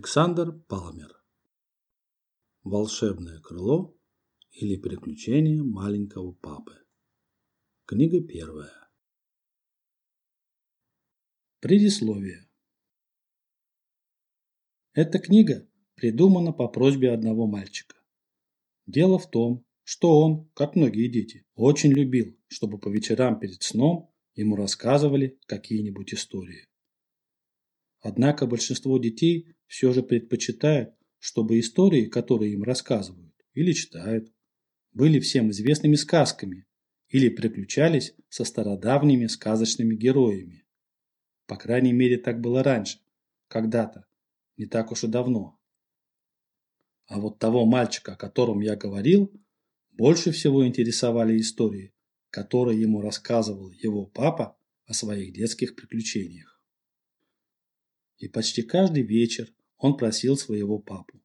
Александр Палмер Волшебное крыло или приключения маленького папы Книга первая Предисловие Эта книга придумана по просьбе одного мальчика. Дело в том, что он, как многие дети, очень любил, чтобы по вечерам перед сном ему рассказывали какие-нибудь истории. Однако большинство детей все же предпочитают, чтобы истории, которые им рассказывают или читают, были всем известными сказками или приключались со стародавними сказочными героями. По крайней мере, так было раньше, когда-то, не так уж и давно. А вот того мальчика, о котором я говорил, больше всего интересовали истории, которые ему рассказывал его папа о своих детских приключениях. И почти каждый вечер он просил своего папу.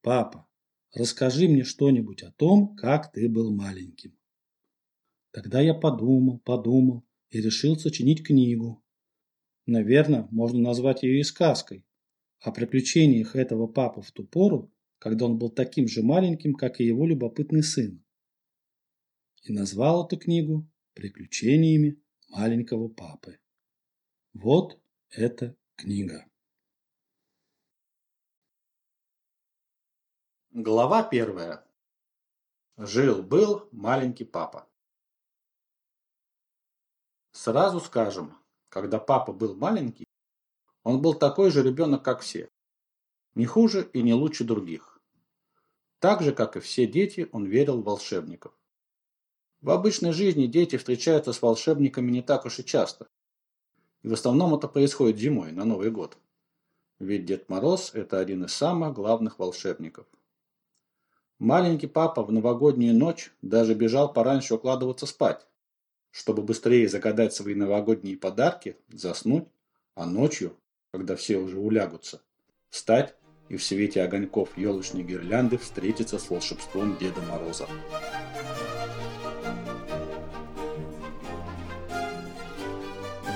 «Папа, расскажи мне что-нибудь о том, как ты был маленьким». Тогда я подумал, подумал и решил сочинить книгу. Наверное, можно назвать ее и сказкой. О приключениях этого папы в ту пору, когда он был таким же маленьким, как и его любопытный сын. И назвал эту книгу «Приключениями маленького папы». Вот это книга. Глава первая. Жил-был маленький папа. Сразу скажем, когда папа был маленький, он был такой же ребенок, как все. Не хуже и не лучше других. Так же, как и все дети, он верил в волшебников. В обычной жизни дети встречаются с волшебниками не так уж и часто. И в основном это происходит зимой, на Новый год. Ведь Дед Мороз – это один из самых главных волшебников. Маленький папа в новогоднюю ночь даже бежал пораньше укладываться спать, чтобы быстрее загадать свои новогодние подарки, заснуть, а ночью, когда все уже улягутся, встать и в свете огоньков елочной гирлянды встретиться с волшебством Деда Мороза.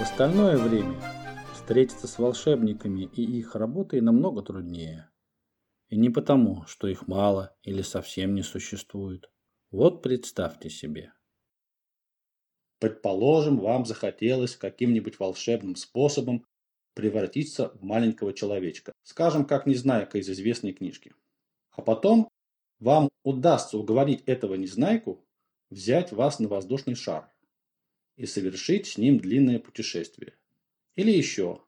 Остальное время встретиться с волшебниками и их работой намного труднее. И не потому, что их мало или совсем не существует. Вот представьте себе. Предположим, вам захотелось каким-нибудь волшебным способом превратиться в маленького человечка, скажем, как Незнайка из известной книжки. А потом вам удастся уговорить этого Незнайку взять вас на воздушный шар и совершить с ним длинное путешествие. Или еще.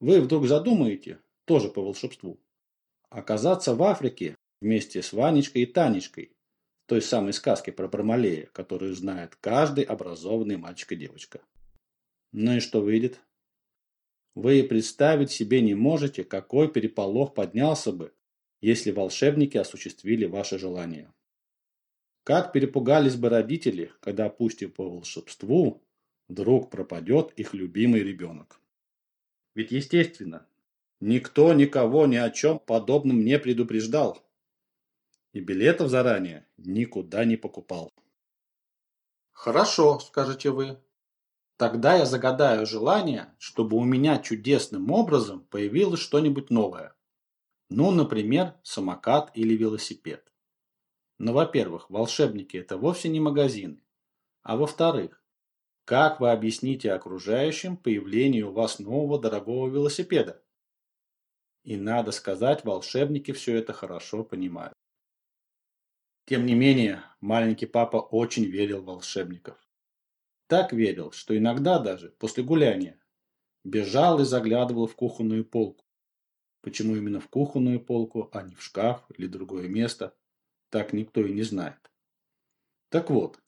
Вы вдруг задумаете, тоже по волшебству, оказаться в Африке вместе с Ванечкой и Танечкой, той самой сказки про Бармалея, которую знает каждый образованный мальчик и девочка. Ну и что выйдет? Вы представить себе не можете, какой переполох поднялся бы, если волшебники осуществили ваше желание. Как перепугались бы родители, когда, пусть и по волшебству, вдруг пропадет их любимый ребенок. Ведь, естественно, никто никого ни о чем подобном не предупреждал. И билетов заранее никуда не покупал. Хорошо, скажете вы. Тогда я загадаю желание, чтобы у меня чудесным образом появилось что-нибудь новое. Ну, например, самокат или велосипед. Но, во-первых, волшебники – это вовсе не магазины. А во-вторых, как вы объясните окружающим появление у вас нового дорогого велосипеда? И надо сказать, волшебники все это хорошо понимают. Тем не менее, маленький папа очень верил в волшебников. Так верил, что иногда даже после гуляния бежал и заглядывал в кухонную полку. Почему именно в кухонную полку, а не в шкаф или другое место – так никто и не знает. Так вот,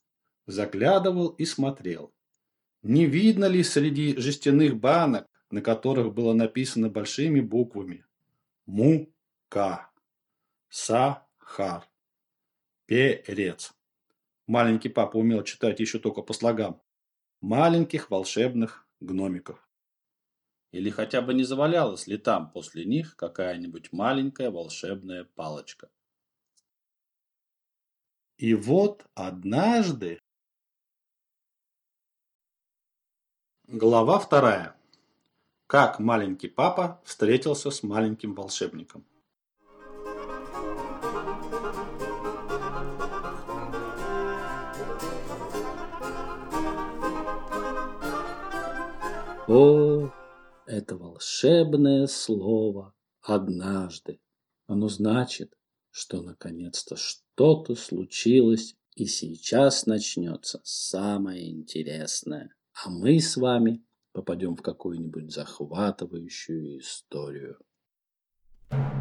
заглядывал и смотрел. Не видно ли среди жестяных банок, на которых было написано большими буквами «Му-ка», «Са-хар», «Перец». Маленький папа умел читать еще только по слогам. Маленьких волшебных гномиков. Или хотя бы не завалялась ли там после них какая-нибудь маленькая волшебная палочка. И вот однажды... Глава вторая. Как маленький папа встретился с маленьким волшебником. О, это волшебное слово «однажды». Оно значит, что наконец-то что-то случилось, и сейчас начнется самое интересное. А мы с вами попадем в какую-нибудь захватывающую историю. Так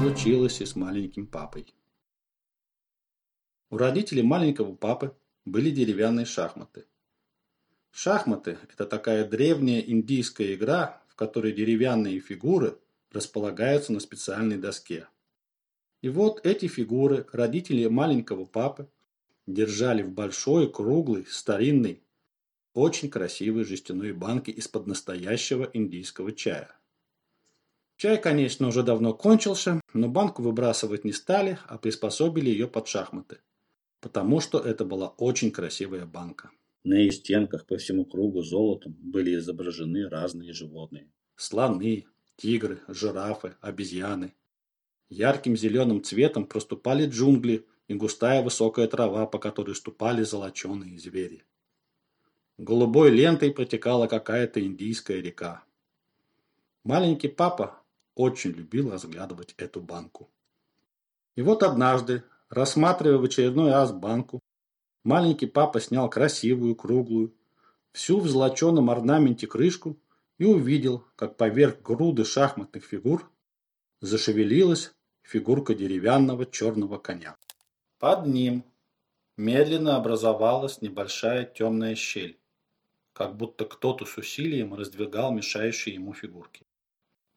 случилось и с маленьким папой. У родителей маленького папы были деревянные шахматы. Шахматы – это такая древняя индийская игра, в которой деревянные фигуры располагаются на специальной доске. И вот эти фигуры родители маленького папы держали в большой, круглой, старинной, очень красивой жестяной банке из-под настоящего индийского чая. Чай, конечно, уже давно кончился, но банку выбрасывать не стали, а приспособили ее под шахматы. Потому что это была очень красивая банка. На ее стенках по всему кругу золотом были изображены разные животные. Слоны, тигры, жирафы, обезьяны. Ярким зеленым цветом проступали джунгли и густая высокая трава, по которой ступали золоченые звери. Голубой лентой протекала какая-то индийская река. Маленький папа очень любил разглядывать эту банку. И вот однажды, рассматривая в очередной раз банку, маленький папа снял красивую, круглую, всю в золоченом орнаменте крышку и увидел, как поверх груды шахматных фигур зашевелилась фигурка деревянного черного коня. Под ним медленно образовалась небольшая темная щель, как будто кто-то с усилием раздвигал мешающие ему фигурки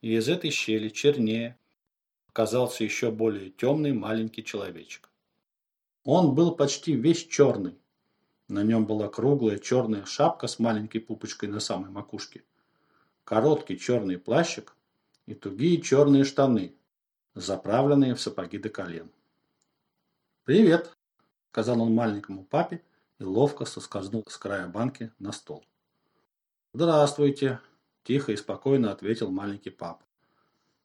и из этой щели чернее оказался еще более темный маленький человечек. Он был почти весь черный. На нем была круглая черная шапка с маленькой пупочкой на самой макушке, короткий черный плащик и тугие черные штаны, заправленные в сапоги до колен. «Привет!» – сказал он маленькому папе и ловко соскользнул с края банки на стол. «Здравствуйте!» Тихо и спокойно ответил маленький папа.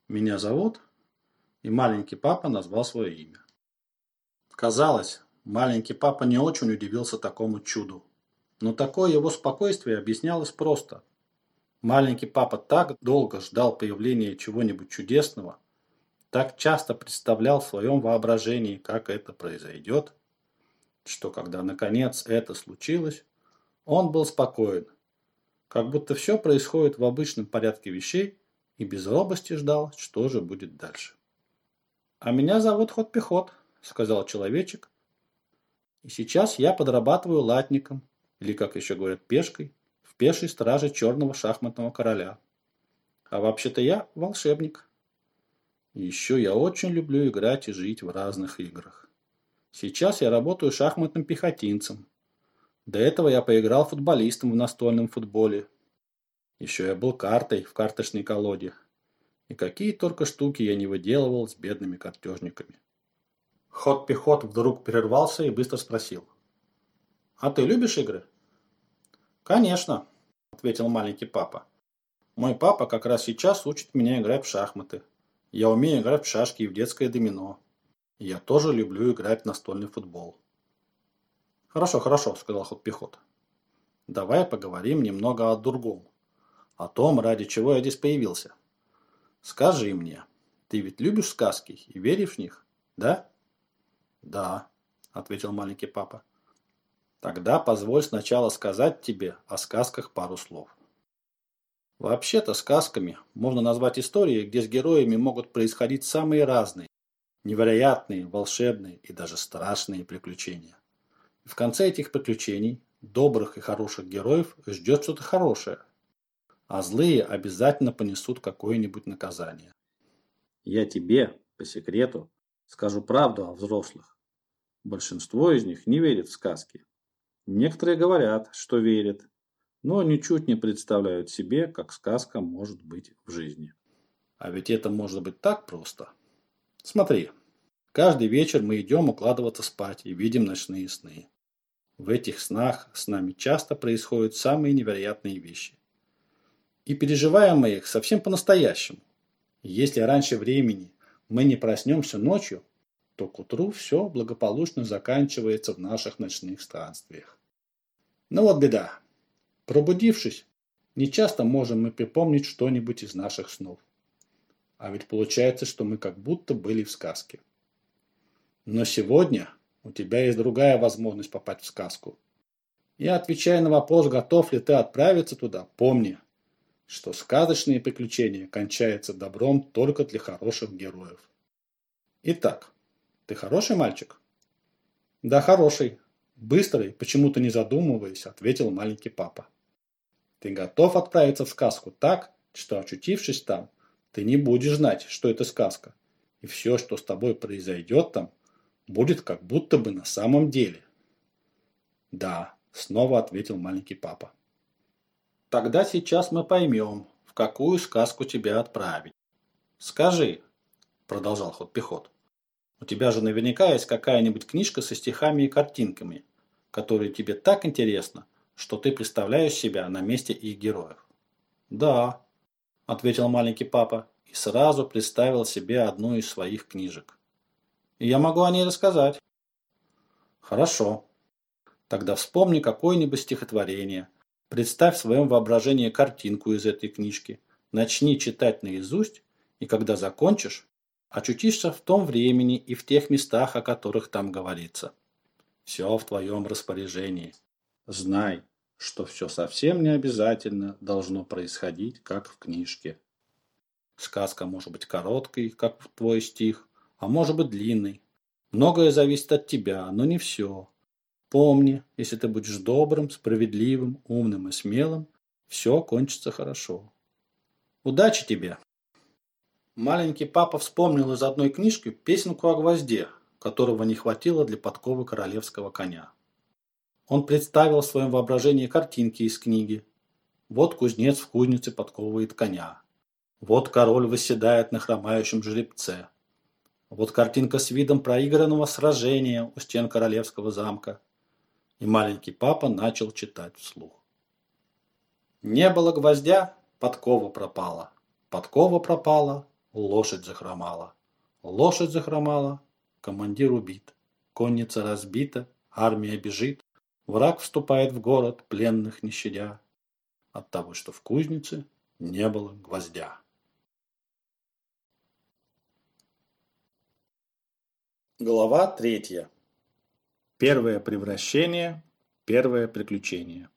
Меня зовут? И маленький папа назвал свое имя. Казалось, маленький папа не очень удивился такому чуду. Но такое его спокойствие объяснялось просто. Маленький папа так долго ждал появления чего-нибудь чудесного, так часто представлял в своем воображении, как это произойдет, что когда наконец это случилось, он был спокоен как будто все происходит в обычном порядке вещей и без робости ждал, что же будет дальше. «А меня зовут Ход Пехот», — сказал человечек. «И сейчас я подрабатываю латником, или, как еще говорят, пешкой, в пешей страже черного шахматного короля. А вообще-то я волшебник. И еще я очень люблю играть и жить в разных играх. Сейчас я работаю шахматным пехотинцем, до этого я поиграл футболистом в настольном футболе. Еще я был картой в карточной колоде. И какие только штуки я не выделывал с бедными картежниками. Ход-пехот вдруг прервался и быстро спросил. «А ты любишь игры?» «Конечно», — ответил маленький папа. «Мой папа как раз сейчас учит меня играть в шахматы. Я умею играть в шашки и в детское домино. Я тоже люблю играть в настольный футбол. Хорошо, хорошо, сказал ход пехот. Давай поговорим немного о другом. О том, ради чего я здесь появился. Скажи мне, ты ведь любишь сказки и веришь в них, да? Да, ответил маленький папа. Тогда позволь сначала сказать тебе о сказках пару слов. Вообще-то сказками можно назвать истории, где с героями могут происходить самые разные, невероятные, волшебные и даже страшные приключения. В конце этих приключений добрых и хороших героев ждет что-то хорошее, а злые обязательно понесут какое-нибудь наказание. Я тебе, по секрету, скажу правду о взрослых. Большинство из них не верит в сказки. Некоторые говорят, что верят, но ничуть не представляют себе, как сказка может быть в жизни. А ведь это может быть так просто. Смотри, каждый вечер мы идем укладываться спать и видим ночные сны. В этих снах с нами часто происходят самые невероятные вещи. И переживаем мы их совсем по-настоящему. Если раньше времени мы не проснемся ночью, то к утру все благополучно заканчивается в наших ночных странствиях. Но вот беда. Пробудившись, не часто можем мы припомнить что-нибудь из наших снов. А ведь получается, что мы как будто были в сказке. Но сегодня у тебя есть другая возможность попасть в сказку. И отвечая на вопрос, готов ли ты отправиться туда, помни, что сказочные приключения кончаются добром только для хороших героев. Итак, ты хороший мальчик? Да, хороший. Быстрый, почему-то не задумываясь, ответил маленький папа. Ты готов отправиться в сказку так, что, очутившись там, ты не будешь знать, что это сказка, и все, что с тобой произойдет там, будет как будто бы на самом деле. Да, снова ответил маленький папа. Тогда сейчас мы поймем, в какую сказку тебя отправить. Скажи, продолжал ход пехот, у тебя же наверняка есть какая-нибудь книжка со стихами и картинками, которые тебе так интересны, что ты представляешь себя на месте их героев. Да, ответил маленький папа и сразу представил себе одну из своих книжек. И я могу о ней рассказать. Хорошо. Тогда вспомни какое-нибудь стихотворение – Представь в своем воображении картинку из этой книжки, начни читать наизусть, и когда закончишь, очутишься в том времени и в тех местах, о которых там говорится. Все в твоем распоряжении. Знай, что все совсем не обязательно должно происходить, как в книжке. Сказка может быть короткой, как твой стих, а может быть длинной. Многое зависит от тебя, но не все. Помни, если ты будешь добрым, справедливым, умным и смелым, все кончится хорошо. Удачи тебе! Маленький папа вспомнил из одной книжки песенку о гвозде, которого не хватило для подковы королевского коня. Он представил в своем воображении картинки из книги. Вот кузнец в кузнице подковывает коня. Вот король восседает на хромающем жеребце. Вот картинка с видом проигранного сражения у стен королевского замка и маленький папа начал читать вслух. Не было гвоздя, подкова пропала. Подкова пропала, лошадь захромала. Лошадь захромала, командир убит. Конница разбита, армия бежит. Враг вступает в город, пленных не щадя. От того, что в кузнице не было гвоздя. Глава третья. Первое превращение, первое приключение.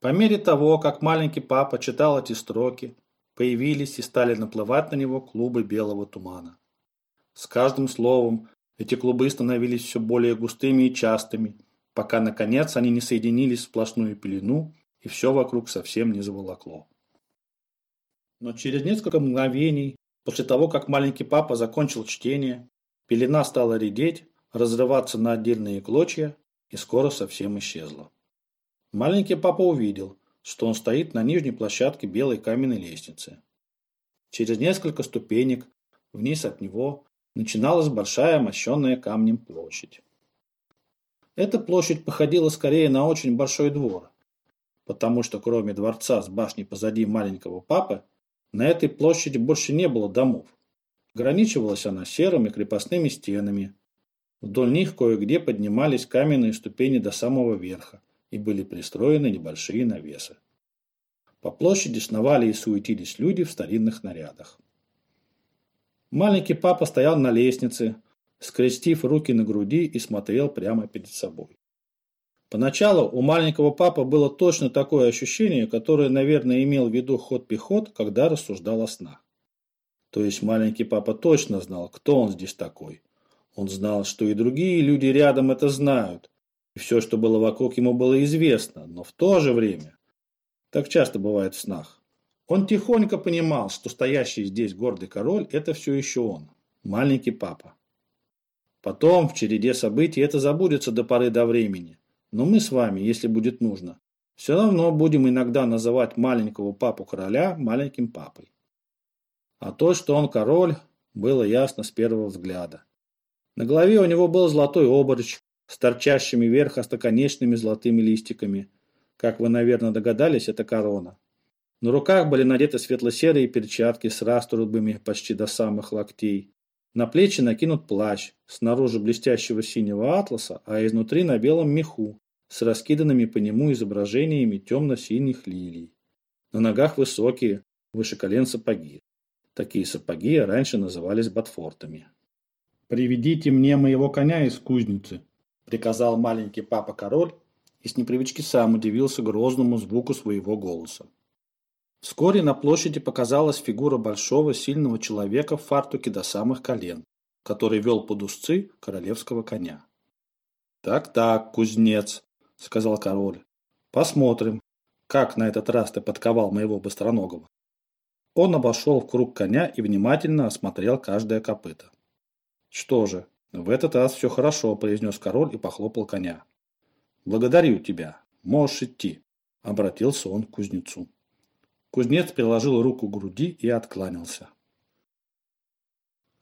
По мере того, как маленький папа читал эти строки, появились и стали наплывать на него клубы белого тумана. С каждым словом эти клубы становились все более густыми и частыми, пока, наконец, они не соединились в сплошную пелену, и все вокруг совсем не заволокло. Но через несколько мгновений, после того, как маленький папа закончил чтение, пелена стала редеть, разрываться на отдельные клочья и скоро совсем исчезла. Маленький папа увидел, что он стоит на нижней площадке белой каменной лестницы. Через несколько ступенек вниз от него начиналась большая мощенная камнем площадь. Эта площадь походила скорее на очень большой двор, потому что кроме дворца с башней позади маленького папы, на этой площади больше не было домов. Ограничивалась она серыми крепостными стенами. Вдоль них кое-где поднимались каменные ступени до самого верха и были пристроены небольшие навесы. По площади сновали и суетились люди в старинных нарядах. Маленький папа стоял на лестнице, скрестив руки на груди и смотрел прямо перед собой. Поначалу у маленького папы было точно такое ощущение, которое, наверное, имел в виду ход пехот, когда рассуждал о снах. То есть маленький папа точно знал, кто он здесь такой. Он знал, что и другие люди рядом это знают, и все, что было вокруг, ему было известно, но в то же время, так часто бывает в снах, он тихонько понимал, что стоящий здесь гордый король – это все еще он, маленький папа. Потом, в череде событий, это забудется до поры до времени. Но мы с вами, если будет нужно, все равно будем иногда называть маленького папу короля маленьким папой. А то, что он король, было ясно с первого взгляда. На голове у него был золотой обруч с торчащими вверх остроконечными золотыми листиками. Как вы, наверное, догадались, это корона. На руках были надеты светло-серые перчатки с раструбами почти до самых локтей. На плечи накинут плащ, снаружи блестящего синего атласа, а изнутри на белом меху, с раскиданными по нему изображениями темно-синих лилий. На ногах высокие, выше колен сапоги. Такие сапоги раньше назывались ботфортами. «Приведите мне моего коня из кузницы», — приказал маленький папа-король и с непривычки сам удивился грозному звуку своего голоса. Вскоре на площади показалась фигура большого сильного человека в фартуке до самых колен, который вел под узцы королевского коня. «Так-так, кузнец», — сказал король, — «посмотрим, как на этот раз ты подковал моего быстроногого». Он обошел в круг коня и внимательно осмотрел каждое копыто. «Что же, в этот раз все хорошо», – произнес король и похлопал коня. «Благодарю тебя. Можешь идти», – обратился он к кузнецу. Кузнец приложил руку к груди и откланялся.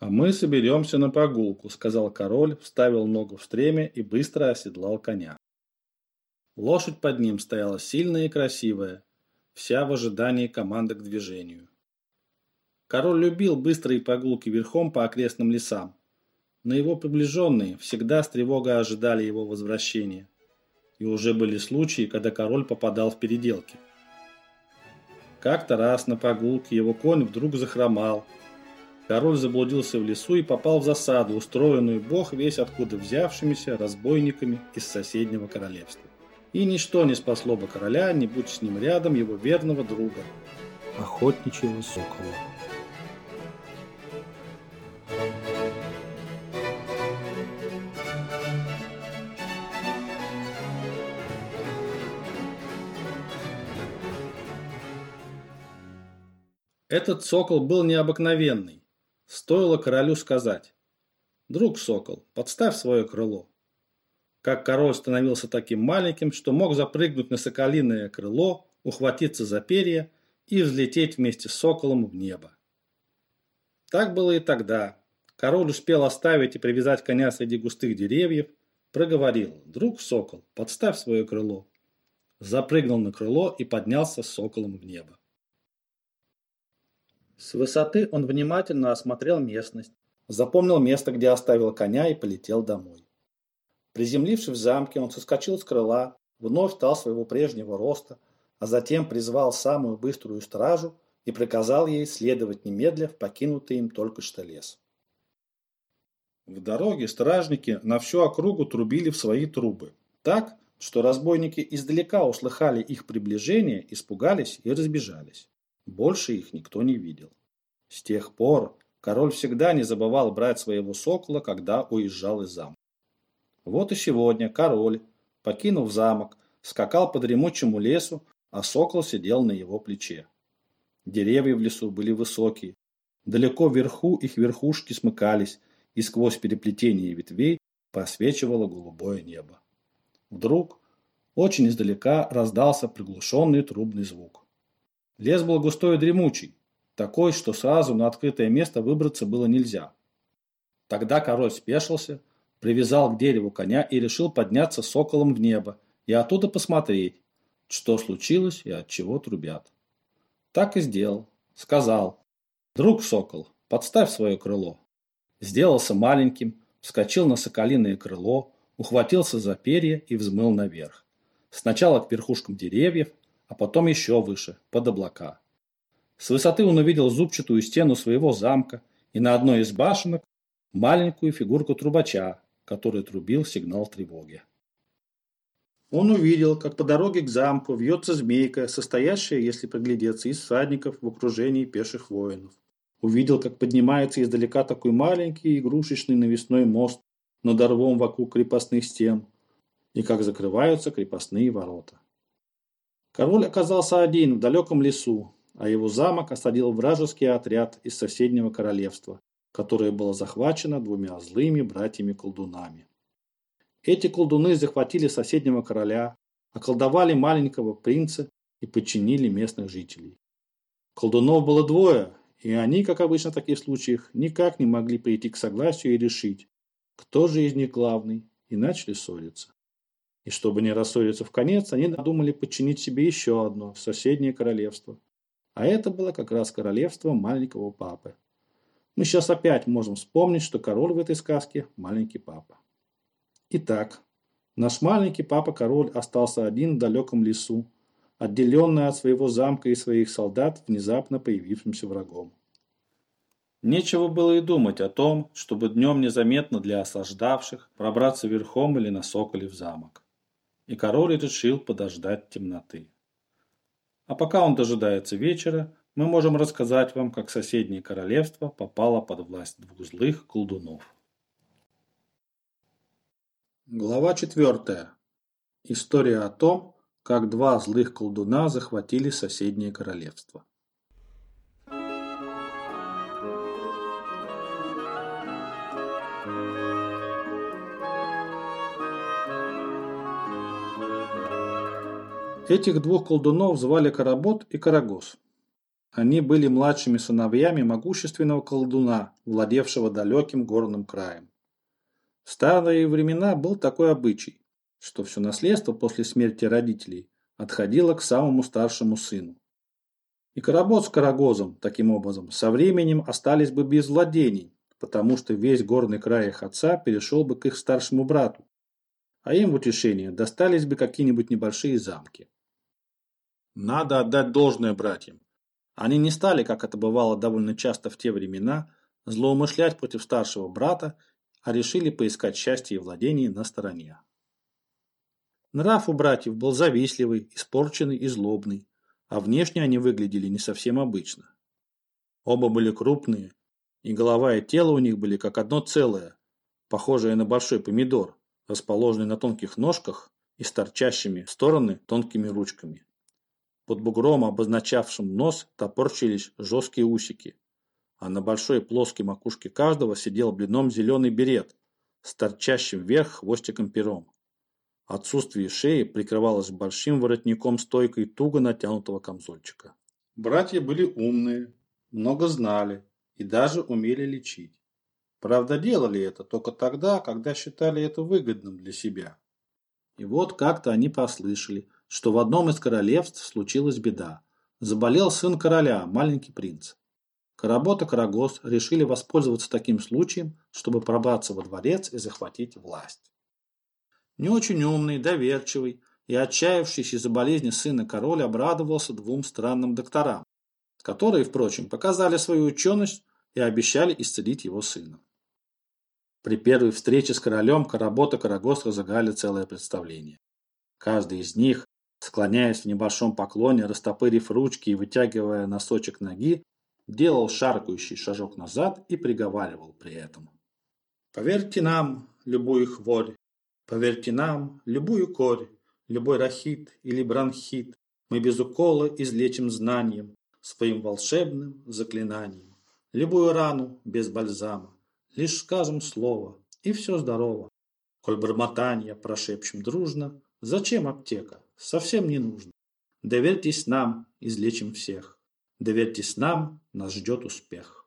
«А мы соберемся на прогулку», — сказал король, вставил ногу в стремя и быстро оседлал коня. Лошадь под ним стояла сильная и красивая, вся в ожидании команды к движению. Король любил быстрые прогулки верхом по окрестным лесам, но его приближенные всегда с тревогой ожидали его возвращения. И уже были случаи, когда король попадал в переделки – как-то раз на прогулке его конь вдруг захромал. Король заблудился в лесу и попал в засаду, устроенную бог весь откуда взявшимися разбойниками из соседнего королевства. И ничто не спасло бы короля, не будь с ним рядом его верного друга, охотничьего сокола. Этот сокол был необыкновенный. Стоило королю сказать. «Друг сокол, подставь свое крыло». Как король становился таким маленьким, что мог запрыгнуть на соколиное крыло, ухватиться за перья и взлететь вместе с соколом в небо. Так было и тогда. Король успел оставить и привязать коня среди густых деревьев, проговорил «Друг сокол, подставь свое крыло». Запрыгнул на крыло и поднялся с соколом в небо. С высоты он внимательно осмотрел местность, запомнил место, где оставил коня и полетел домой. Приземлившись в замке, он соскочил с крыла, вновь стал своего прежнего роста, а затем призвал самую быструю стражу и приказал ей следовать немедля в покинутый им только что лес. В дороге стражники на всю округу трубили в свои трубы, так, что разбойники издалека услыхали их приближение, испугались и разбежались. Больше их никто не видел. С тех пор король всегда не забывал брать своего сокола, когда уезжал из замка. Вот и сегодня король, покинув замок, скакал по дремучему лесу, а сокол сидел на его плече. Деревья в лесу были высокие. Далеко вверху их верхушки смыкались, и сквозь переплетение ветвей просвечивало голубое небо. Вдруг, очень издалека, раздался приглушенный трубный звук. Лес был густой и дремучий, такой, что сразу на открытое место выбраться было нельзя. Тогда король спешился, привязал к дереву коня и решил подняться соколом в небо и оттуда посмотреть, что случилось и от чего трубят. Так и сделал. Сказал, друг сокол, подставь свое крыло. Сделался маленьким, вскочил на соколиное крыло, ухватился за перья и взмыл наверх. Сначала к верхушкам деревьев, а потом еще выше, под облака. С высоты он увидел зубчатую стену своего замка, и на одной из башенок маленькую фигурку трубача, который трубил сигнал тревоги. Он увидел, как по дороге к замку вьется змейка, состоящая, если приглядеться, из всадников в окружении пеших воинов. Увидел, как поднимается издалека такой маленький игрушечный навесной мост над рвом вокруг крепостных стен, и как закрываются крепостные ворота. Король оказался один в далеком лесу, а его замок осадил вражеский отряд из соседнего королевства, которое было захвачено двумя злыми братьями-колдунами. Эти колдуны захватили соседнего короля, околдовали маленького принца и подчинили местных жителей. Колдунов было двое, и они, как обычно в таких случаях, никак не могли прийти к согласию и решить, кто же из них главный, и начали ссориться. И чтобы не рассориться в конец, они надумали подчинить себе еще одно, соседнее королевство. А это было как раз королевство маленького папы. Мы сейчас опять можем вспомнить, что король в этой сказке – маленький папа. Итак, наш маленький папа-король остался один в далеком лесу, отделенный от своего замка и своих солдат внезапно появившимся врагом. Нечего было и думать о том, чтобы днем незаметно для осаждавших пробраться верхом или на соколе в замок. И король решил подождать темноты. А пока он дожидается вечера, мы можем рассказать вам, как соседнее королевство попало под власть двух злых колдунов. Глава 4. История о том, как два злых колдуна захватили соседнее королевство. Этих двух колдунов звали Каработ и Карагос. Они были младшими сыновьями могущественного колдуна, владевшего далеким горным краем. В старые времена был такой обычай, что все наследство после смерти родителей отходило к самому старшему сыну. И Каработ с Карагозом, таким образом, со временем остались бы без владений, потому что весь горный край их отца перешел бы к их старшему брату, а им в утешение достались бы какие-нибудь небольшие замки. Надо отдать должное братьям. Они не стали, как это бывало довольно часто в те времена, злоумышлять против старшего брата, а решили поискать счастье и владение на стороне. Нрав у братьев был завистливый, испорченный и злобный, а внешне они выглядели не совсем обычно. Оба были крупные, и голова и тело у них были как одно целое, похожее на большой помидор, расположенный на тонких ножках и с торчащими стороны тонкими ручками. Под бугром, обозначавшим нос, топорчились жесткие усики, а на большой плоской макушке каждого сидел блином зеленый берет с торчащим вверх хвостиком пером. Отсутствие шеи прикрывалось большим воротником стойкой туго натянутого камзольчика. Братья были умные, много знали и даже умели лечить. Правда, делали это только тогда, когда считали это выгодным для себя. И вот как-то они послышали, что в одном из королевств случилась беда. Заболел сын короля, маленький принц. Каработ и Карагос решили воспользоваться таким случаем, чтобы пробраться во дворец и захватить власть. Не очень умный, доверчивый и отчаявшийся из-за болезни сына король обрадовался двум странным докторам, которые, впрочем, показали свою ученость и обещали исцелить его сына. При первой встрече с королем Каработ и Карагос разыграли целое представление. Каждый из них Склоняясь в небольшом поклоне, растопырив ручки и вытягивая носочек ноги, делал шаркающий шажок назад и приговаривал при этом. «Поверьте нам любую хворь, поверьте нам любую корь, любой рахит или бронхит, мы без укола излечим знанием, своим волшебным заклинанием. Любую рану без бальзама, лишь скажем слово, и все здорово. Коль бормотание прошепчем дружно, зачем аптека? Совсем не нужно. Доверьтесь нам, излечим всех. Доверьтесь нам, нас ждет успех.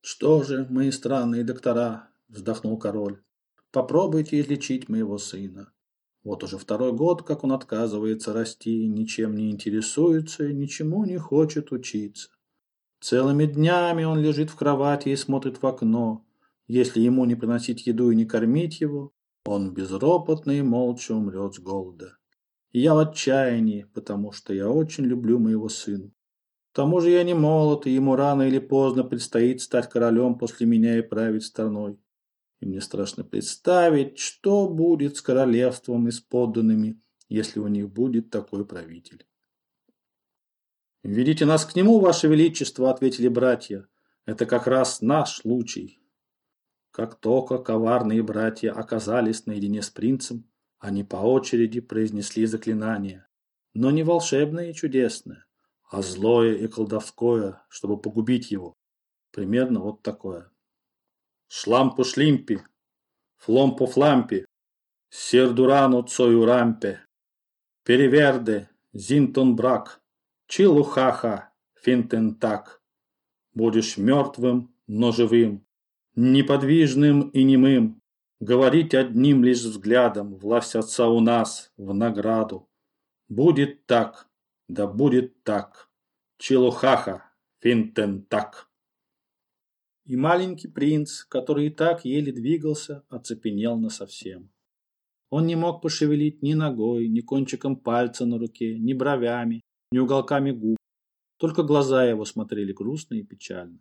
Что же, мои странные доктора, вздохнул король, попробуйте излечить моего сына. Вот уже второй год, как он отказывается расти, ничем не интересуется ничему не хочет учиться. Целыми днями он лежит в кровати и смотрит в окно. Если ему не приносить еду и не кормить его, он безропотно и молча умрет с голода. И я в отчаянии, потому что я очень люблю моего сына. тому же я не молод, и ему рано или поздно предстоит стать королем после меня и править страной. И мне страшно представить, что будет с королевством и с подданными, если у них будет такой правитель. «Ведите нас к нему, ваше величество», — ответили братья. «Это как раз наш случай». Как только коварные братья оказались наедине с принцем, они по очереди произнесли заклинание, но не волшебное и чудесное, а злое и колдовское, чтобы погубить его. Примерно вот такое. Шлампу-шлимпи, фломпу-флампи, сердурану цою-рампе, переверде, зинтон-брак, чилухаха, финтентак. Будешь мертвым, но живым, неподвижным и немым, говорить одним лишь взглядом, власть отца у нас в награду. Будет так, да будет так. Чилухаха, финтентак. И маленький принц, который и так еле двигался, оцепенел насовсем. Он не мог пошевелить ни ногой, ни кончиком пальца на руке, ни бровями, ни уголками губ. Только глаза его смотрели грустно и печально.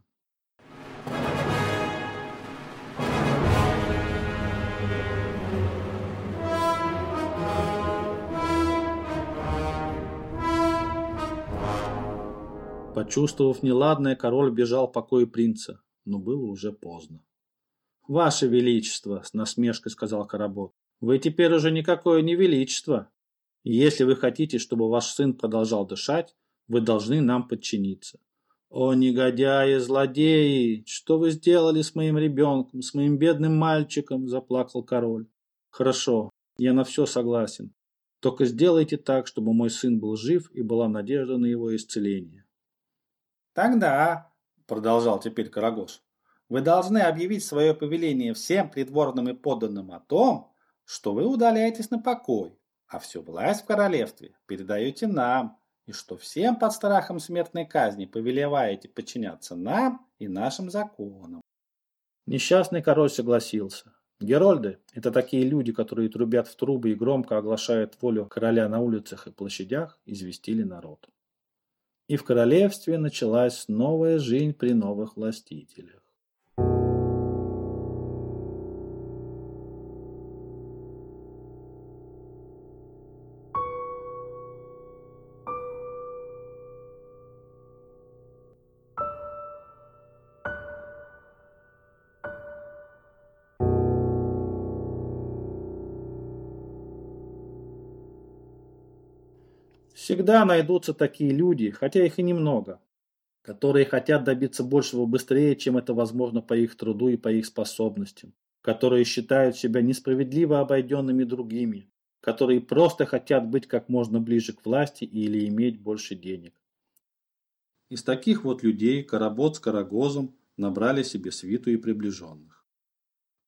Почувствовав неладное, король бежал покой принца, но было уже поздно. «Ваше Величество!» – с насмешкой сказал Каработ. «Вы теперь уже никакое не Величество. Если вы хотите, чтобы ваш сын продолжал дышать, вы должны нам подчиниться». «О, негодяи, злодеи! Что вы сделали с моим ребенком, с моим бедным мальчиком?» – заплакал король. «Хорошо, я на все согласен. Только сделайте так, чтобы мой сын был жив и была надежда на его исцеление. Тогда, продолжал теперь Карагос, вы должны объявить свое повеление всем придворным и подданным о том, что вы удаляетесь на покой, а всю власть в королевстве передаете нам, и что всем под страхом смертной казни повелеваете подчиняться нам и нашим законам. Несчастный король согласился. Герольды – это такие люди, которые трубят в трубы и громко оглашают волю короля на улицах и площадях, известили народ и в королевстве началась новая жизнь при новых властителях. Всегда найдутся такие люди, хотя их и немного, которые хотят добиться большего быстрее, чем это возможно по их труду и по их способностям, которые считают себя несправедливо обойденными другими, которые просто хотят быть как можно ближе к власти или иметь больше денег. Из таких вот людей Каработ с Карагозом набрали себе свиту и приближенных.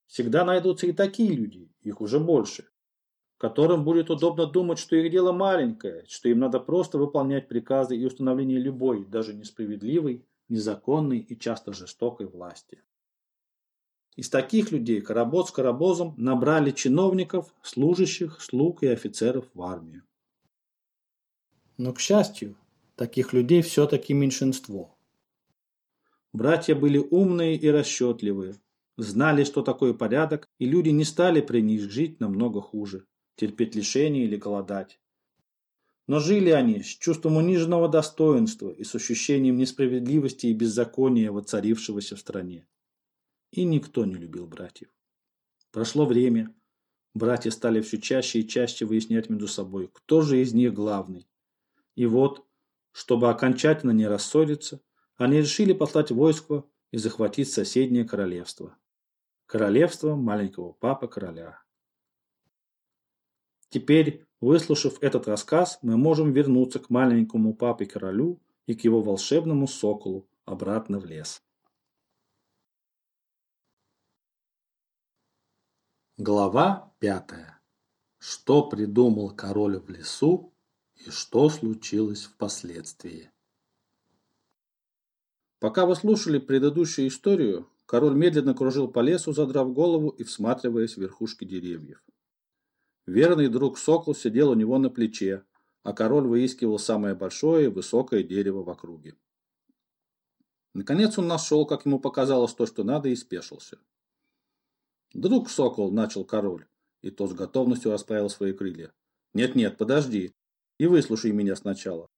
Всегда найдутся и такие люди, их уже больше, которым будет удобно думать, что их дело маленькое, что им надо просто выполнять приказы и установление любой, даже несправедливой, незаконной и часто жестокой власти. Из таких людей Каработ с Карабозом набрали чиновников, служащих, слуг и офицеров в армию. Но, к счастью, таких людей все-таки меньшинство. Братья были умные и расчетливые, знали, что такое порядок, и люди не стали при них жить намного хуже терпеть лишения или голодать. Но жили они с чувством униженного достоинства и с ощущением несправедливости и беззакония, воцарившегося в стране. И никто не любил братьев. Прошло время. Братья стали все чаще и чаще выяснять между собой, кто же из них главный. И вот, чтобы окончательно не рассориться, они решили послать войско и захватить соседнее королевство. Королевство маленького папы короля. Теперь, выслушав этот рассказ, мы можем вернуться к маленькому папе-королю и к его волшебному соколу обратно в лес. Глава пятая. Что придумал король в лесу и что случилось впоследствии? Пока вы слушали предыдущую историю, король медленно кружил по лесу, задрав голову и всматриваясь в верхушки деревьев. Верный друг сокол сидел у него на плече, а король выискивал самое большое и высокое дерево в округе. Наконец он нашел, как ему показалось, то, что надо, и спешился. «Друг Сокол», — начал король, и тот с готовностью расправил свои крылья. «Нет-нет, подожди, и выслушай меня сначала.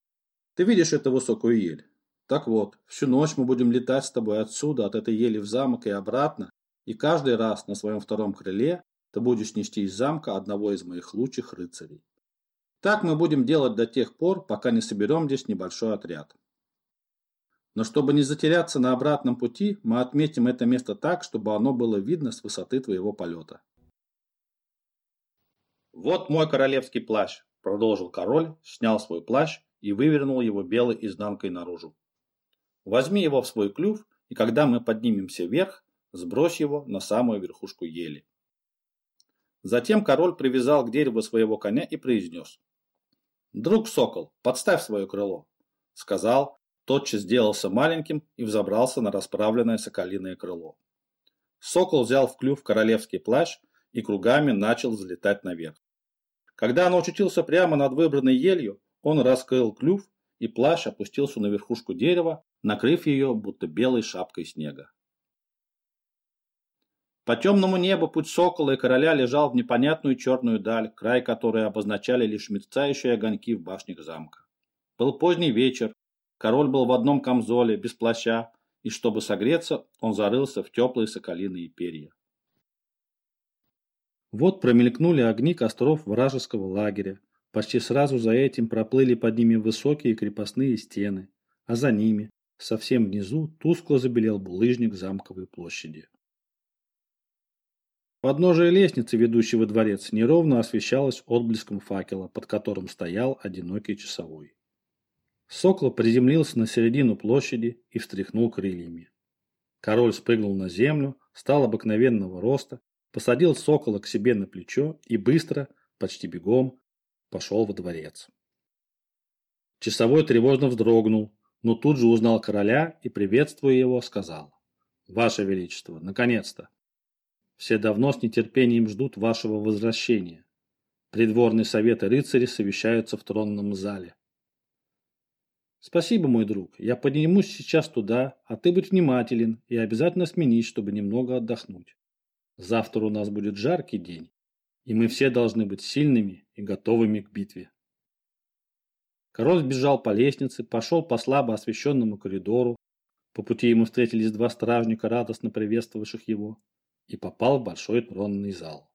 Ты видишь эту высокую ель? Так вот, всю ночь мы будем летать с тобой отсюда, от этой ели в замок и обратно, и каждый раз на своем втором крыле ты будешь нести из замка одного из моих лучших рыцарей. Так мы будем делать до тех пор, пока не соберем здесь небольшой отряд. Но чтобы не затеряться на обратном пути, мы отметим это место так, чтобы оно было видно с высоты твоего полета. «Вот мой королевский плащ», – продолжил король, снял свой плащ и вывернул его белой изнанкой наружу. «Возьми его в свой клюв, и когда мы поднимемся вверх, сбрось его на самую верхушку ели». Затем король привязал к дереву своего коня и произнес. «Друг сокол, подставь свое крыло», – сказал, тотчас сделался маленьким и взобрался на расправленное соколиное крыло. Сокол взял в клюв королевский плащ и кругами начал взлетать наверх. Когда он очутился прямо над выбранной елью, он раскрыл клюв, и плащ опустился на верхушку дерева, накрыв ее будто белой шапкой снега. По темному небу путь сокола и короля лежал в непонятную черную даль, край которой обозначали лишь мерцающие огоньки в башнях замка. Был поздний вечер, король был в одном камзоле, без плаща, и чтобы согреться, он зарылся в теплые соколиные перья. Вот промелькнули огни костров вражеского лагеря. Почти сразу за этим проплыли под ними высокие крепостные стены, а за ними, совсем внизу, тускло забелел булыжник замковой площади. Подножие лестницы, ведущей во дворец, неровно освещалось отблеском факела, под которым стоял одинокий часовой. Сокол приземлился на середину площади и встряхнул крыльями. Король спрыгнул на землю, стал обыкновенного роста, посадил сокола к себе на плечо и быстро, почти бегом, пошел во дворец. Часовой тревожно вздрогнул, но тут же узнал короля и, приветствуя его, сказал «Ваше Величество, наконец-то! Все давно с нетерпением ждут вашего возвращения. Придворный совет и рыцари совещаются в тронном зале. Спасибо, мой друг. Я поднимусь сейчас туда, а ты будь внимателен и обязательно сменись, чтобы немного отдохнуть. Завтра у нас будет жаркий день, и мы все должны быть сильными и готовыми к битве. Король сбежал по лестнице, пошел по слабо освещенному коридору. По пути ему встретились два стражника, радостно приветствовавших его и попал в большой тронный зал.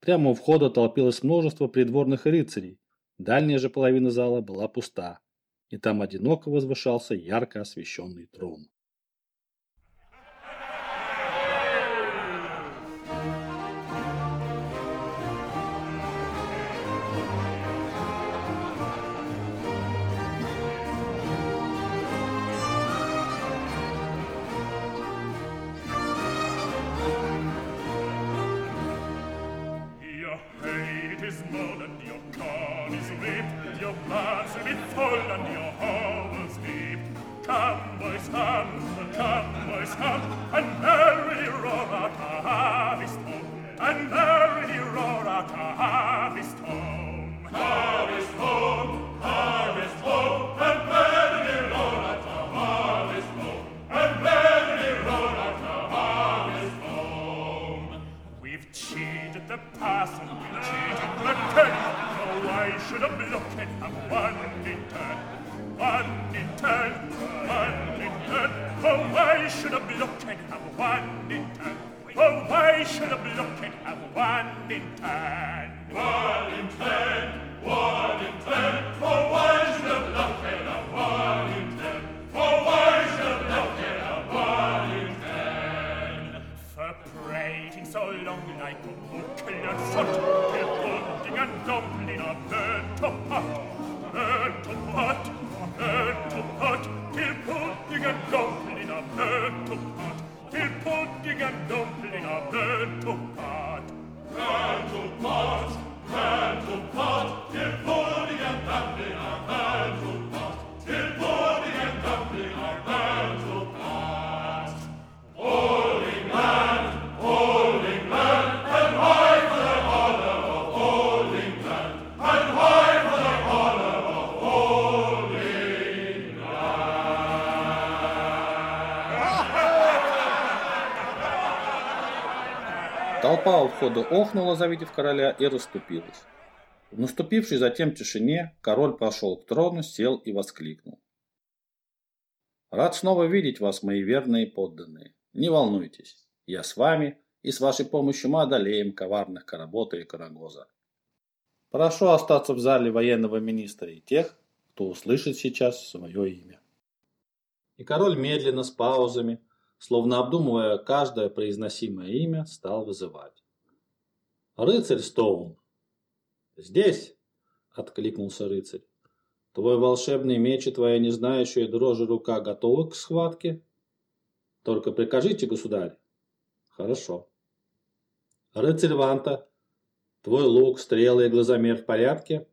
Прямо у входа толпилось множество придворных рыцарей, дальняя же половина зала была пуста, и там одиноко возвышался ярко освещенный трон. I should have blocked it up one in turn. One in turn, one in turn. Oh, I should have blocked it up one in turn. Oh, I should have blocked it up one in turn. One in turn, one in turn. Oh, I should have blocked it up one in turn. Oh, I should have blocked it up one in turn. For prating so long like a book and a foot, till bonding and dumb, Dumpling a bed to pot, till pudding and dumpling a bed to pot. Толпа у входа охнула, завидев короля, и расступилась. В наступившей затем тишине король пошел к трону, сел и воскликнул. «Рад снова видеть вас, мои верные подданные. Не волнуйтесь, я с вами, и с вашей помощью мы одолеем коварных Каработа и Карагоза. Прошу остаться в зале военного министра и тех, кто услышит сейчас свое имя». И король медленно, с паузами, словно обдумывая каждое произносимое имя, стал вызывать. «Рыцарь Стоун!» «Здесь!» — откликнулся рыцарь. «Твой волшебный меч и твоя незнающая дрожи рука готовы к схватке?» «Только прикажите, государь!» «Хорошо!» «Рыцарь Ванта, твой лук, стрелы и глазомер в порядке?»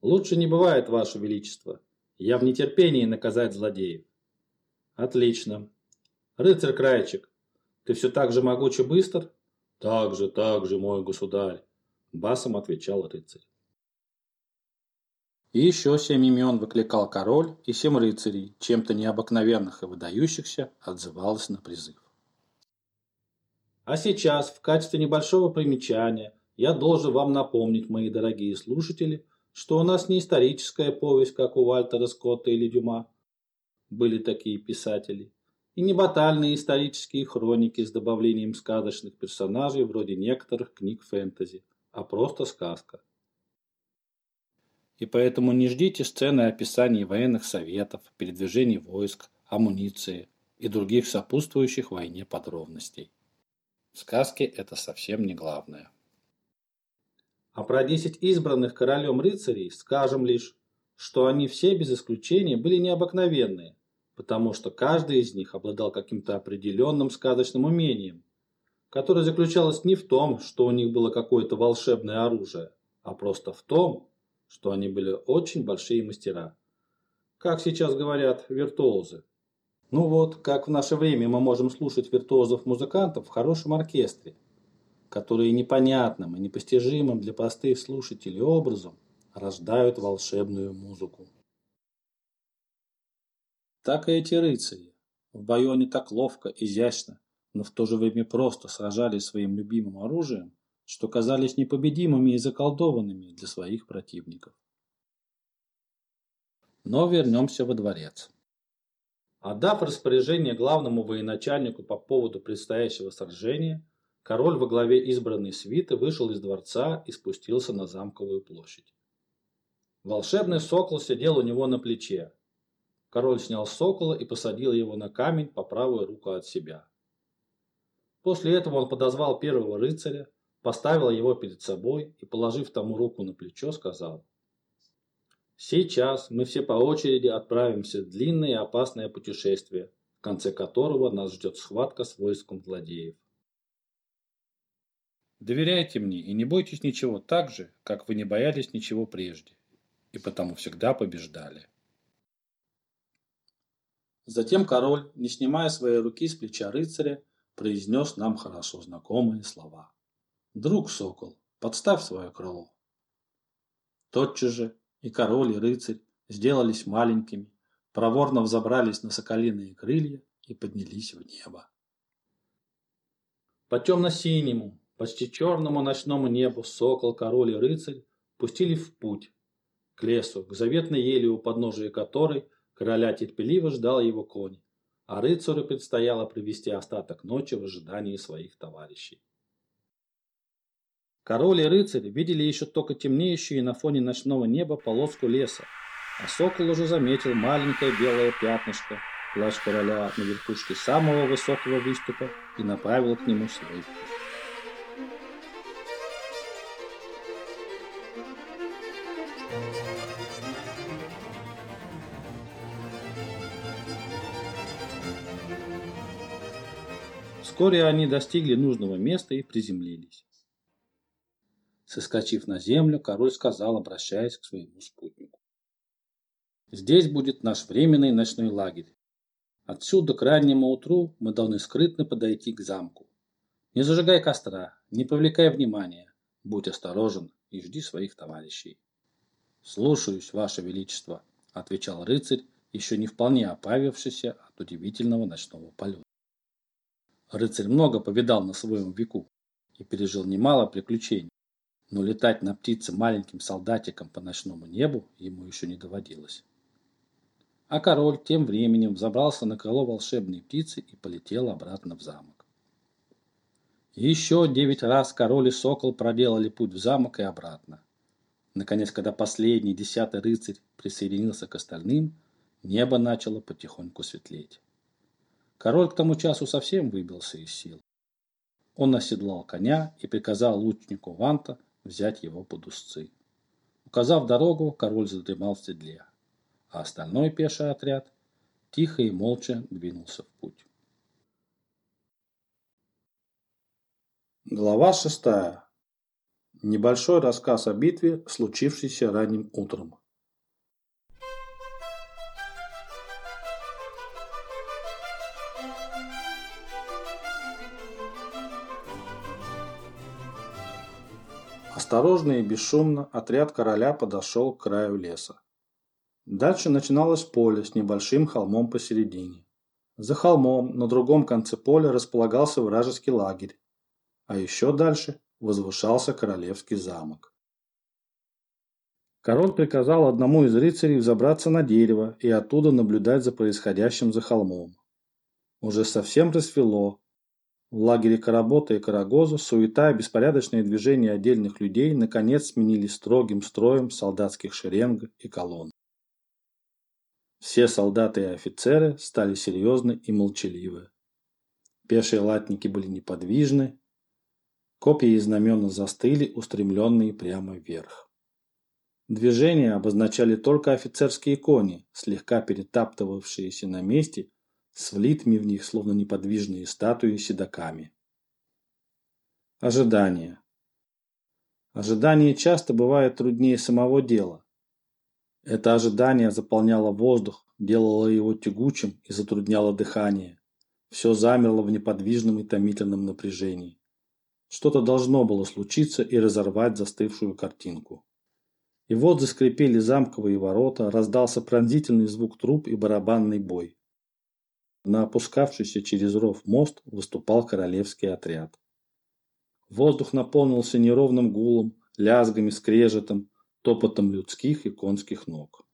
«Лучше не бывает, ваше величество!» Я в нетерпении наказать злодеев. Отлично. Рыцарь Крайчик, ты все так же могуч и быстр? Так же, так же, мой государь, басом отвечал рыцарь. И еще семь имен выкликал король, и семь рыцарей, чем-то необыкновенных и выдающихся, отзывалось на призыв. А сейчас, в качестве небольшого примечания, я должен вам напомнить, мои дорогие слушатели, что у нас не историческая повесть, как у Вальтера Скотта или Дюма. Были такие писатели. И не батальные исторические хроники с добавлением сказочных персонажей вроде некоторых книг фэнтези, а просто сказка. И поэтому не ждите сцены описаний военных советов, передвижений войск, амуниции и других сопутствующих войне подробностей. В сказке это совсем не главное. А про десять избранных королем рыцарей скажем лишь, что они все без исключения были необыкновенные, потому что каждый из них обладал каким-то определенным сказочным умением, которое заключалось не в том, что у них было какое-то волшебное оружие, а просто в том, что они были очень большие мастера. Как сейчас говорят, виртуозы. Ну вот, как в наше время мы можем слушать виртуозов-музыкантов в хорошем оркестре – которые непонятным и непостижимым для простых слушателей образом рождают волшебную музыку. Так и эти рыцари. В бою они так ловко, изящно, но в то же время просто сражались своим любимым оружием, что казались непобедимыми и заколдованными для своих противников. Но вернемся во дворец. Отдав распоряжение главному военачальнику по поводу предстоящего сражения, Король во главе избранной свиты вышел из дворца и спустился на замковую площадь. Волшебный сокол сидел у него на плече. Король снял сокола и посадил его на камень по правую руку от себя. После этого он подозвал первого рыцаря, поставил его перед собой и, положив тому руку на плечо, сказал «Сейчас мы все по очереди отправимся в длинное и опасное путешествие, в конце которого нас ждет схватка с войском злодеев. Доверяйте мне и не бойтесь ничего так же, как вы не боялись ничего прежде, и потому всегда побеждали. Затем король, не снимая своей руки с плеча рыцаря, произнес нам хорошо знакомые слова. «Друг сокол, подставь свое крыло». Тотчас же и король, и рыцарь сделались маленькими, проворно взобрались на соколиные крылья и поднялись в небо. По темно-синему, Почти черному ночному небу сокол, король и рыцарь пустили в путь к лесу, к заветной ели, у подножия которой короля терпеливо ждал его конь, а рыцарю предстояло провести остаток ночи в ожидании своих товарищей. Король и рыцарь видели еще только темнеющую на фоне ночного неба полоску леса, а сокол уже заметил маленькое белое пятнышко, плащ короля на верхушке самого высокого выступа и направил к нему свой путь. Вскоре они достигли нужного места и приземлились. Соскочив на землю, король сказал, обращаясь к своему спутнику. «Здесь будет наш временный ночной лагерь. Отсюда к раннему утру мы должны скрытно подойти к замку. Не зажигай костра, не повлекай внимания, будь осторожен и жди своих товарищей». «Слушаюсь, Ваше Величество», — отвечал рыцарь, еще не вполне оправившийся от удивительного ночного полета. Рыцарь много повидал на своем веку. и пережил немало приключений, но летать на птице маленьким солдатиком по ночному небу ему еще не доводилось. А король тем временем забрался на крыло волшебной птицы и полетел обратно в замок. еще девять раз король и сокол проделали путь в замок и обратно. Наконец, когда последний, десятый рыцарь присоединился к остальным, небо начало потихоньку светлеть. Король к тому часу совсем выбился из сил. Он оседлал коня и приказал лучнику Ванта взять его под узцы. Указав дорогу, король задремал в седле, а остальной пеший отряд тихо и молча двинулся в путь. Глава шестая. Небольшой рассказ о битве, случившейся ранним утром. Осторожно и бесшумно отряд короля подошел к краю леса. Дальше начиналось поле с небольшим холмом посередине. За холмом на другом конце поля располагался вражеский лагерь, а еще дальше возвышался королевский замок. Король приказал одному из рыцарей забраться на дерево и оттуда наблюдать за происходящим за холмом. Уже совсем рассвело. В лагере Каработа и Карагоза суета и беспорядочные движения отдельных людей наконец сменились строгим строем солдатских шеренг и колонн. Все солдаты и офицеры стали серьезны и молчаливы. Пешие латники были неподвижны, Копья и знамена застыли, устремленные прямо вверх. Движения обозначали только офицерские кони, слегка перетаптывавшиеся на месте, с влитыми в них, словно неподвижные статуи, седоками. Ожидание. Ожидание часто бывает труднее самого дела. Это ожидание заполняло воздух, делало его тягучим и затрудняло дыхание. Все замерло в неподвижном и томительном напряжении. Что-то должно было случиться и разорвать застывшую картинку. И вот заскрипели замковые ворота, раздался пронзительный звук труб и барабанный бой. На опускавшийся через ров мост выступал королевский отряд. Воздух наполнился неровным гулом, лязгами, скрежетом, топотом людских и конских ног.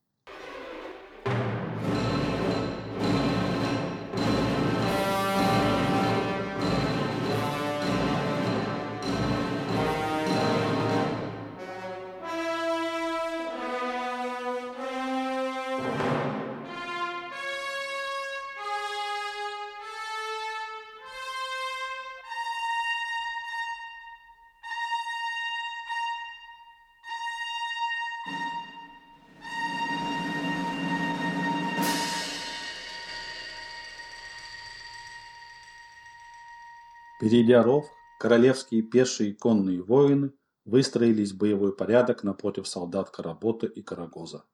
Перейдя ров, королевские пешие и конные воины выстроились в боевой порядок напротив солдат Каработа и Карагоза.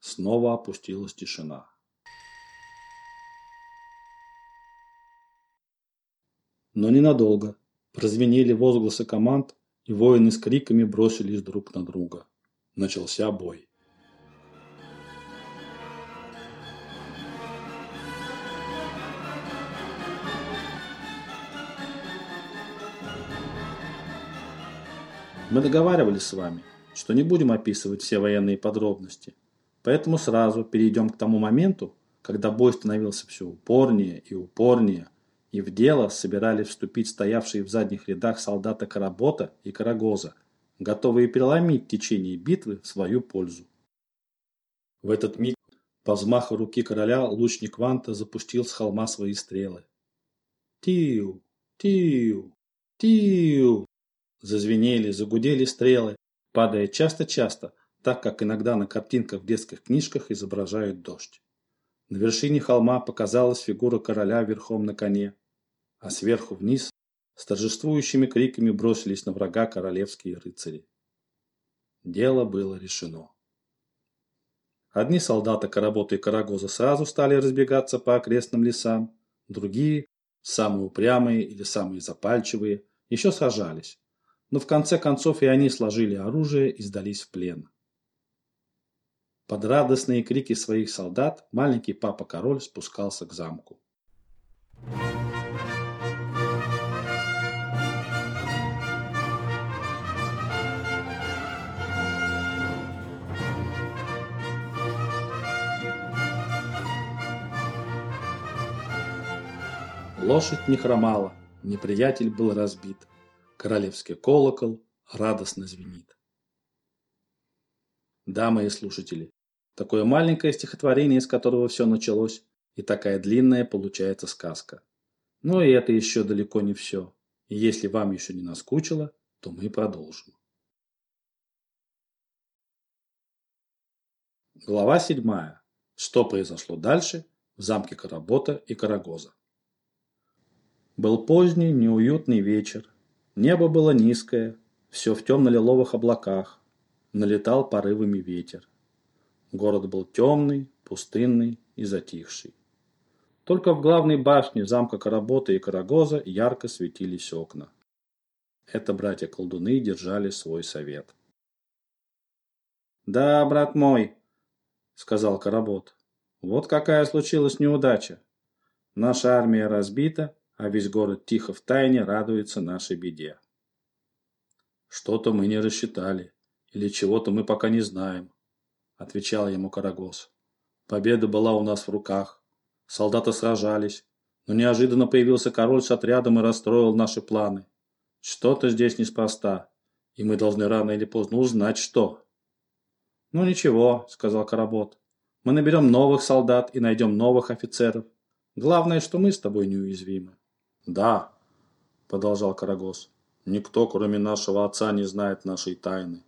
Снова опустилась тишина. Но ненадолго. Прозвенели возгласы команд, и воины с криками бросились друг на друга. Начался бой. Мы договаривались с вами, что не будем описывать все военные подробности, поэтому сразу перейдем к тому моменту, когда бой становился все упорнее и упорнее, и в дело собирались вступить стоявшие в задних рядах солдаты Каработа и Карагоза, готовые переломить течение битвы в свою пользу. В этот миг по взмаху руки короля лучник Ванта запустил с холма свои стрелы. Тиу, тиу, тиу, Зазвенели, загудели стрелы, падая часто-часто, так как иногда на картинках в детских книжках изображают дождь. На вершине холма показалась фигура короля верхом на коне, а сверху вниз с торжествующими криками бросились на врага королевские рыцари. Дело было решено. Одни солдаты Каработа и Карагоза сразу стали разбегаться по окрестным лесам, другие, самые упрямые или самые запальчивые, еще сражались, но в конце концов и они сложили оружие и сдались в плен. Под радостные крики своих солдат маленький папа-король спускался к замку. Лошадь не хромала, неприятель был разбит – Королевский колокол радостно звенит. Да, мои слушатели, такое маленькое стихотворение, из которого все началось, и такая длинная получается сказка. Но и это еще далеко не все. И если вам еще не наскучило, то мы продолжим. Глава 7. Что произошло дальше в замке Каработа и Карагоза? Был поздний, неуютный вечер. Небо было низкое, все в темно-лиловых облаках. Налетал порывами ветер. Город был темный, пустынный и затихший. Только в главной башне замка Каработа и Карагоза ярко светились окна. Это братья-колдуны держали свой совет. «Да, брат мой», — сказал Каработ, — «вот какая случилась неудача. Наша армия разбита, а весь город тихо в тайне радуется нашей беде». «Что-то мы не рассчитали, или чего-то мы пока не знаем», — отвечал ему Карагоз. «Победа была у нас в руках, Солдаты сражались, но неожиданно появился король с отрядом и расстроил наши планы. Что-то здесь неспроста, и мы должны рано или поздно узнать, что. «Ну ничего», — сказал Каработ. «Мы наберем новых солдат и найдем новых офицеров. Главное, что мы с тобой неуязвимы». «Да», — продолжал Карагос, — «никто, кроме нашего отца, не знает нашей тайны».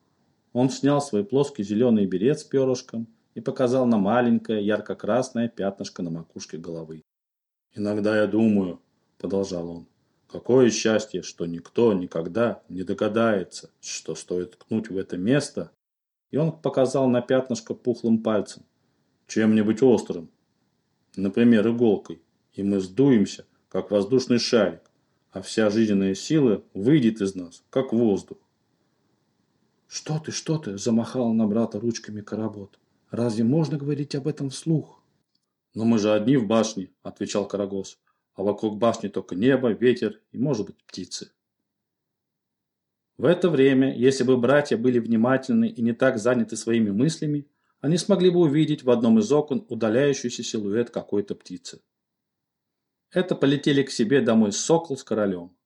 Он снял свой плоский зеленый берет с перышком и показал на маленькое ярко-красное пятнышко на макушке головы. «Иногда я думаю», — продолжал он, — «какое счастье, что никто никогда не догадается, что стоит ткнуть в это место». И он показал на пятнышко пухлым пальцем, чем-нибудь острым, например, иголкой, и мы сдуемся, как воздушный шарик, а вся жизненная сила выйдет из нас, как воздух. «Что ты, что ты?» – замахал на брата ручками Каработ. Разве можно говорить об этом вслух? Но мы же одни в башне, отвечал Карагос. А вокруг башни только небо, ветер и, может быть, птицы. В это время, если бы братья были внимательны и не так заняты своими мыслями, они смогли бы увидеть в одном из окон удаляющийся силуэт какой-то птицы. Это полетели к себе домой сокол с королем.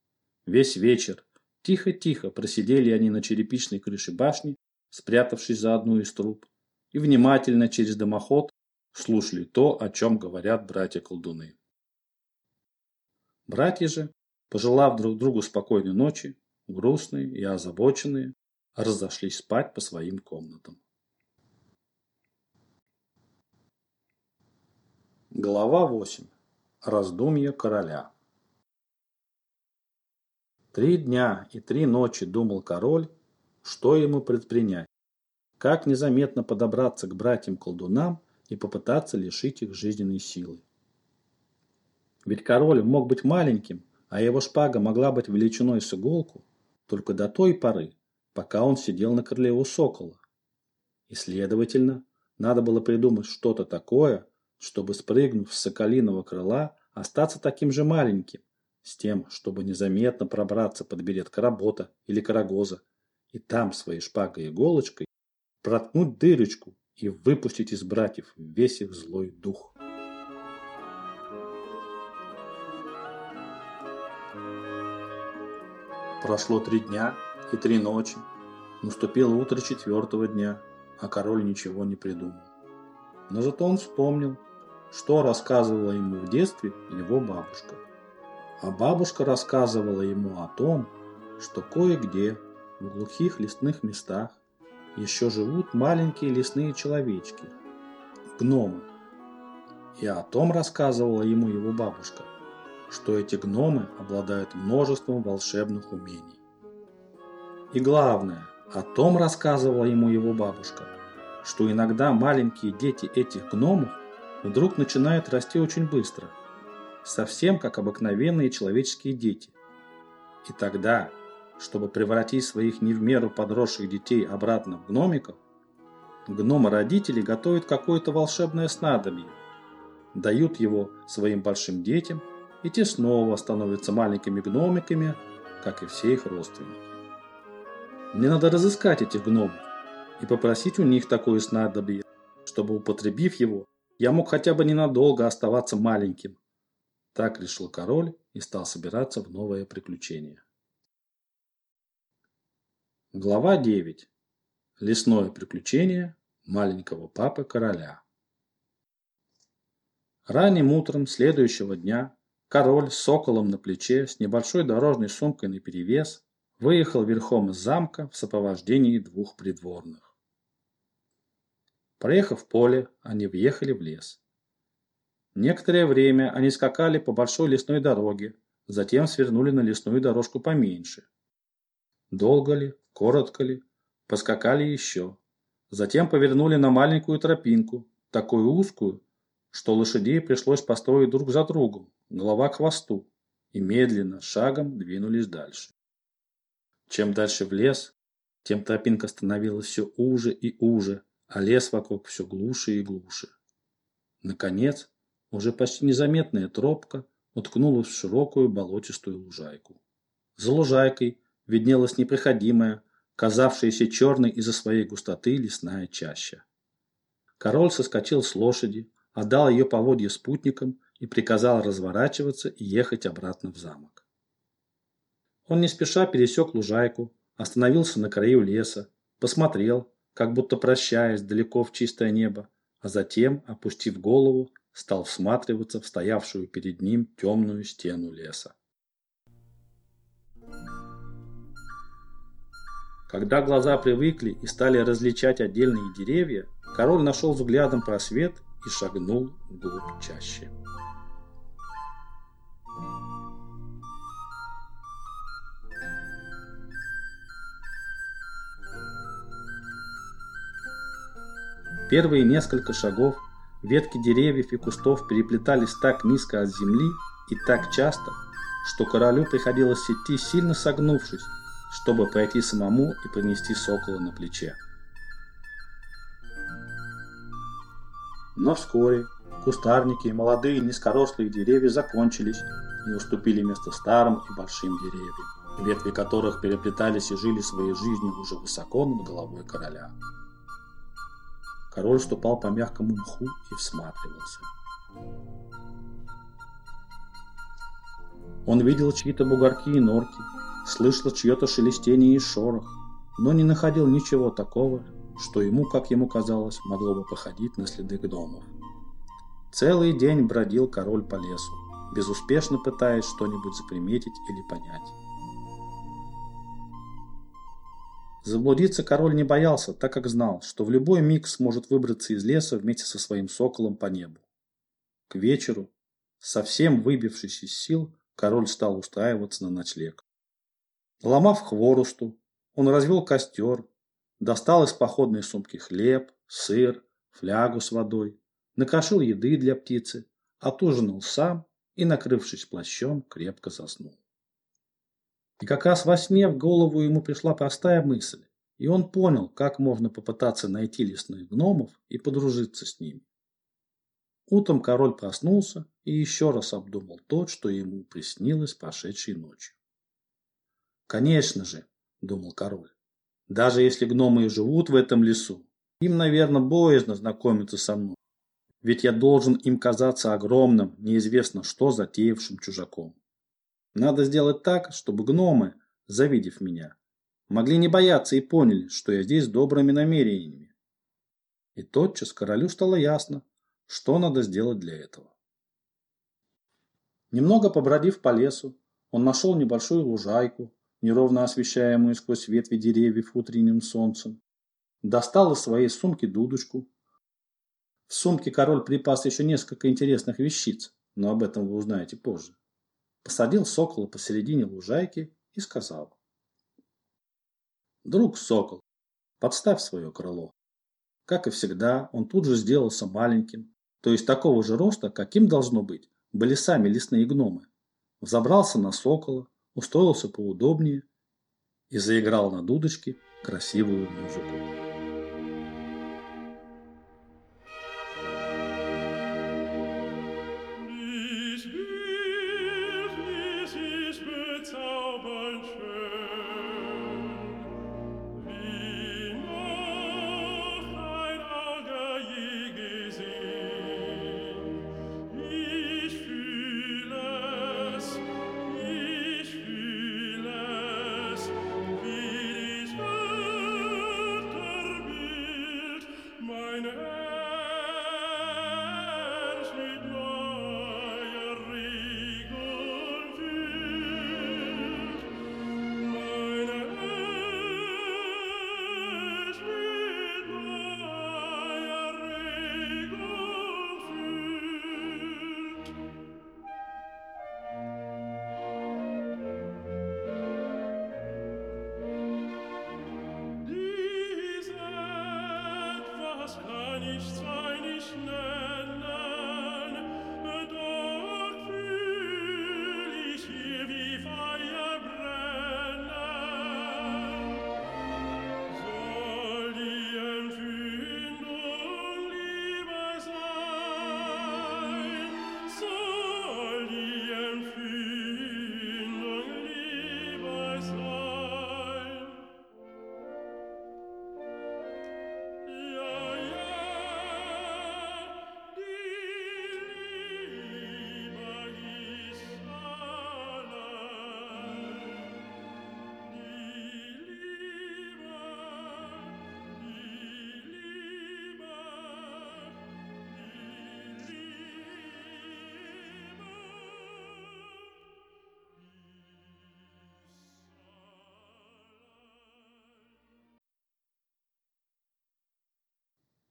Весь вечер, тихо-тихо просидели они на черепичной крыше башни, спрятавшись за одну из труб, и внимательно через дымоход слушали то, о чем говорят братья-колдуны. Братья же, пожелав друг другу спокойной ночи, грустные и озабоченные, разошлись спать по своим комнатам. Глава 8. Раздумья короля. Три дня и три ночи думал король, что ему предпринять, как незаметно подобраться к братьям-колдунам и попытаться лишить их жизненной силы. Ведь король мог быть маленьким, а его шпага могла быть величиной с иголку только до той поры, пока он сидел на крыле у сокола. И, следовательно, надо было придумать что-то такое, чтобы, спрыгнув с соколиного крыла, остаться таким же маленьким, с тем, чтобы незаметно пробраться под берет каработа или карагоза, и там своей шпагой и иголочкой проткнуть дырочку и выпустить из братьев весь их злой дух. Прошло три дня и три ночи. Наступило утро четвертого дня, а король ничего не придумал. Но зато он вспомнил, что рассказывала ему в детстве его бабушка. А бабушка рассказывала ему о том, что кое-где в глухих лесных местах еще живут маленькие лесные человечки, гномы. И о том рассказывала ему его бабушка, что эти гномы обладают множеством волшебных умений. И главное, о том рассказывала ему его бабушка, что иногда маленькие дети этих гномов вдруг начинают расти очень быстро, совсем как обыкновенные человеческие дети. И тогда чтобы превратить своих не в меру подросших детей обратно в гномиков, гномы-родители готовят какое-то волшебное снадобье, дают его своим большим детям, и те снова становятся маленькими гномиками, как и все их родственники. Мне надо разыскать этих гномов и попросить у них такое снадобье, чтобы, употребив его, я мог хотя бы ненадолго оставаться маленьким. Так решил король и стал собираться в новое приключение. Глава 9. Лесное приключение маленького папы короля. Ранним утром следующего дня король с соколом на плече с небольшой дорожной сумкой наперевес выехал верхом из замка в сопровождении двух придворных. Проехав поле, они въехали в лес. Некоторое время они скакали по большой лесной дороге, затем свернули на лесную дорожку поменьше. Долго ли, коротко ли, поскакали еще. Затем повернули на маленькую тропинку, такую узкую, что лошадей пришлось построить друг за другом, голова к хвосту, и медленно, шагом двинулись дальше. Чем дальше в лес, тем тропинка становилась все уже и уже, а лес вокруг все глуше и глуше. Наконец, уже почти незаметная тропка уткнулась в широкую болотистую лужайку. За лужайкой виднелась непроходимая, казавшаяся черной из-за своей густоты лесная чаща. Король соскочил с лошади, отдал ее поводье спутникам и приказал разворачиваться и ехать обратно в замок. Он не спеша пересек лужайку, остановился на краю леса, посмотрел, как будто прощаясь далеко в чистое небо, а затем, опустив голову, стал всматриваться в стоявшую перед ним темную стену леса. Когда глаза привыкли и стали различать отдельные деревья, король нашел взглядом просвет и шагнул вглубь чаще. Первые несколько шагов ветки деревьев и кустов переплетались так низко от земли и так часто, что королю приходилось идти сильно согнувшись, чтобы пройти самому и принести сокола на плече. Но вскоре кустарники и молодые низкорослые деревья закончились и уступили место старым и большим деревьям, ветви которых переплетались и жили своей жизнью уже высоко над головой короля. Король ступал по мягкому мху и всматривался. Он видел чьи-то бугорки и норки, слышал чье-то шелестение и шорох, но не находил ничего такого, что ему, как ему казалось, могло бы походить на следы гномов. Целый день бродил король по лесу, безуспешно пытаясь что-нибудь заприметить или понять. Заблудиться король не боялся, так как знал, что в любой миг сможет выбраться из леса вместе со своим соколом по небу. К вечеру, совсем выбившись из сил, король стал устраиваться на ночлег. Ломав хворосту, он развел костер, Достал из походной сумки хлеб, сыр, флягу с водой, накрошил еды для птицы, отужинал сам и, накрывшись плащом, крепко заснул. И как раз во сне в голову ему пришла простая мысль, и он понял, как можно попытаться найти лесных гномов и подружиться с ними. Утром король проснулся и еще раз обдумал то, что ему приснилось прошедшей ночью. «Конечно же», — думал король, даже если гномы и живут в этом лесу, им, наверное, боязно знакомиться со мной. Ведь я должен им казаться огромным, неизвестно что затеявшим чужаком. Надо сделать так, чтобы гномы, завидев меня, могли не бояться и поняли, что я здесь с добрыми намерениями. И тотчас королю стало ясно, что надо сделать для этого. Немного побродив по лесу, он нашел небольшую лужайку, неровно освещаемую сквозь ветви деревьев утренним солнцем. Достал из своей сумки дудочку. В сумке король припас еще несколько интересных вещиц, но об этом вы узнаете позже. Посадил сокола посередине лужайки и сказал. «Друг сокол, подставь свое крыло». Как и всегда, он тут же сделался маленьким, то есть такого же роста, каким должно быть, были сами лесные гномы. Взобрался на сокола, устроился поудобнее и заиграл на дудочке красивую музыку.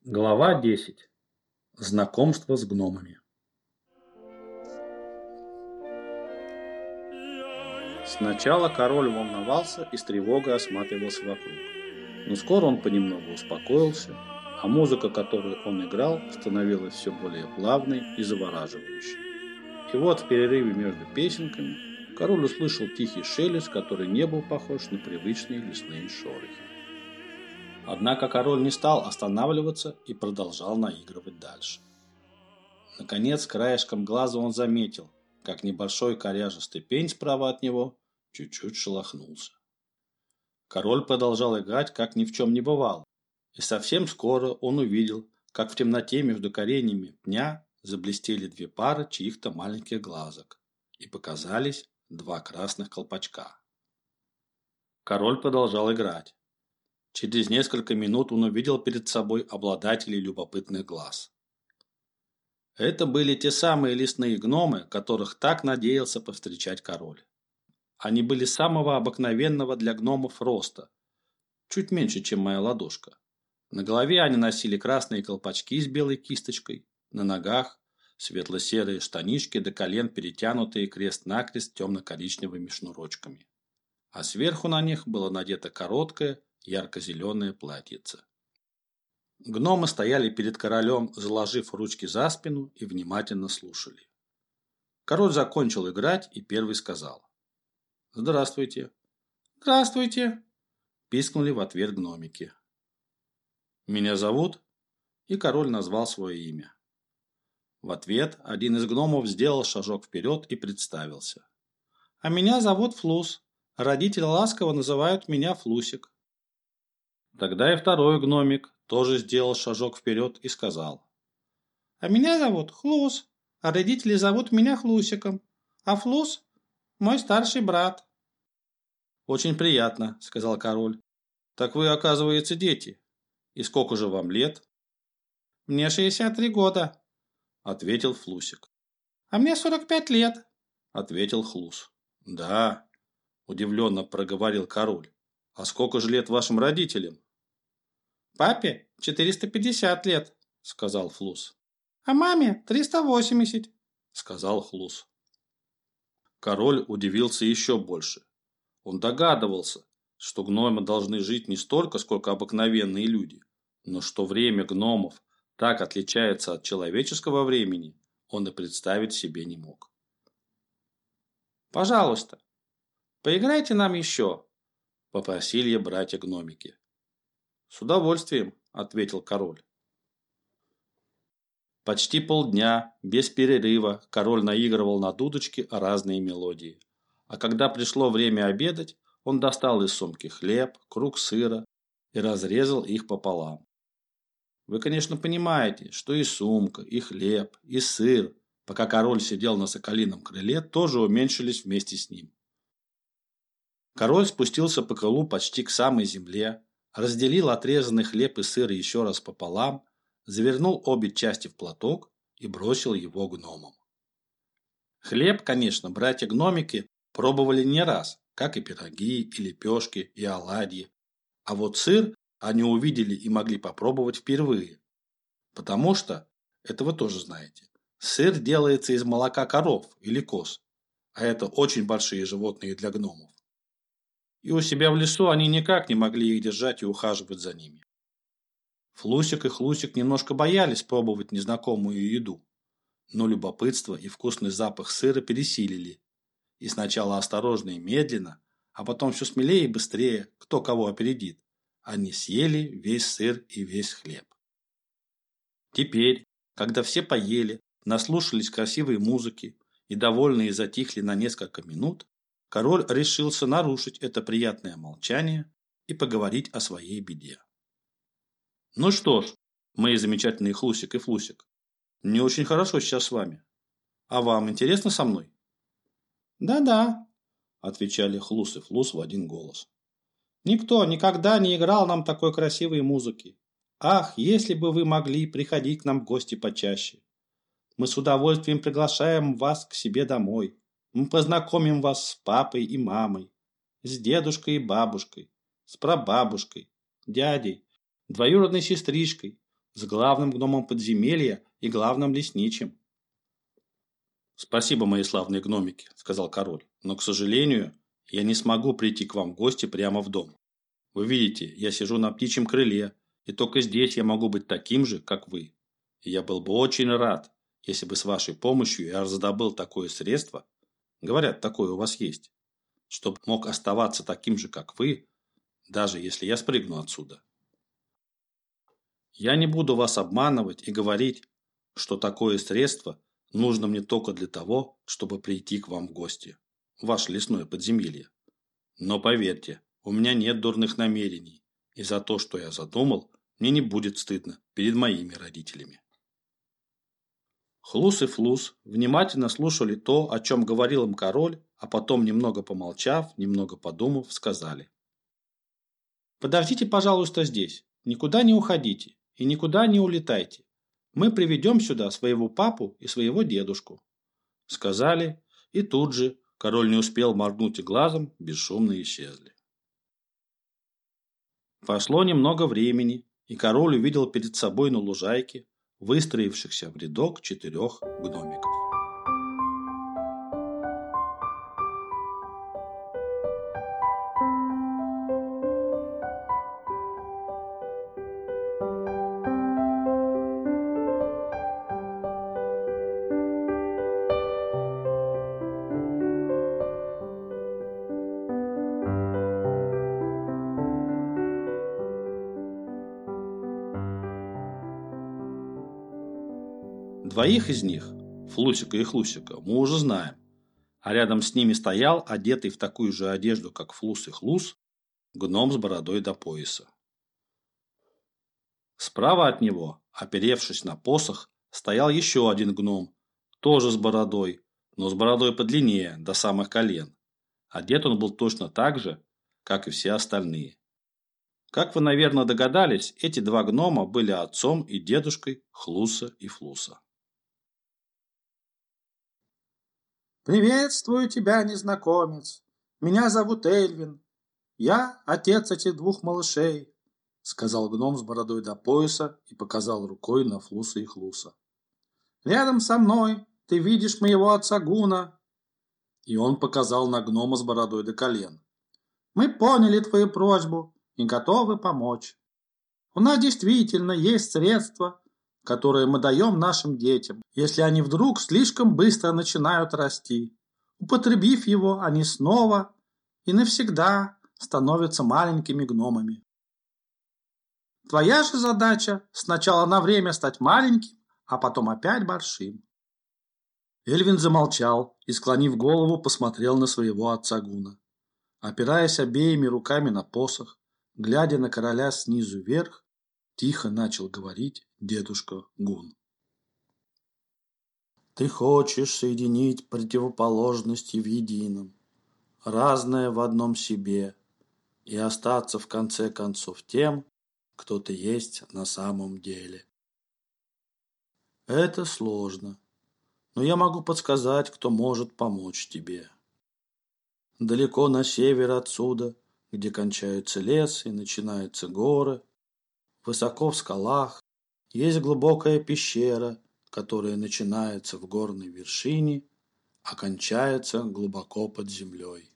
Глава 10. Знакомство с гномами. Сначала король волновался и с тревогой осматривался вокруг. Но скоро он понемногу успокоился, а музыка, которую он играл, становилась все более плавной и завораживающей. И вот в перерыве между песенками король услышал тихий шелест, который не был похож на привычные лесные шорохи. Однако король не стал останавливаться и продолжал наигрывать дальше. Наконец, краешком глаза он заметил, как небольшой коряжистый пень справа от него чуть-чуть шелохнулся. Король продолжал играть, как ни в чем не бывало, и совсем скоро он увидел, как в темноте между кореньями пня заблестели две пары чьих-то маленьких глазок, и показались два красных колпачка. Король продолжал играть. Через несколько минут он увидел перед собой обладателей любопытных глаз. Это были те самые лесные гномы, которых так надеялся повстречать король. Они были самого обыкновенного для гномов роста, чуть меньше, чем моя ладошка. На голове они носили красные колпачки с белой кисточкой, на ногах светло-серые штанишки до колен, перетянутые крест-накрест темно-коричневыми шнурочками. А сверху на них было надето короткое, ярко-зеленое платьице. Гномы стояли перед королем, заложив ручки за спину и внимательно слушали. Король закончил играть и первый сказал. «Здравствуйте». «Здравствуйте», – пискнули в ответ гномики. «Меня зовут?» И король назвал свое имя. В ответ один из гномов сделал шажок вперед и представился. «А меня зовут Флус. Родители ласково называют меня Флусик». Тогда и второй гномик тоже сделал шажок вперед и сказал. «А меня зовут Хлус, а родители зовут меня Хлусиком, а Флус – мой старший брат». «Очень приятно», – сказал король. «Так вы, оказывается, дети. И сколько же вам лет?» «Мне 63 года», – ответил Флусик. «А мне 45 лет», – ответил Хлус. «Да», – удивленно проговорил король. «А сколько же лет вашим родителям?» «Папе 450 лет», — сказал Флус. «А маме 380», — сказал Хлус. Король удивился еще больше. Он догадывался, что гномы должны жить не столько, сколько обыкновенные люди, но что время гномов так отличается от человеческого времени, он и представить себе не мог. «Пожалуйста, поиграйте нам еще», – попросили братья-гномики. «С удовольствием», – ответил король. Почти полдня, без перерыва, король наигрывал на дудочке разные мелодии. А когда пришло время обедать, он достал из сумки хлеб, круг сыра и разрезал их пополам. Вы, конечно, понимаете, что и сумка, и хлеб, и сыр, пока король сидел на соколином крыле, тоже уменьшились вместе с ним. Король спустился по крылу почти к самой земле, разделил отрезанный хлеб и сыр еще раз пополам, завернул обе части в платок и бросил его гномам. Хлеб, конечно, братья-гномики пробовали не раз, как и пироги, и лепешки, и оладьи. А вот сыр они увидели и могли попробовать впервые. Потому что, это вы тоже знаете, сыр делается из молока коров или коз, а это очень большие животные для гномов. И у себя в лесу они никак не могли их держать и ухаживать за ними. Флусик и Хлусик немножко боялись пробовать незнакомую еду, но любопытство и вкусный запах сыра пересилили. И сначала осторожно и медленно, а потом все смелее и быстрее, кто кого опередит, они съели весь сыр и весь хлеб. Теперь, когда все поели, наслушались красивой музыки и довольные затихли на несколько минут, король решился нарушить это приятное молчание и поговорить о своей беде. Ну что ж, мои замечательные Хлусик и Флусик, мне очень хорошо сейчас с вами. А вам интересно со мной? Да-да, отвечали Хлус и Флус в один голос. Никто никогда не играл нам такой красивой музыки. Ах, если бы вы могли приходить к нам в гости почаще. Мы с удовольствием приглашаем вас к себе домой. Мы познакомим вас с папой и мамой, с дедушкой и бабушкой, с прабабушкой, дядей, двоюродной сестричкой, с главным гномом подземелья и главным лесничим. «Спасибо, мои славные гномики», — сказал король, «но, к сожалению, я не смогу прийти к вам в гости прямо в дом. Вы видите, я сижу на птичьем крыле, и только здесь я могу быть таким же, как вы. И я был бы очень рад, если бы с вашей помощью я раздобыл такое средство, говорят, такое у вас есть, чтобы мог оставаться таким же, как вы, даже если я спрыгну отсюда. Я не буду вас обманывать и говорить, что такое средство нужно мне только для того, чтобы прийти к вам в гости, ваше лесное подземелье. Но поверьте, у меня нет дурных намерений, и за то, что я задумал, мне не будет стыдно перед моими родителями. Хлус и Флус внимательно слушали то, о чем говорил им король, а потом, немного помолчав, немного подумав, сказали. «Подождите, пожалуйста, здесь. Никуда не уходите и никуда не улетайте. Мы приведем сюда своего папу и своего дедушку». Сказали, и тут же король не успел моргнуть и глазом, бесшумно исчезли. Прошло немного времени, и король увидел перед собой на лужайке выстроившихся в рядок четырех гномиков. Двоих из них, Флусика и Хлусика, мы уже знаем. А рядом с ними стоял, одетый в такую же одежду, как Флус и Хлус, гном с бородой до пояса. Справа от него, оперевшись на посох, стоял еще один гном, тоже с бородой, но с бородой подлиннее, до самых колен. Одет он был точно так же, как и все остальные. Как вы, наверное, догадались, эти два гнома были отцом и дедушкой Хлуса и Флуса. «Приветствую тебя, незнакомец. Меня зовут Эльвин. Я отец этих двух малышей», — сказал гном с бородой до пояса и показал рукой на Флуса и Хлуса. «Рядом со мной ты видишь моего отца Гуна». И он показал на гнома с бородой до колен. «Мы поняли твою просьбу и готовы помочь. У нас действительно есть средства, которые мы даем нашим детям, если они вдруг слишком быстро начинают расти. Употребив его, они снова и навсегда становятся маленькими гномами. Твоя же задача сначала на время стать маленьким, а потом опять большим. Эльвин замолчал и, склонив голову, посмотрел на своего отца Гуна. Опираясь обеими руками на посох, глядя на короля снизу вверх, Тихо начал говорить дедушка Гун. Ты хочешь соединить противоположности в едином, разное в одном себе, и остаться в конце концов тем, кто ты есть на самом деле. Это сложно, но я могу подсказать, кто может помочь тебе. Далеко на север отсюда, где кончается лес и начинаются горы, высоко в скалах, есть глубокая пещера, которая начинается в горной вершине, а глубоко под землей.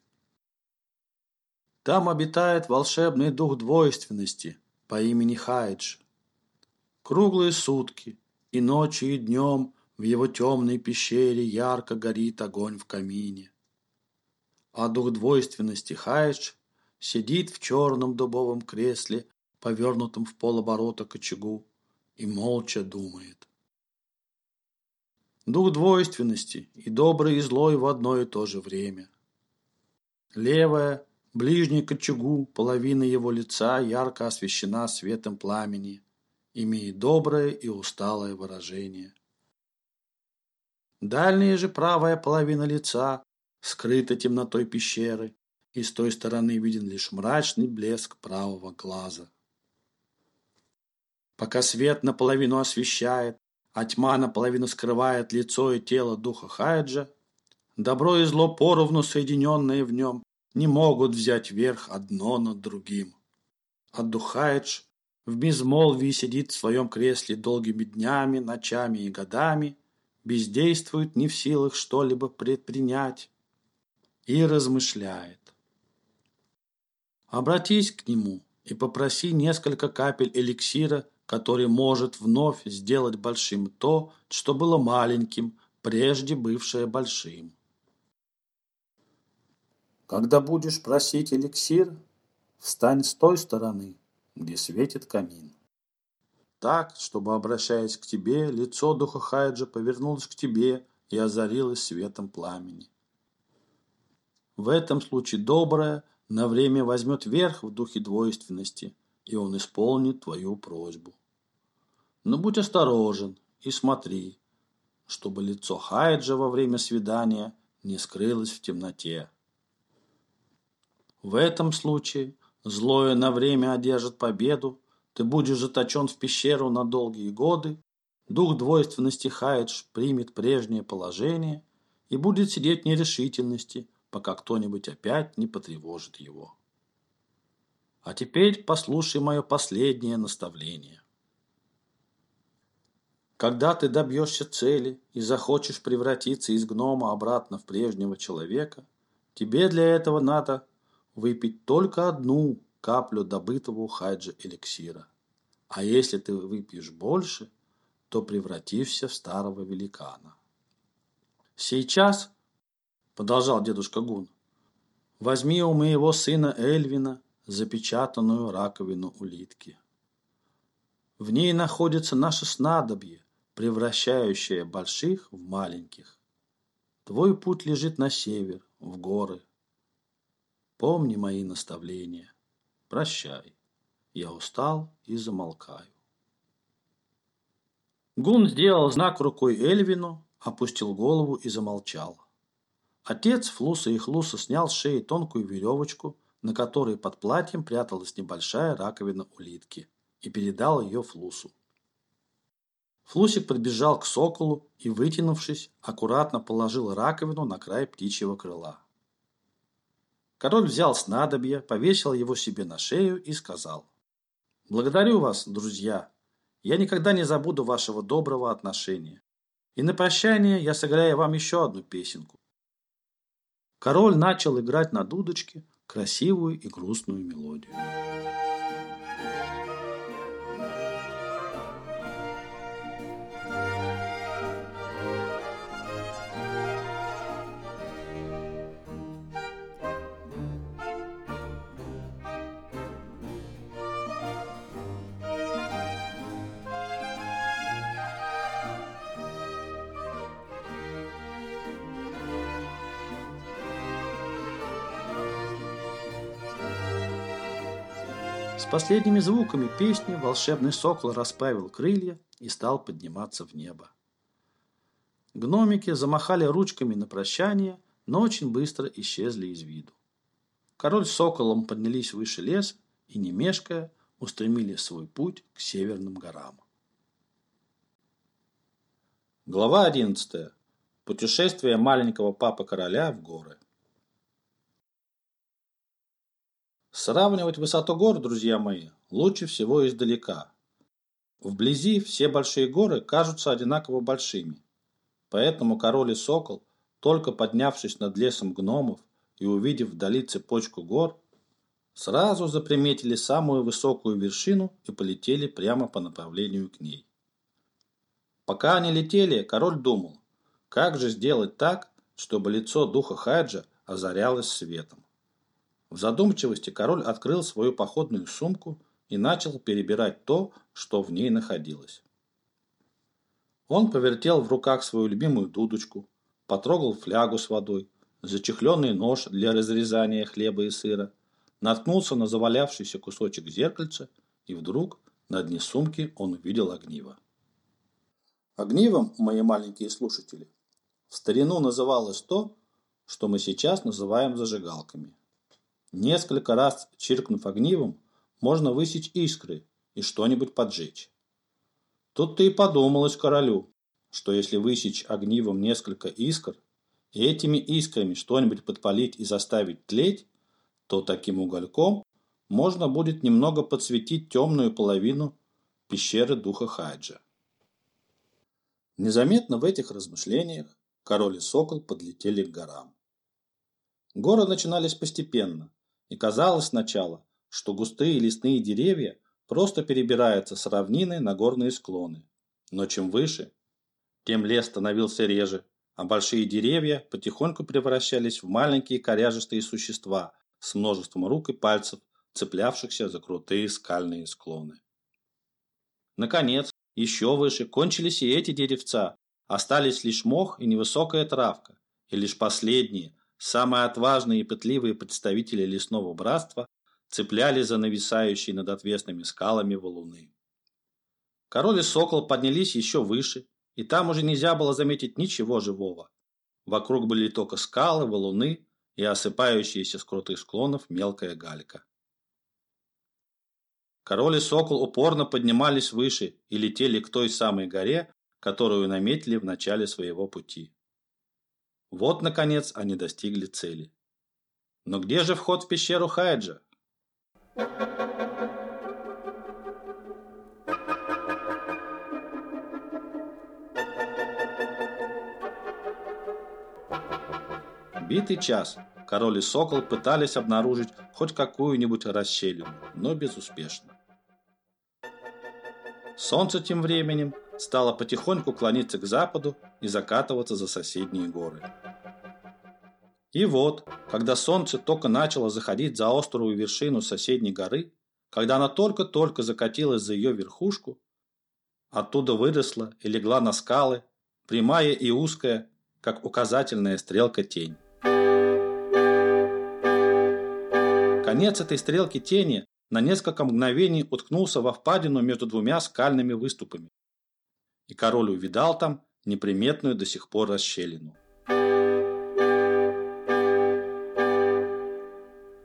Там обитает волшебный дух двойственности по имени Хайдж. Круглые сутки и ночью и днем в его темной пещере ярко горит огонь в камине. А дух двойственности Хайдж сидит в черном дубовом кресле, повернутом в полоборота к очагу, и молча думает. Дух двойственности и добрый и злой в одно и то же время. Левая, ближняя к очагу, половина его лица ярко освещена светом пламени, имеет доброе и усталое выражение. Дальняя же правая половина лица скрыта темнотой пещеры, и с той стороны виден лишь мрачный блеск правого глаза. Пока свет наполовину освещает, а тьма наполовину скрывает лицо и тело духа Хайджа, добро и зло поровну соединенные в нем не могут взять верх одно над другим. А дух Хайдж в безмолвии сидит в своем кресле долгими днями, ночами и годами, бездействует не в силах что-либо предпринять и размышляет. Обратись к нему и попроси несколько капель эликсира который может вновь сделать большим то, что было маленьким, прежде бывшее большим. Когда будешь просить эликсир, встань с той стороны, где светит камин. Так, чтобы, обращаясь к тебе, лицо духа Хайджа повернулось к тебе и озарилось светом пламени. В этом случае доброе на время возьмет верх в духе двойственности – и он исполнит твою просьбу. Но будь осторожен и смотри, чтобы лицо Хайджа во время свидания не скрылось в темноте. В этом случае злое на время одержит победу, ты будешь заточен в пещеру на долгие годы, дух двойственности Хайдж примет прежнее положение и будет сидеть в нерешительности, пока кто-нибудь опять не потревожит его. А теперь послушай мое последнее наставление. Когда ты добьешься цели и захочешь превратиться из гнома обратно в прежнего человека, тебе для этого надо выпить только одну каплю добытого у Хайджа эликсира. А если ты выпьешь больше, то превратишься в старого великана. Сейчас, продолжал дедушка Гун, возьми у моего сына Эльвина запечатанную раковину улитки. В ней находится наше снадобье, превращающее больших в маленьких. Твой путь лежит на север, в горы. Помни мои наставления. Прощай. Я устал и замолкаю. Гун сделал знак рукой Эльвину, опустил голову и замолчал. Отец Флуса и Хлуса снял с шеи тонкую веревочку, на которой под платьем пряталась небольшая раковина улитки, и передал ее Флусу. Флусик подбежал к соколу и, вытянувшись, аккуратно положил раковину на край птичьего крыла. Король взял снадобье, повесил его себе на шею и сказал. «Благодарю вас, друзья. Я никогда не забуду вашего доброго отношения. И на прощание я сыграю вам еще одну песенку». Король начал играть на дудочке, красивую и грустную мелодию. Последними звуками песни волшебный сокол расправил крылья и стал подниматься в небо. Гномики замахали ручками на прощание, но очень быстро исчезли из виду. Король с соколом поднялись выше лес и, не мешкая, устремили свой путь к северным горам. Глава 11. Путешествие маленького папы-короля в горы. Сравнивать высоту гор, друзья мои, лучше всего издалека. Вблизи все большие горы кажутся одинаково большими. Поэтому король и сокол, только поднявшись над лесом гномов и увидев вдали цепочку гор, сразу заприметили самую высокую вершину и полетели прямо по направлению к ней. Пока они летели, король думал, как же сделать так, чтобы лицо духа Хаджа озарялось светом. В задумчивости король открыл свою походную сумку и начал перебирать то, что в ней находилось. Он повертел в руках свою любимую дудочку, потрогал флягу с водой, зачехленный нож для разрезания хлеба и сыра, наткнулся на завалявшийся кусочек зеркальца, и вдруг на дне сумки он увидел огниво. Огнивом, мои маленькие слушатели, в старину называлось то, что мы сейчас называем зажигалками. Несколько раз чиркнув огнивом, можно высечь искры и что-нибудь поджечь. Тут-то и подумалось королю, что если высечь огнивом несколько искр, и этими искрами что-нибудь подпалить и заставить тлеть, то таким угольком можно будет немного подсветить темную половину пещеры духа Хайджа. Незаметно в этих размышлениях король и сокол подлетели к горам. Горы начинались постепенно, и казалось сначала, что густые лесные деревья просто перебираются с равнины на горные склоны. Но чем выше, тем лес становился реже, а большие деревья потихоньку превращались в маленькие коряжистые существа с множеством рук и пальцев, цеплявшихся за крутые скальные склоны. Наконец, еще выше кончились и эти деревца, остались лишь мох и невысокая травка, и лишь последние, самые отважные и пытливые представители лесного братства цеплялись за нависающие над отвесными скалами валуны. Король и сокол поднялись еще выше, и там уже нельзя было заметить ничего живого. Вокруг были только скалы, валуны и осыпающиеся с крутых склонов мелкая галька. Король и сокол упорно поднимались выше и летели к той самой горе, которую наметили в начале своего пути. Вот, наконец, они достигли цели. Но где же вход в пещеру Хайджа? Битый час король и сокол пытались обнаружить хоть какую-нибудь расщелину, но безуспешно. Солнце тем временем стало потихоньку клониться к западу и закатываться за соседние горы. И вот, когда солнце только начало заходить за острую вершину соседней горы, когда она только-только закатилась за ее верхушку, оттуда выросла и легла на скалы, прямая и узкая, как указательная стрелка тень. Конец этой стрелки тени на несколько мгновений уткнулся во впадину между двумя скальными выступами. И король увидал там неприметную до сих пор расщелину.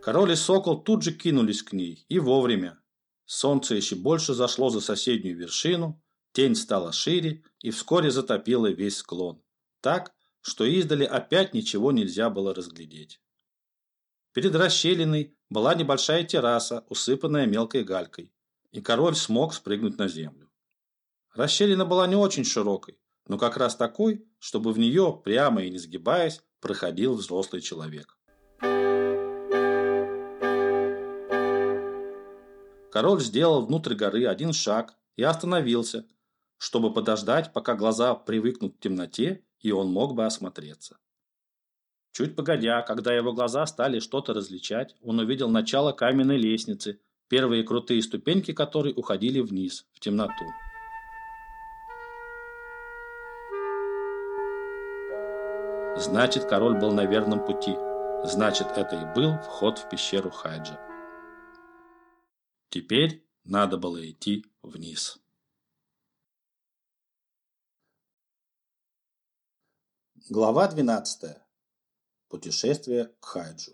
Король и сокол тут же кинулись к ней, и вовремя. Солнце еще больше зашло за соседнюю вершину, тень стала шире и вскоре затопила весь склон, так, что издали опять ничего нельзя было разглядеть. Перед расщелиной была небольшая терраса, усыпанная мелкой галькой, и король смог спрыгнуть на землю. Расщелина была не очень широкой, но как раз такой, чтобы в нее, прямо и не сгибаясь, проходил взрослый человек. Король сделал внутрь горы один шаг и остановился, чтобы подождать, пока глаза привыкнут к темноте, и он мог бы осмотреться. Чуть погодя, когда его глаза стали что-то различать, он увидел начало каменной лестницы, первые крутые ступеньки которой уходили вниз, в темноту. Значит, король был на верном пути. Значит, это и был вход в пещеру Хайджа. Теперь надо было идти вниз. Глава двенадцатая. Путешествие к Хайджу.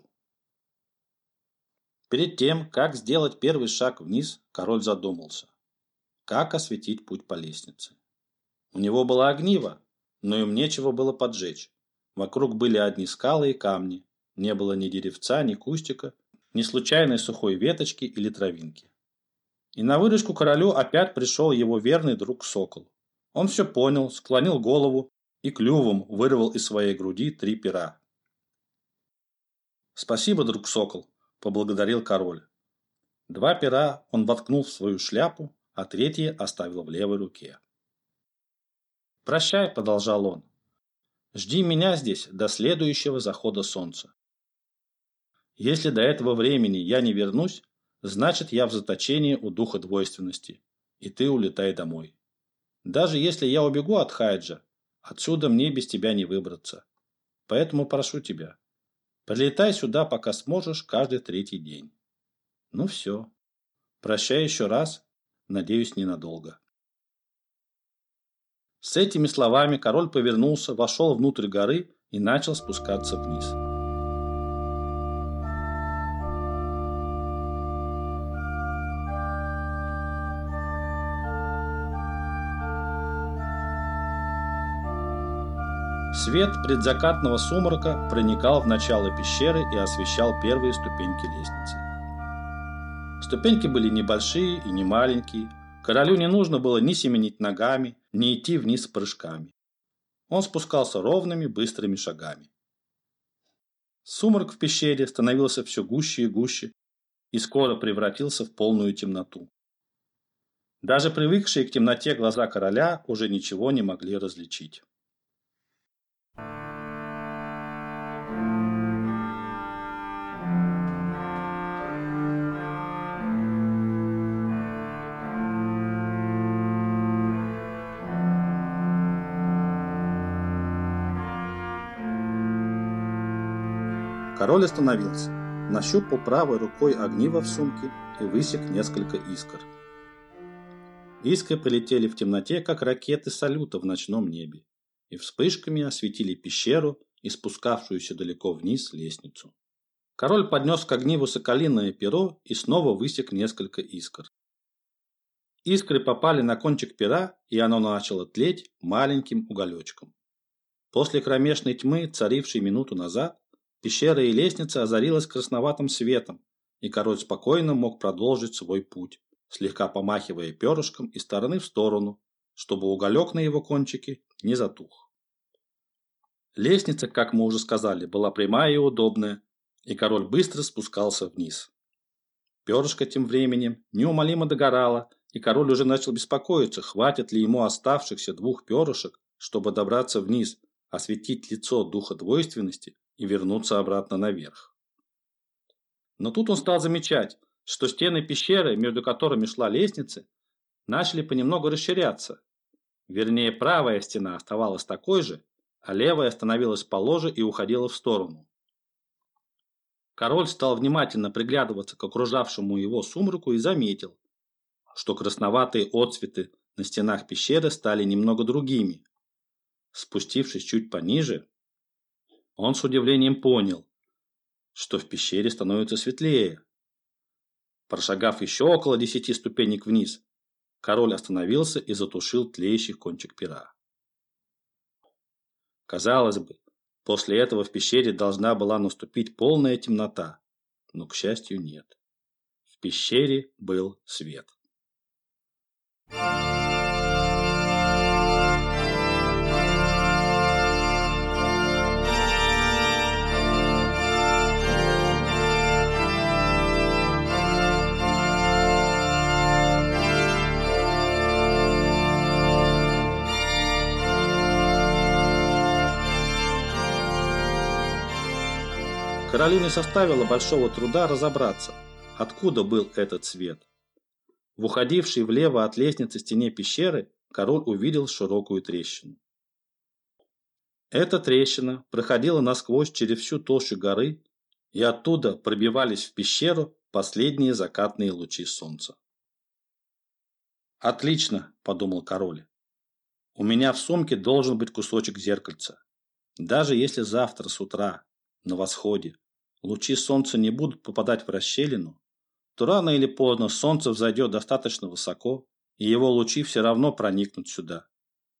Перед тем, как сделать первый шаг вниз, король задумался. Как осветить путь по лестнице? У него была огнива, но им нечего было поджечь. Вокруг были одни скалы и камни. Не было ни деревца, ни кустика, ни случайной сухой веточки или травинки. И на выручку королю опять пришел его верный друг Сокол. Он все понял, склонил голову и клювом вырвал из своей груди три пера. «Спасибо, друг Сокол», – поблагодарил король. Два пера он воткнул в свою шляпу, а третье оставил в левой руке. «Прощай», – продолжал он. «Жди меня здесь до следующего захода солнца. Если до этого времени я не вернусь, значит я в заточении у духа двойственности, и ты улетай домой. Даже если я убегу от Хайджа, отсюда мне без тебя не выбраться. Поэтому прошу тебя, прилетай сюда, пока сможешь, каждый третий день. Ну все. Прощай еще раз, надеюсь, ненадолго. С этими словами король повернулся, вошел внутрь горы и начал спускаться вниз. Свет предзакатного сумрака проникал в начало пещеры и освещал первые ступеньки лестницы. Ступеньки были небольшие и не маленькие. Королю не нужно было ни семенить ногами, ни идти вниз прыжками. Он спускался ровными, быстрыми шагами. Сумрак в пещере становился все гуще и гуще и скоро превратился в полную темноту. Даже привыкшие к темноте глаза короля уже ничего не могли различить. Король остановился, нащупал правой рукой огниво в сумке и высек несколько искр. Искры полетели в темноте, как ракеты салюта в ночном небе, и вспышками осветили пещеру и спускавшуюся далеко вниз лестницу. Король поднес к огниву соколиное перо и снова высек несколько искр. Искры попали на кончик пера, и оно начало тлеть маленьким уголечком. После кромешной тьмы, царившей минуту назад, Пещера и лестница озарилась красноватым светом, и король спокойно мог продолжить свой путь, слегка помахивая перышком из стороны в сторону, чтобы уголек на его кончике не затух. Лестница, как мы уже сказали, была прямая и удобная, и король быстро спускался вниз. Перышко тем временем неумолимо догорало, и король уже начал беспокоиться, хватит ли ему оставшихся двух перышек, чтобы добраться вниз, осветить лицо духа двойственности и вернуться обратно наверх. Но тут он стал замечать, что стены пещеры, между которыми шла лестница, начали понемногу расширяться. Вернее, правая стена оставалась такой же, а левая становилась положе и уходила в сторону. Король стал внимательно приглядываться к окружавшему его сумраку и заметил, что красноватые отцветы на стенах пещеры стали немного другими. Спустившись чуть пониже, он с удивлением понял, что в пещере становится светлее. Прошагав еще около десяти ступенек вниз, король остановился и затушил тлеющий кончик пера. Казалось бы, после этого в пещере должна была наступить полная темнота, но, к счастью, нет. В пещере был свет. Королю не составило большого труда разобраться, откуда был этот свет. В уходившей влево от лестницы стене пещеры король увидел широкую трещину. Эта трещина проходила насквозь через всю толщу горы, и оттуда пробивались в пещеру последние закатные лучи солнца. «Отлично», – подумал король. «У меня в сумке должен быть кусочек зеркальца. Даже если завтра с утра, на восходе, лучи солнца не будут попадать в расщелину, то рано или поздно солнце взойдет достаточно высоко, и его лучи все равно проникнут сюда.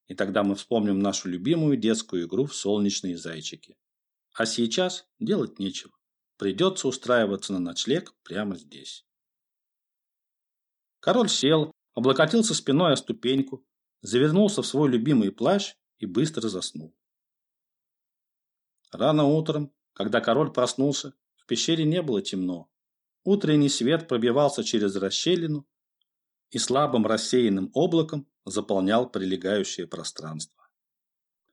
и тогда мы вспомним нашу любимую детскую игру в солнечные зайчики. А сейчас делать нечего. Придется устраиваться на ночлег прямо здесь. Король сел, облокотился спиной о ступеньку, завернулся в свой любимый плащ и быстро заснул. Рано утром, когда король проснулся, в пещере не было темно. Утренний свет пробивался через расщелину и слабым рассеянным облаком заполнял прилегающее пространство.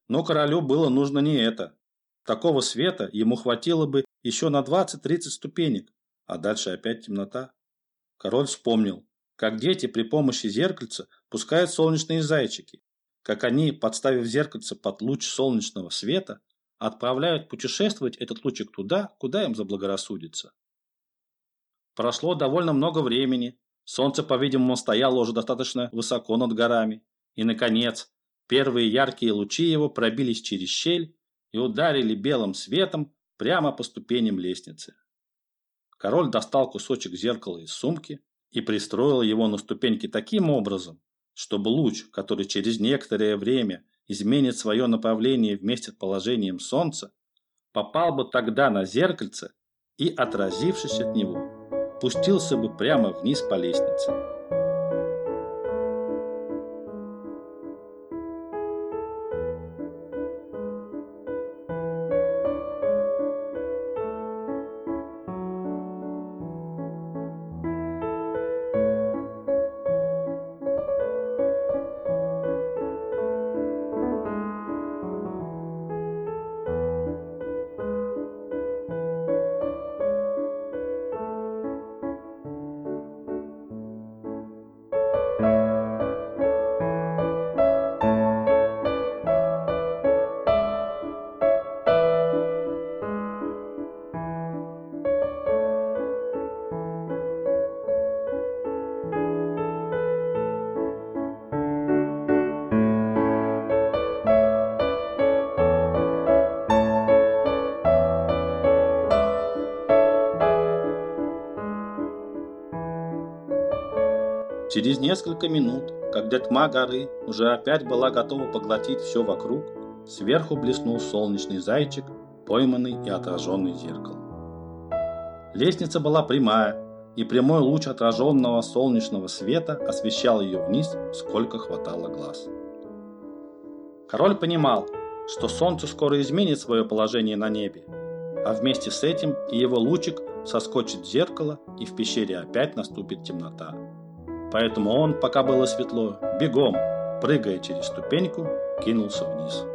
Но королю было нужно не это. Такого света ему хватило бы еще на 20-30 ступенек, а дальше опять темнота. Король вспомнил, как дети при помощи зеркальца пускают солнечные зайчики, как они, подставив зеркальце под луч солнечного света, отправляют путешествовать этот лучик туда, куда им заблагорассудится. Прошло довольно много времени, солнце, по-видимому, стояло уже достаточно высоко над горами, и, наконец, первые яркие лучи его пробились через щель и ударили белым светом прямо по ступеням лестницы. Король достал кусочек зеркала из сумки и пристроил его на ступеньки таким образом, чтобы луч, который через некоторое время изменит свое направление вместе с положением Солнца, попал бы тогда на зеркальце и, отразившись от него, пустился бы прямо вниз по лестнице. Несколько минут, когда тьма горы уже опять была готова поглотить все вокруг, сверху блеснул солнечный зайчик, пойманный и отраженный зеркалом. Лестница была прямая, и прямой луч отраженного солнечного света освещал ее вниз, сколько хватало глаз. Король понимал, что солнце скоро изменит свое положение на небе, а вместе с этим и его лучик соскочит в зеркало, и в пещере опять наступит темнота. Поэтому он, пока было светло, бегом, прыгая через ступеньку, кинулся вниз.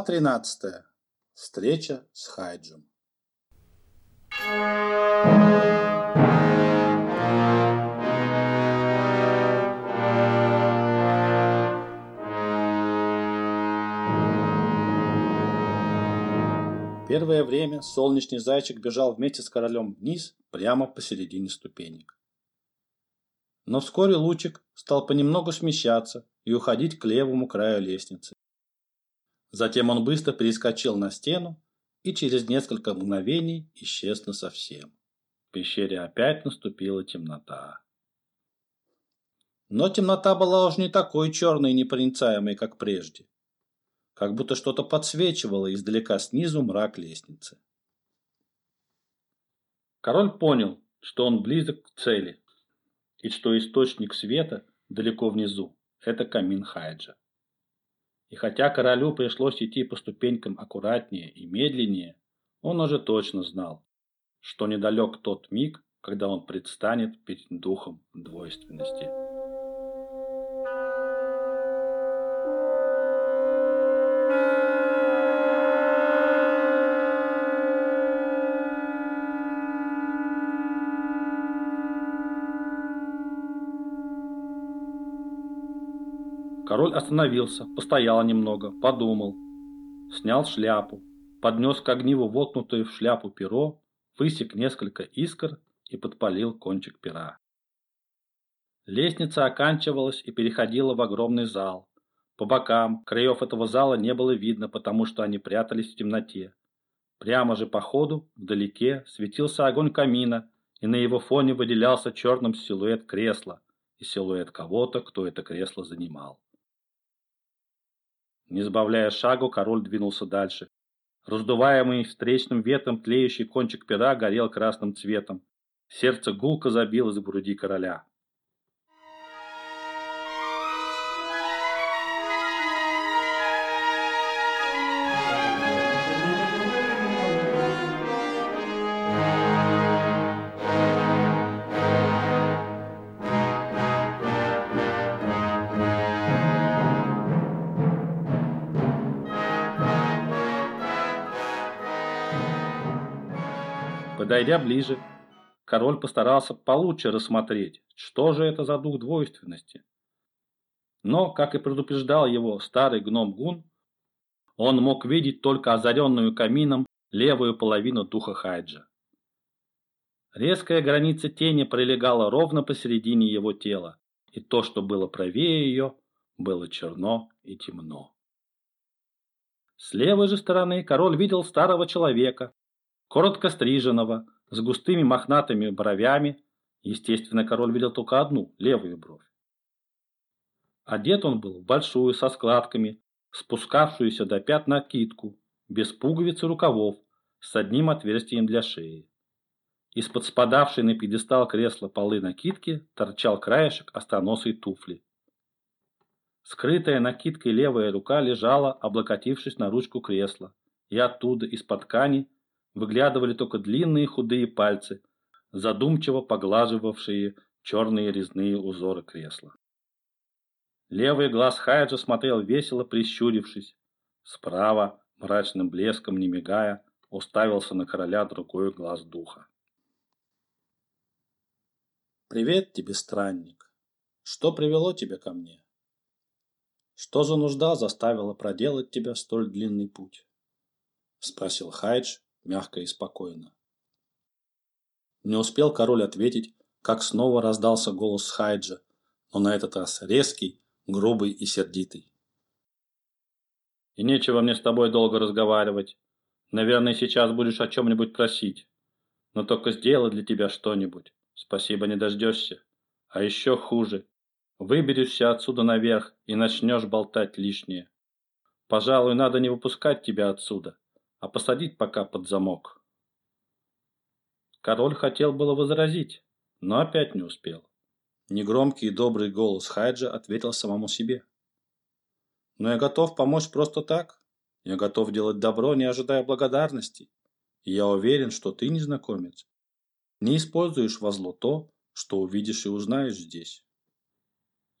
Глава 13. Встреча с Хайджем. Первое время солнечный зайчик бежал вместе с королем вниз, прямо посередине ступенек. Но вскоре лучик стал понемногу смещаться и уходить к левому краю лестницы. Затем он быстро перескочил на стену и через несколько мгновений исчез совсем. В пещере опять наступила темнота. Но темнота была уже не такой черной и непроницаемой, как прежде. Как будто что-то подсвечивало издалека снизу мрак лестницы. Король понял, что он близок к цели, и что источник света далеко внизу – это камин Хайджа. И хотя королю пришлось идти по ступенькам аккуратнее и медленнее, он уже точно знал, что недалек тот миг, когда он предстанет перед духом двойственности. Король остановился, постоял немного, подумал, снял шляпу, поднес к огниву воткнутое в шляпу перо, высек несколько искр и подпалил кончик пера. Лестница оканчивалась и переходила в огромный зал. По бокам краев этого зала не было видно, потому что они прятались в темноте. Прямо же по ходу, вдалеке, светился огонь камина, и на его фоне выделялся черным силуэт кресла и силуэт кого-то, кто это кресло занимал. Не сбавляя шагу, король двинулся дальше. Раздуваемый встречным ветром тлеющий кончик пера горел красным цветом. Сердце гулко забилось в груди короля. Подойдя ближе, король постарался получше рассмотреть, что же это за дух двойственности. Но, как и предупреждал его старый гном Гун, он мог видеть только озаренную камином левую половину духа Хайджа. Резкая граница тени пролегала ровно посередине его тела, и то, что было правее ее, было черно и темно. С левой же стороны король видел старого человека, коротко стриженного, с густыми мохнатыми бровями. Естественно, король видел только одну, левую бровь. Одет он был в большую, со складками, спускавшуюся до пят накидку, без пуговиц и рукавов, с одним отверстием для шеи. Из-под спадавшей на пьедестал кресла полы накидки торчал краешек остроносой туфли. Скрытая накидкой левая рука лежала, облокотившись на ручку кресла, и оттуда, из-под ткани, выглядывали только длинные худые пальцы, задумчиво поглаживавшие черные резные узоры кресла. Левый глаз Хайджа смотрел весело, прищурившись. Справа, мрачным блеском не мигая, уставился на короля другой глаз духа. «Привет тебе, странник. Что привело тебя ко мне? Что за нужда заставила проделать тебя столь длинный путь?» — спросил Хайдж, мягко и спокойно. Не успел король ответить, как снова раздался голос Хайджа, но на этот раз резкий, грубый и сердитый. «И нечего мне с тобой долго разговаривать. Наверное, сейчас будешь о чем-нибудь просить. Но только сделай для тебя что-нибудь. Спасибо не дождешься. А еще хуже. Выберешься отсюда наверх и начнешь болтать лишнее. Пожалуй, надо не выпускать тебя отсюда а посадить пока под замок. Король хотел было возразить, но опять не успел. Негромкий и добрый голос Хайджа ответил самому себе. «Но я готов помочь просто так. Я готов делать добро, не ожидая благодарности. И я уверен, что ты, незнакомец, не используешь во зло то, что увидишь и узнаешь здесь».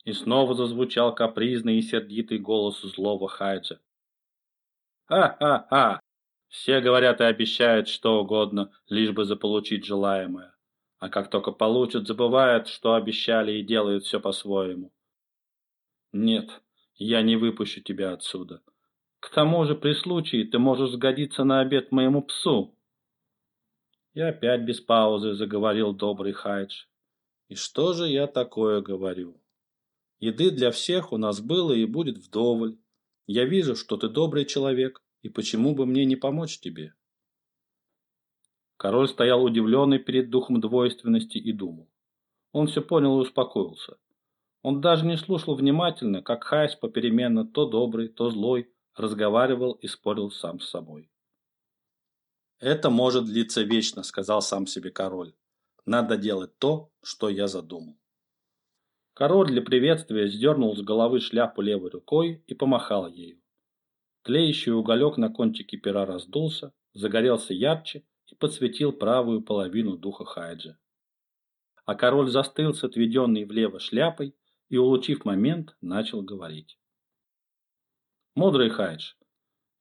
И снова зазвучал капризный и сердитый голос злого Хайджа. «Ха-ха-ха! Все говорят и обещают что угодно, лишь бы заполучить желаемое. А как только получат, забывают, что обещали и делают все по-своему. Нет, я не выпущу тебя отсюда. К тому же при случае ты можешь сгодиться на обед моему псу. И опять без паузы заговорил добрый Хайдж. И что же я такое говорю? Еды для всех у нас было и будет вдоволь. Я вижу, что ты добрый человек, и почему бы мне не помочь тебе? Король стоял удивленный перед духом двойственности и думал. Он все понял и успокоился. Он даже не слушал внимательно, как Хайс попеременно то добрый, то злой разговаривал и спорил сам с собой. Это может длиться вечно, сказал сам себе король. Надо делать то, что я задумал. Король для приветствия сдернул с головы шляпу левой рукой и помахал ею. Тлеющий уголек на кончике пера раздулся, загорелся ярче и подсветил правую половину духа Хайджа. А король застыл с отведенной влево шляпой и, улучив момент, начал говорить. «Мудрый Хайдж,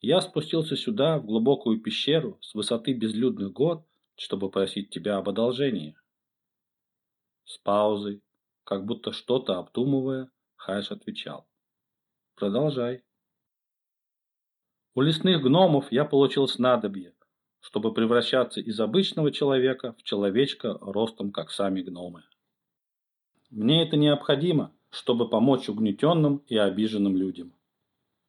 я спустился сюда, в глубокую пещеру, с высоты безлюдных гор, чтобы просить тебя об одолжении». С паузой, как будто что-то обдумывая, Хайдж отвечал. «Продолжай». У лесных гномов я получил снадобье, чтобы превращаться из обычного человека в человечка ростом, как сами гномы. Мне это необходимо, чтобы помочь угнетенным и обиженным людям.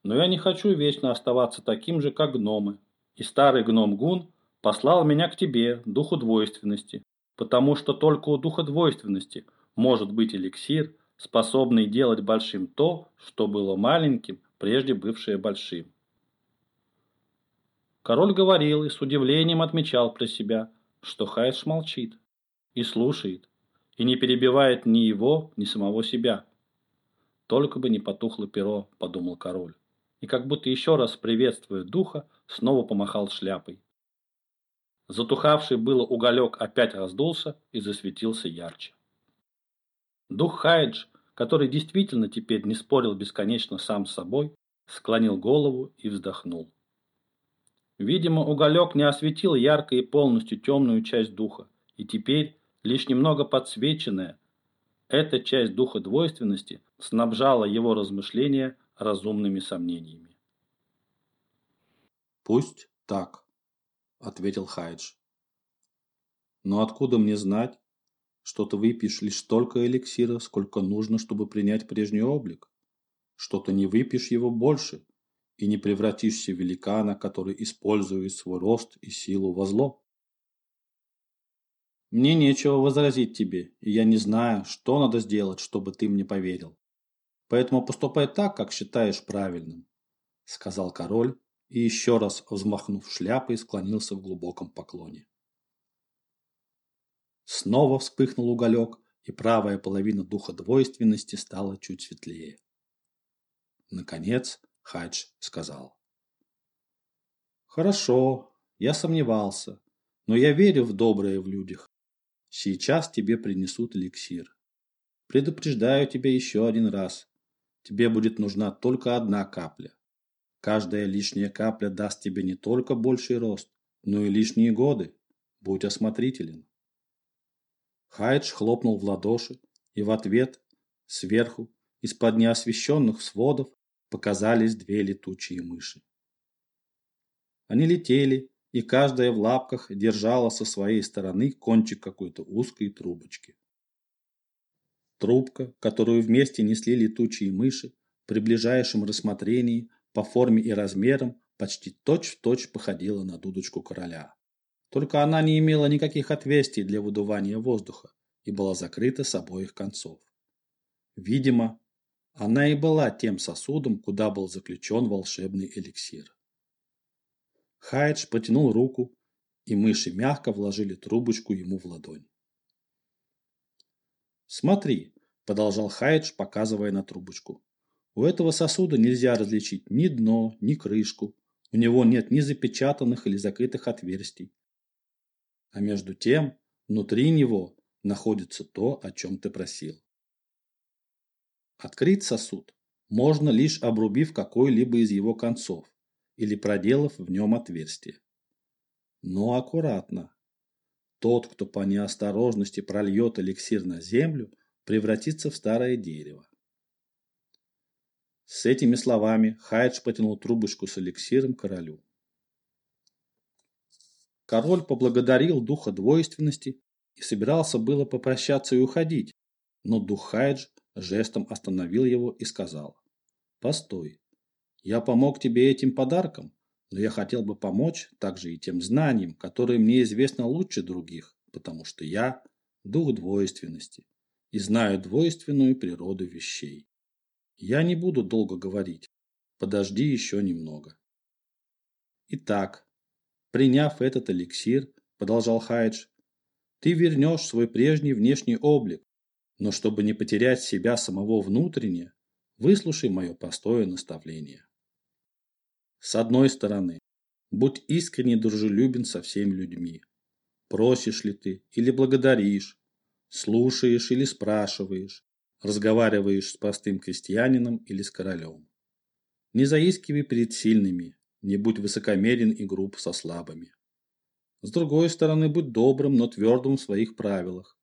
Но я не хочу вечно оставаться таким же, как гномы. И старый гном Гун послал меня к тебе, духу двойственности, потому что только у духа двойственности может быть эликсир, способный делать большим то, что было маленьким, прежде бывшее большим. Король говорил и с удивлением отмечал про себя, что Хайш молчит и слушает, и не перебивает ни его, ни самого себя. Только бы не потухло перо, подумал король, и как будто еще раз приветствуя духа, снова помахал шляпой. Затухавший было уголек опять раздулся и засветился ярче. Дух Хайдж, который действительно теперь не спорил бесконечно сам с собой, склонил голову и вздохнул. Видимо, уголек не осветил ярко и полностью темную часть духа, и теперь, лишь немного подсвеченная, эта часть духа двойственности снабжала его размышления разумными сомнениями. «Пусть так», — ответил Хайдж. «Но откуда мне знать, что ты выпьешь лишь столько эликсира, сколько нужно, чтобы принять прежний облик? Что ты не выпьешь его больше, и не превратишься в великана, который использует свой рост и силу во зло. Мне нечего возразить тебе, и я не знаю, что надо сделать, чтобы ты мне поверил. Поэтому поступай так, как считаешь правильным, сказал король и еще раз взмахнув шляпой, склонился в глубоком поклоне. Снова вспыхнул уголек, и правая половина духа двойственности стала чуть светлее. Наконец, Хадж сказал. Хорошо, я сомневался, но я верю в доброе в людях. Сейчас тебе принесут эликсир. Предупреждаю тебя еще один раз. Тебе будет нужна только одна капля. Каждая лишняя капля даст тебе не только больший рост, но и лишние годы. Будь осмотрителен. Хайдж хлопнул в ладоши, и в ответ, сверху, из-под неосвещенных сводов, показались две летучие мыши. Они летели, и каждая в лапках держала со своей стороны кончик какой-то узкой трубочки. Трубка, которую вместе несли летучие мыши, при ближайшем рассмотрении по форме и размерам почти точь-в-точь точь походила на дудочку короля. Только она не имела никаких отверстий для выдувания воздуха и была закрыта с обоих концов. Видимо, она и была тем сосудом, куда был заключен волшебный эликсир. Хайдж потянул руку, и мыши мягко вложили трубочку ему в ладонь. «Смотри», – продолжал Хайдж, показывая на трубочку. «У этого сосуда нельзя различить ни дно, ни крышку. У него нет ни запечатанных или закрытых отверстий. А между тем, внутри него находится то, о чем ты просил. Открыть сосуд можно лишь обрубив какой-либо из его концов или проделав в нем отверстие. Но аккуратно. Тот, кто по неосторожности прольет эликсир на землю, превратится в старое дерево. С этими словами Хайдж потянул трубочку с эликсиром королю. Король поблагодарил духа двойственности и собирался было попрощаться и уходить, но дух Хайдж жестом остановил его и сказал. «Постой, я помог тебе этим подарком, но я хотел бы помочь также и тем знаниям, которые мне известны лучше других, потому что я – дух двойственности и знаю двойственную природу вещей. Я не буду долго говорить, подожди еще немного. Итак, Приняв этот эликсир, продолжал Хайдж, ты вернешь свой прежний внешний облик, но чтобы не потерять себя самого внутренне, выслушай мое простое наставление. С одной стороны, будь искренне дружелюбен со всеми людьми. Просишь ли ты или благодаришь, слушаешь или спрашиваешь, разговариваешь с простым крестьянином или с королем. Не заискивай перед сильными, не будь высокомерен и груб со слабыми. С другой стороны, будь добрым, но твердым в своих правилах.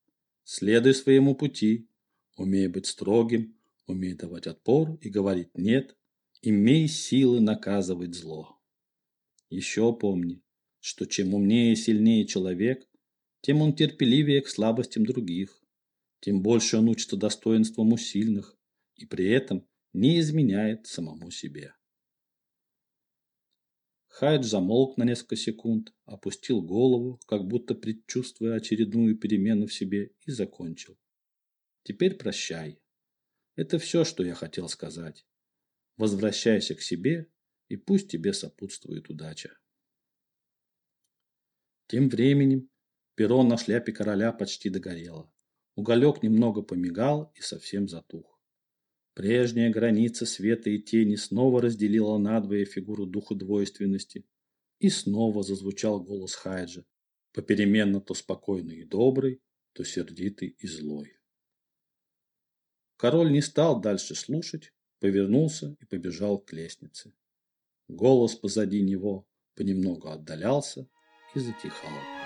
Следуй своему пути. Умей быть строгим, умей давать отпор и говорить «нет», имей силы наказывать зло. Еще помни, что чем умнее и сильнее человек, тем он терпеливее к слабостям других, тем больше он учится достоинствам у сильных и при этом не изменяет самому себе. Хайд замолк на несколько секунд, опустил голову, как будто предчувствуя очередную перемену в себе, и закончил. Теперь прощай. Это все, что я хотел сказать. Возвращайся к себе, и пусть тебе сопутствует удача. Тем временем перо на шляпе короля почти догорело. Уголек немного помигал и совсем затух. Прежняя граница света и тени снова разделила надвое фигуру духа двойственности. И снова зазвучал голос Хайджа, попеременно то спокойный и добрый, то сердитый и злой. Король не стал дальше слушать, повернулся и побежал к лестнице. Голос позади него понемногу отдалялся и затихал.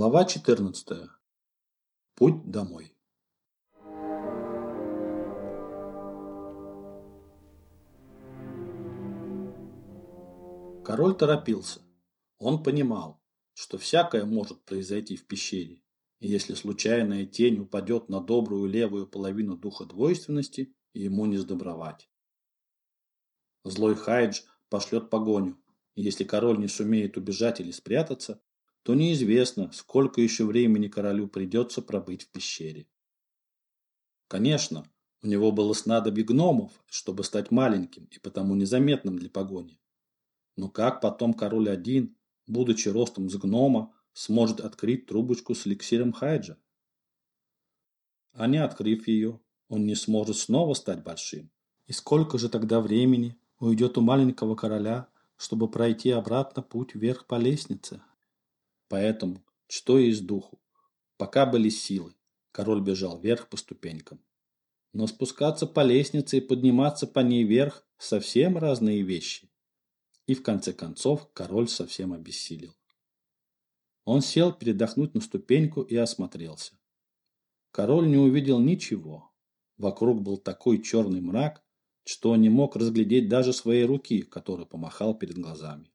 Глава 14. Путь домой. Король торопился. Он понимал, что всякое может произойти в пещере, и если случайная тень упадет на добрую левую половину духа двойственности, ему не сдобровать. Злой Хайдж пошлет погоню, и если король не сумеет убежать или спрятаться, то неизвестно, сколько еще времени королю придется пробыть в пещере. Конечно, у него было снадобье гномов, чтобы стать маленьким и потому незаметным для погони. Но как потом король один, будучи ростом с гнома, сможет открыть трубочку с эликсиром Хайджа? А не открыв ее, он не сможет снова стать большим. И сколько же тогда времени уйдет у маленького короля, чтобы пройти обратно путь вверх по лестнице? Поэтому, что из духу, пока были силы, король бежал вверх по ступенькам. Но спускаться по лестнице и подниматься по ней вверх – совсем разные вещи. И в конце концов король совсем обессилел. Он сел передохнуть на ступеньку и осмотрелся. Король не увидел ничего. Вокруг был такой черный мрак, что не мог разглядеть даже свои руки, которые помахал перед глазами.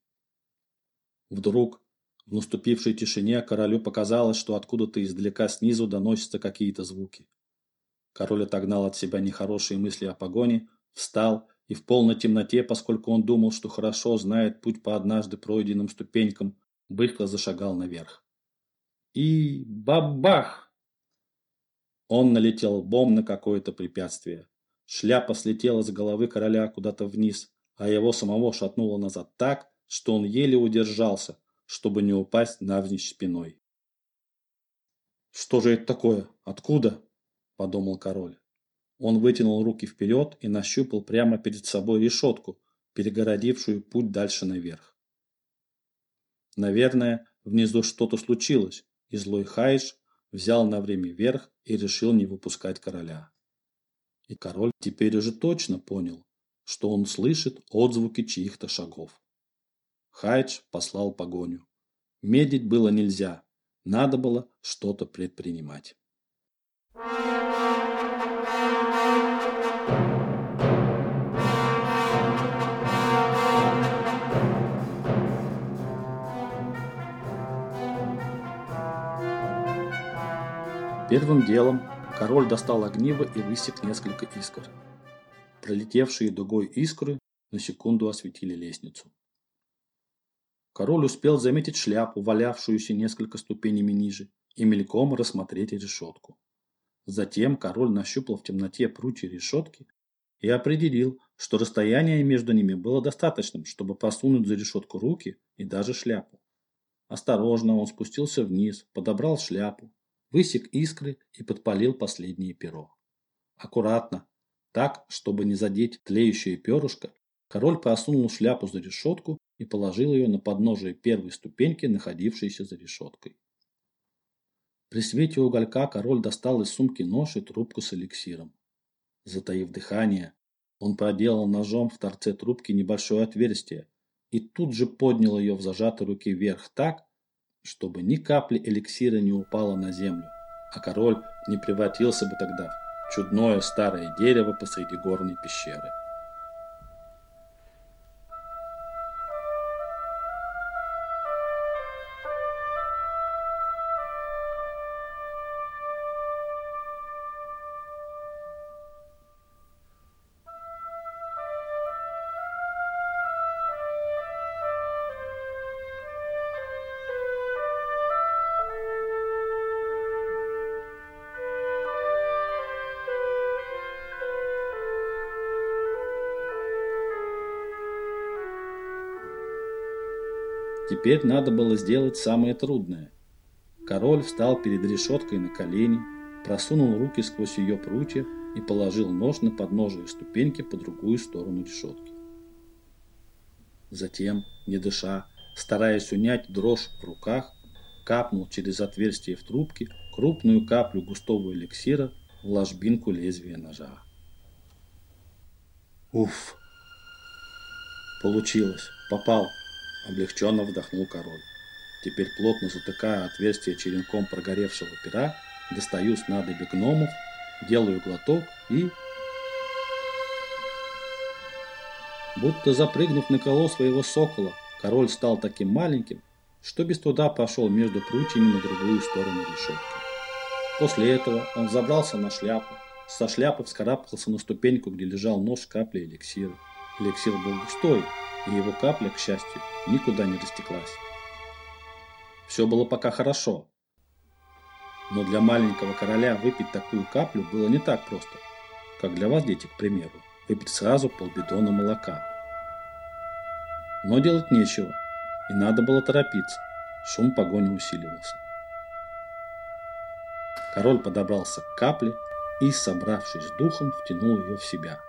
Вдруг в наступившей тишине королю показалось, что откуда-то издалека снизу доносятся какие-то звуки. Король отогнал от себя нехорошие мысли о погоне, встал и в полной темноте, поскольку он думал, что хорошо знает путь по однажды пройденным ступенькам, быстро зашагал наверх. И бабах! Он налетел лбом на какое-то препятствие. Шляпа слетела с головы короля куда-то вниз, а его самого шатнуло назад так, что он еле удержался, чтобы не упасть навзничь спиной. «Что же это такое? Откуда?» – подумал король. Он вытянул руки вперед и нащупал прямо перед собой решетку, перегородившую путь дальше наверх. Наверное, внизу что-то случилось, и злой Хайш взял на время верх и решил не выпускать короля. И король теперь уже точно понял, что он слышит отзвуки чьих-то шагов. Хайдж послал погоню. Медить было нельзя. Надо было что-то предпринимать. Первым делом король достал огниво и высек несколько искр. Пролетевшие дугой искры на секунду осветили лестницу. Король успел заметить шляпу, валявшуюся несколько ступенями ниже, и мельком рассмотреть решетку. Затем король нащупал в темноте прутья решетки и определил, что расстояние между ними было достаточным, чтобы посунуть за решетку руки и даже шляпу. Осторожно он спустился вниз, подобрал шляпу, высек искры и подпалил последнее перо. Аккуратно, так, чтобы не задеть тлеющее перышко, король просунул шляпу за решетку и положил ее на подножие первой ступеньки, находившейся за решеткой. При свете уголька король достал из сумки нож и трубку с эликсиром. Затаив дыхание, он проделал ножом в торце трубки небольшое отверстие и тут же поднял ее в зажатой руке вверх так, чтобы ни капли эликсира не упало на землю, а король не превратился бы тогда в чудное старое дерево посреди горной пещеры. Теперь надо было сделать самое трудное. Король встал перед решеткой на колени, просунул руки сквозь ее прутья и положил нож на подножие ступеньки по другую сторону решетки. Затем, не дыша, стараясь унять дрожь в руках, капнул через отверстие в трубке крупную каплю густого эликсира в ложбинку лезвия ножа. Уф! Получилось, попал. Облегченно вдохнул король. Теперь плотно затыкая отверстие черенком прогоревшего пера, достаю с надоби гномов, делаю глоток и... Будто запрыгнув на коло своего сокола, король стал таким маленьким, что без труда пошел между прутьями на другую сторону решетки. После этого он забрался на шляпу, со шляпы вскарабкался на ступеньку, где лежал нож с каплей эликсира. Эликсир был густой, и его капля, к счастью, никуда не растеклась. Все было пока хорошо. Но для маленького короля выпить такую каплю было не так просто, как для вас, дети, к примеру, выпить сразу полбидона молока. Но делать нечего, и надо было торопиться. Шум погони усиливался. Король подобрался к капле и, собравшись с духом, втянул ее в себя.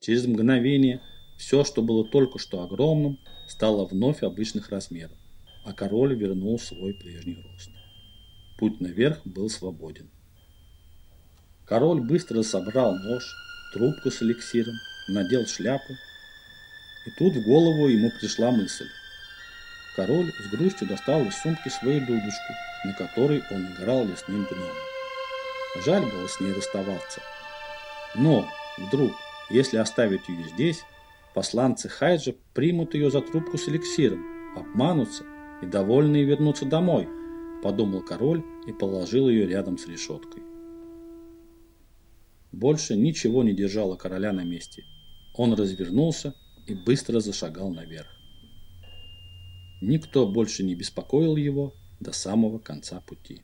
Через мгновение все, что было только что огромным, стало вновь обычных размеров, а король вернул свой прежний рост. Путь наверх был свободен. Король быстро собрал нож, трубку с эликсиром, надел шляпу, и тут в голову ему пришла мысль. Король с грустью достал из сумки свою дудочку, на которой он играл лесным гномом. Жаль было с ней расставаться. Но, вдруг, если оставить ее здесь, Посланцы Хайджа примут ее за трубку с эликсиром, обманутся и довольные вернутся домой, подумал король и положил ее рядом с решеткой. Больше ничего не держало короля на месте. Он развернулся и быстро зашагал наверх. Никто больше не беспокоил его до самого конца пути.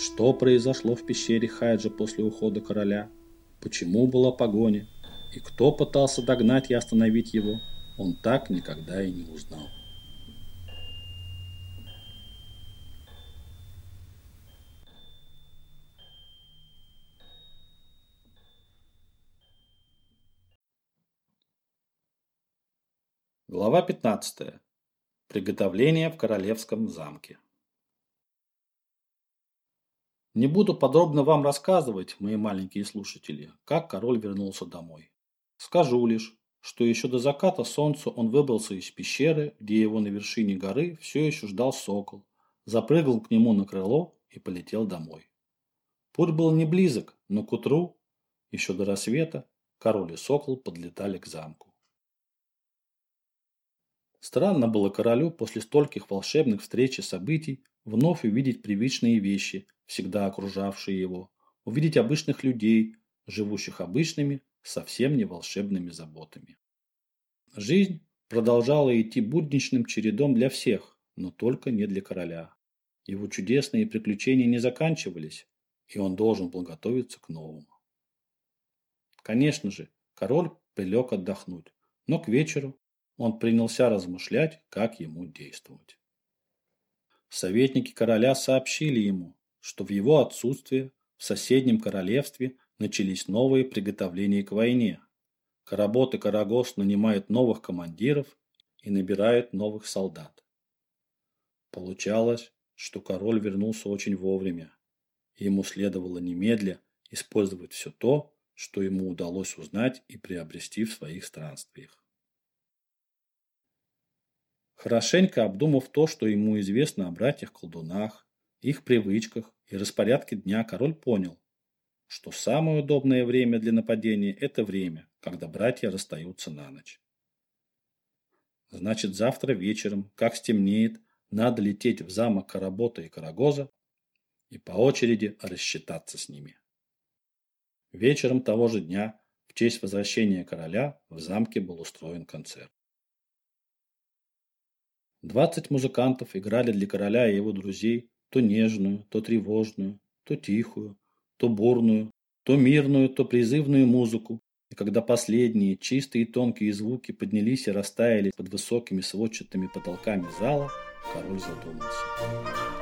Что произошло в пещере Хайджа после ухода короля? Почему была погоня? И кто пытался догнать и остановить его? Он так никогда и не узнал. Глава 15. Приготовление в королевском замке. Не буду подробно вам рассказывать, мои маленькие слушатели, как король вернулся домой. Скажу лишь, что еще до заката солнца он выбрался из пещеры, где его на вершине горы все еще ждал сокол, запрыгал к нему на крыло и полетел домой. Путь был не близок, но к утру, еще до рассвета, король и сокол подлетали к замку. Странно было королю после стольких волшебных встреч и событий вновь увидеть привычные вещи, всегда окружавшие его, увидеть обычных людей, живущих обычными, совсем не волшебными заботами. Жизнь продолжала идти будничным чередом для всех, но только не для короля. Его чудесные приключения не заканчивались, и он должен был готовиться к новому. Конечно же, король прилег отдохнуть, но к вечеру он принялся размышлять, как ему действовать. Советники короля сообщили ему, что в его отсутствие в соседнем королевстве начались новые приготовления к войне. Каработ и Карагос нанимают новых командиров и набирают новых солдат. Получалось, что король вернулся очень вовремя, и ему следовало немедля использовать все то, что ему удалось узнать и приобрести в своих странствиях. Хорошенько обдумав то, что ему известно о братьях-колдунах, их привычках и распорядке дня, король понял, что самое удобное время для нападения – это время, когда братья расстаются на ночь. Значит, завтра вечером, как стемнеет, надо лететь в замок Каработа и Карагоза и по очереди рассчитаться с ними. Вечером того же дня, в честь возвращения короля, в замке был устроен концерт. Двадцать музыкантов играли для короля и его друзей то нежную, то тревожную, то тихую, то бурную, то мирную, то призывную музыку. И когда последние чистые и тонкие звуки поднялись и растаяли под высокими сводчатыми потолками зала, король задумался.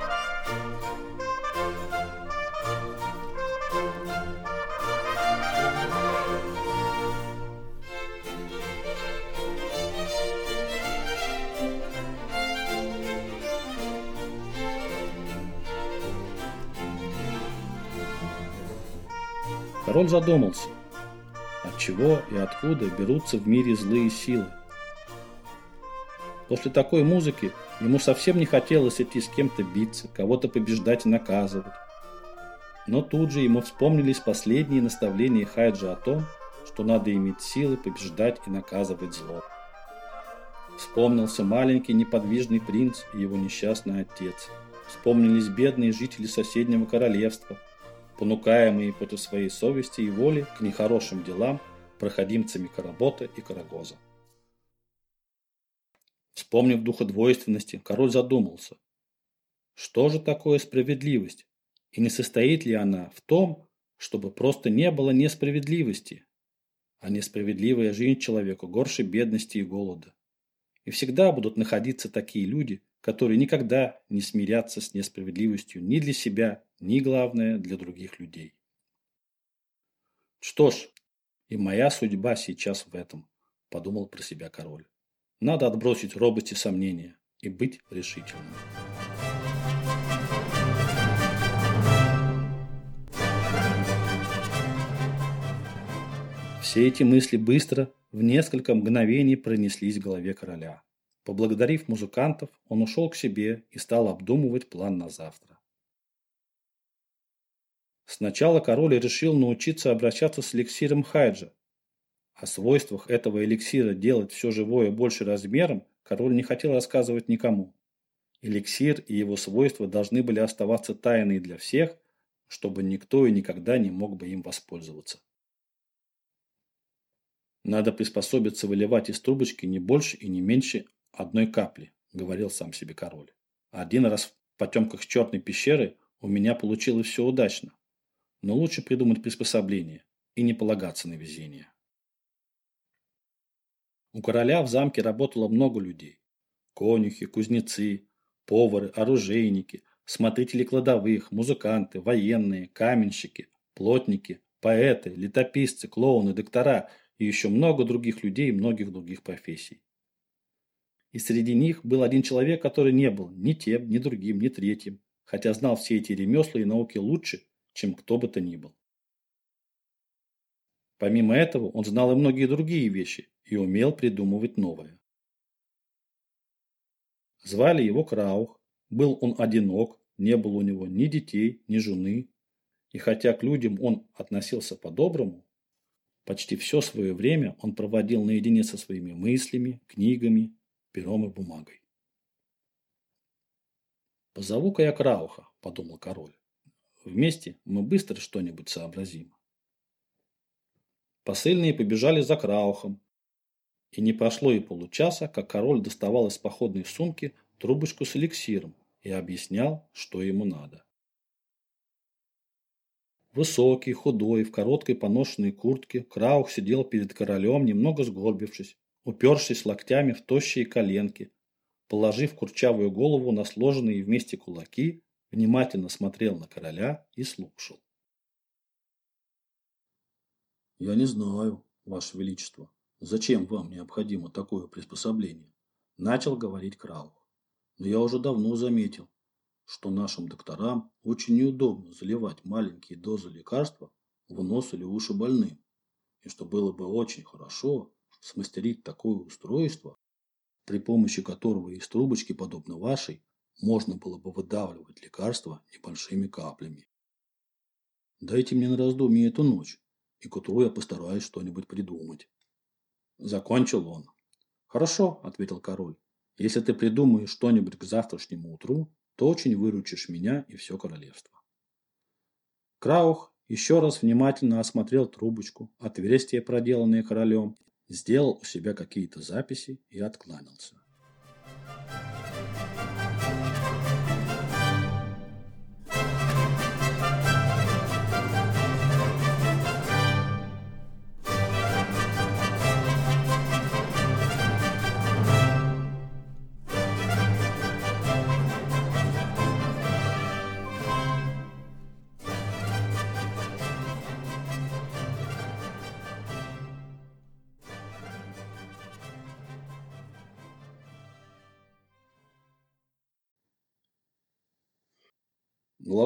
Король задумался, от чего и откуда берутся в мире злые силы. После такой музыки ему совсем не хотелось идти с кем-то биться, кого-то побеждать и наказывать. Но тут же ему вспомнились последние наставления Хайджа о том, что надо иметь силы побеждать и наказывать зло. Вспомнился маленький неподвижный принц и его несчастный отец. Вспомнились бедные жители соседнего королевства – понукаемые против своей совести и воли к нехорошим делам проходимцами Каработа и Карагоза. Вспомнив духодвойственности, король задумался, что же такое справедливость, и не состоит ли она в том, чтобы просто не было несправедливости, а несправедливая жизнь человеку горше бедности и голода. И всегда будут находиться такие люди, которые никогда не смирятся с несправедливостью ни для себя, ни, главное, для других людей. Что ж, и моя судьба сейчас в этом, подумал про себя король. Надо отбросить робость и сомнения и быть решительным. Все эти мысли быстро, в несколько мгновений пронеслись в голове короля. Поблагодарив музыкантов, он ушел к себе и стал обдумывать план на завтра. Сначала король решил научиться обращаться с эликсиром Хайджа. О свойствах этого эликсира делать все живое больше размером король не хотел рассказывать никому. Эликсир и его свойства должны были оставаться тайной для всех, чтобы никто и никогда не мог бы им воспользоваться. Надо приспособиться выливать из трубочки не больше и не меньше одной капли, говорил сам себе король. Один раз в потемках черной пещеры у меня получилось все удачно. Но лучше придумать приспособление и не полагаться на везение. У короля в замке работало много людей. Конюхи, кузнецы, повары, оружейники, смотрители кладовых, музыканты, военные, каменщики, плотники, поэты, летописцы, клоуны, доктора и еще много других людей и многих других профессий. И среди них был один человек, который не был ни тем, ни другим, ни третьим, хотя знал все эти ремесла и науки лучше, чем кто бы то ни был. Помимо этого, он знал и многие другие вещи и умел придумывать новое. Звали его Краух, был он одинок, не было у него ни детей, ни жены, и хотя к людям он относился по-доброму, почти все свое время он проводил наедине со своими мыслями, книгами, пером и бумагой. «Позову-ка я Крауха», – подумал король. «Вместе мы быстро что-нибудь сообразим». Посыльные побежали за Краухом, и не прошло и получаса, как король доставал из походной сумки трубочку с эликсиром и объяснял, что ему надо. Высокий, худой, в короткой поношенной куртке, Краух сидел перед королем, немного сгорбившись, упершись локтями в тощие коленки, положив курчавую голову на сложенные вместе кулаки, внимательно смотрел на короля и слушал. «Я не знаю, Ваше Величество, зачем вам необходимо такое приспособление?» Начал говорить Краух. «Но я уже давно заметил, что нашим докторам очень неудобно заливать маленькие дозы лекарства в нос или уши больным, и что было бы очень хорошо смастерить такое устройство, при помощи которого из трубочки, подобно вашей, можно было бы выдавливать лекарства небольшими каплями. Дайте мне на раздумье эту ночь, и к утру я постараюсь что-нибудь придумать. Закончил он. Хорошо, ответил король. Если ты придумаешь что-нибудь к завтрашнему утру, то очень выручишь меня и все королевство. Краух еще раз внимательно осмотрел трубочку, отверстие, проделанное королем, сделал у себя какие-то записи и откланялся.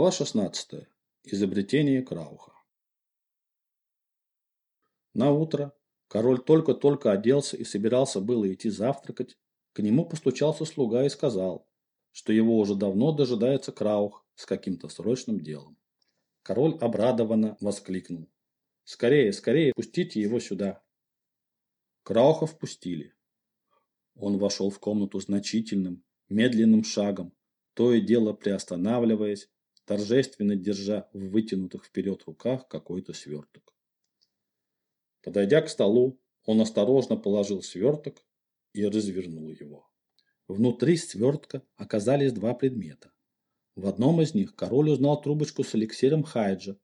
Глава 16. Изобретение Крауха. На утро король только-только оделся и собирался было идти завтракать. К нему постучался слуга и сказал, что его уже давно дожидается Краух с каким-то срочным делом. Король обрадованно воскликнул. «Скорее, скорее, пустите его сюда!» Крауха впустили. Он вошел в комнату значительным, медленным шагом, то и дело приостанавливаясь, торжественно держа в вытянутых вперед руках какой-то сверток. Подойдя к столу, он осторожно положил сверток и развернул его. Внутри свертка оказались два предмета. В одном из них король узнал трубочку с эликсиром Хайджа.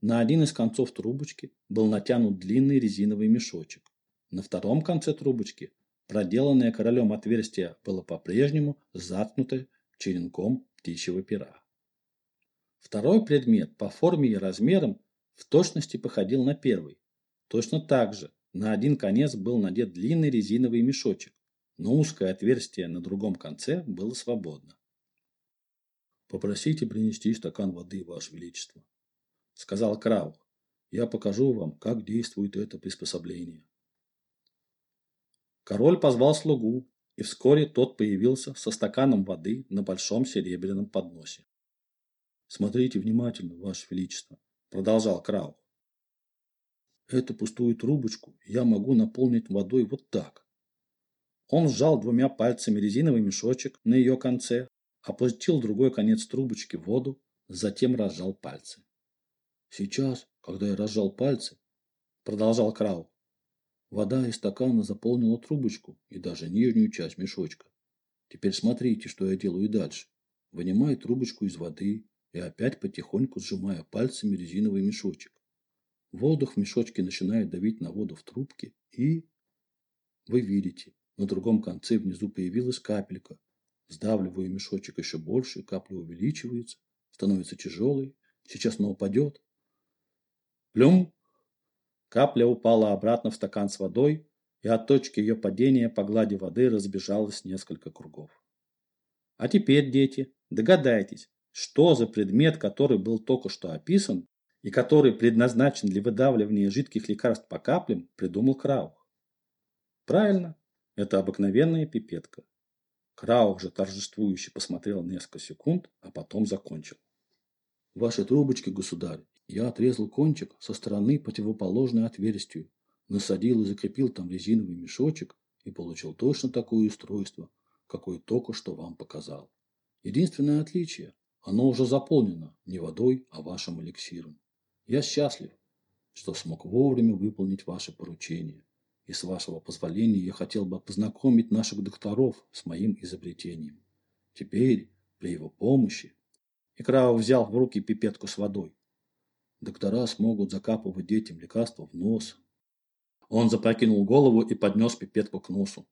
На один из концов трубочки был натянут длинный резиновый мешочек. На втором конце трубочки проделанное королем отверстие было по-прежнему заткнуто черенком птичьего пера. Второй предмет по форме и размерам в точности походил на первый. Точно так же на один конец был надет длинный резиновый мешочек, но узкое отверстие на другом конце было свободно. «Попросите принести стакан воды, Ваше Величество», — сказал Краух. «Я покажу вам, как действует это приспособление». Король позвал слугу, и вскоре тот появился со стаканом воды на большом серебряном подносе. Смотрите внимательно, Ваше Величество, продолжал Краух. Эту пустую трубочку я могу наполнить водой вот так. Он сжал двумя пальцами резиновый мешочек на ее конце, опустил другой конец трубочки в воду, затем разжал пальцы. Сейчас, когда я разжал пальцы, продолжал Краух, вода из стакана заполнила трубочку и даже нижнюю часть мешочка. Теперь смотрите, что я делаю дальше. Вынимаю трубочку из воды, и опять потихоньку сжимая пальцами резиновый мешочек. Воздух в мешочке начинает давить на воду в трубке, и... Вы видите, на другом конце внизу появилась капелька. Сдавливаю мешочек еще больше, капля увеличивается, становится тяжелой, сейчас она упадет. Плюм! Капля упала обратно в стакан с водой, и от точки ее падения по глади воды разбежалось несколько кругов. А теперь, дети, догадайтесь, что за предмет, который был только что описан и который предназначен для выдавливания жидких лекарств по каплям, придумал Краух? Правильно, это обыкновенная пипетка. Краух же торжествующе посмотрел несколько секунд, а потом закончил. Ваши трубочки, государь, я отрезал кончик со стороны противоположной отверстию, насадил и закрепил там резиновый мешочек и получил точно такое устройство, какое только что вам показал. Единственное отличие – оно уже заполнено не водой, а вашим эликсиром. Я счастлив, что смог вовремя выполнить ваше поручение. И с вашего позволения я хотел бы познакомить наших докторов с моим изобретением. Теперь, при его помощи, Икраов взял в руки пипетку с водой. Доктора смогут закапывать детям лекарства в нос. Он запрокинул голову и поднес пипетку к носу.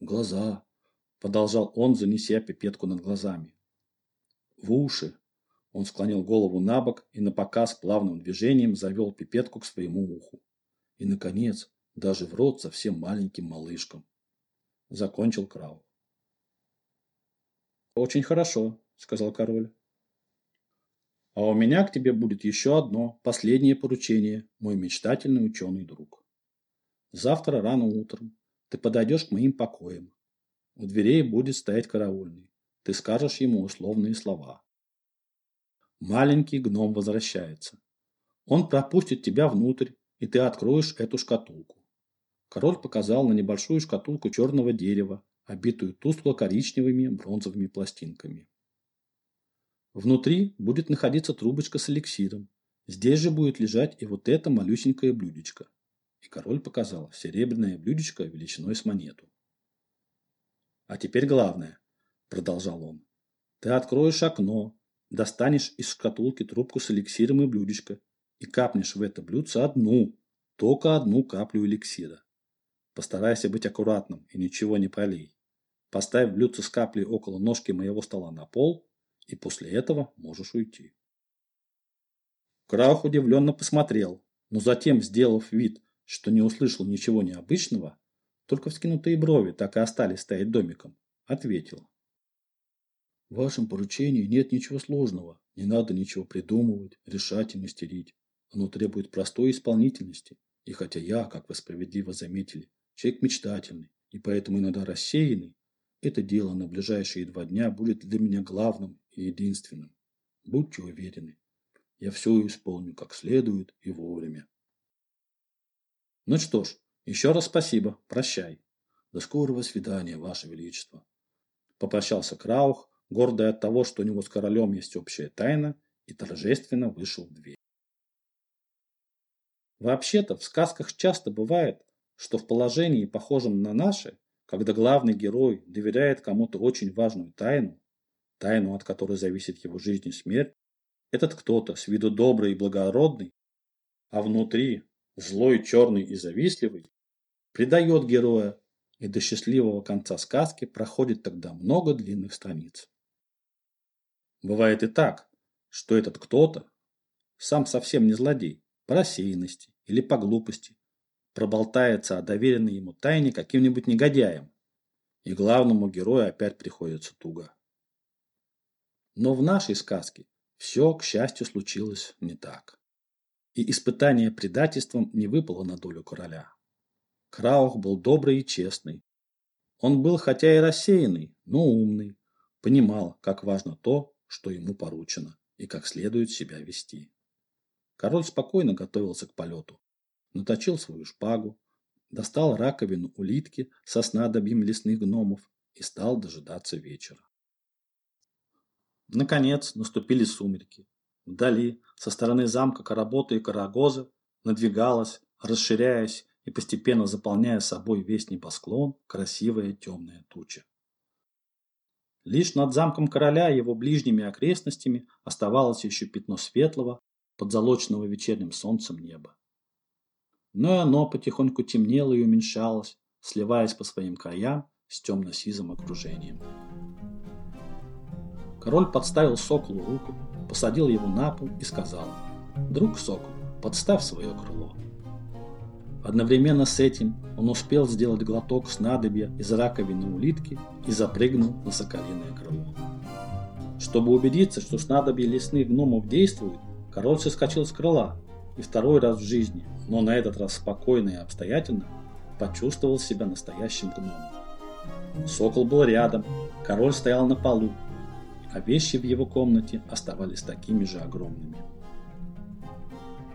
Глаза, продолжал он, занеся пипетку над глазами. В уши. Он склонил голову на бок и на показ плавным движением завел пипетку к своему уху. И, наконец, даже в рот совсем маленьким малышкам. Закончил Крау. «Очень хорошо», — сказал король. «А у меня к тебе будет еще одно, последнее поручение, мой мечтательный ученый друг. Завтра рано утром ты подойдешь к моим покоям. У дверей будет стоять караульный. Ты скажешь ему условные слова. Маленький гном возвращается. Он пропустит тебя внутрь, и ты откроешь эту шкатулку. Король показал на небольшую шкатулку черного дерева, обитую тускло-коричневыми бронзовыми пластинками. Внутри будет находиться трубочка с эликсиром. Здесь же будет лежать и вот это малюсенькое блюдечко. И король показал серебряное блюдечко величиной с монету. А теперь главное, продолжал он. Ты откроешь окно, достанешь из шкатулки трубку с эликсиром и блюдечко и капнешь в это блюдце одну, только одну каплю эликсира. Постарайся быть аккуратным и ничего не пролей. Поставь блюдце с каплей около ножки моего стола на пол, и после этого можешь уйти. Краух удивленно посмотрел, но затем, сделав вид, что не услышал ничего необычного, только вскинутые брови так и остались стоять домиком, ответил. В вашем поручении нет ничего сложного. Не надо ничего придумывать, решать и мастерить. Оно требует простой исполнительности. И хотя я, как вы справедливо заметили, человек мечтательный и поэтому иногда рассеянный, это дело на ближайшие два дня будет для меня главным и единственным. Будьте уверены, я все исполню как следует и вовремя. Ну что ж, еще раз спасибо, прощай. До скорого свидания, Ваше Величество. Попрощался Краух, гордый от того, что у него с королем есть общая тайна, и торжественно вышел в дверь. Вообще-то в сказках часто бывает, что в положении, похожем на наше, когда главный герой доверяет кому-то очень важную тайну, тайну, от которой зависит его жизнь и смерть, этот кто-то с виду добрый и благородный, а внутри злой, черный и завистливый, предает героя, и до счастливого конца сказки проходит тогда много длинных страниц. Бывает и так, что этот кто-то, сам совсем не злодей, по рассеянности или по глупости, проболтается о доверенной ему тайне каким-нибудь негодяем, и главному герою опять приходится туго. Но в нашей сказке все, к счастью, случилось не так. И испытание предательством не выпало на долю короля. Краух был добрый и честный. Он был хотя и рассеянный, но умный, понимал, как важно то, что ему поручено, и как следует себя вести. Король спокойно готовился к полету. Наточил свою шпагу, достал раковину улитки со снадобьем лесных гномов и стал дожидаться вечера. Наконец наступили сумерки. Вдали, со стороны замка Каработа и Карагоза, надвигалась, расширяясь и постепенно заполняя собой весь небосклон, красивая темная туча. Лишь над замком короля и его ближними окрестностями оставалось еще пятно светлого, подзолоченного вечерним солнцем неба. Но и оно потихоньку темнело и уменьшалось, сливаясь по своим краям с темно-сизым окружением. Король подставил соколу руку, посадил его на пол и сказал «Друг сокол, подставь свое крыло». Одновременно с этим он успел сделать глоток снадобья из раковины улитки и запрыгнул на соколиное крыло. Чтобы убедиться, что снадобье лесных гномов действует, король соскочил с крыла и второй раз в жизни, но на этот раз спокойно и обстоятельно, почувствовал себя настоящим гномом. Сокол был рядом, король стоял на полу, а вещи в его комнате оставались такими же огромными.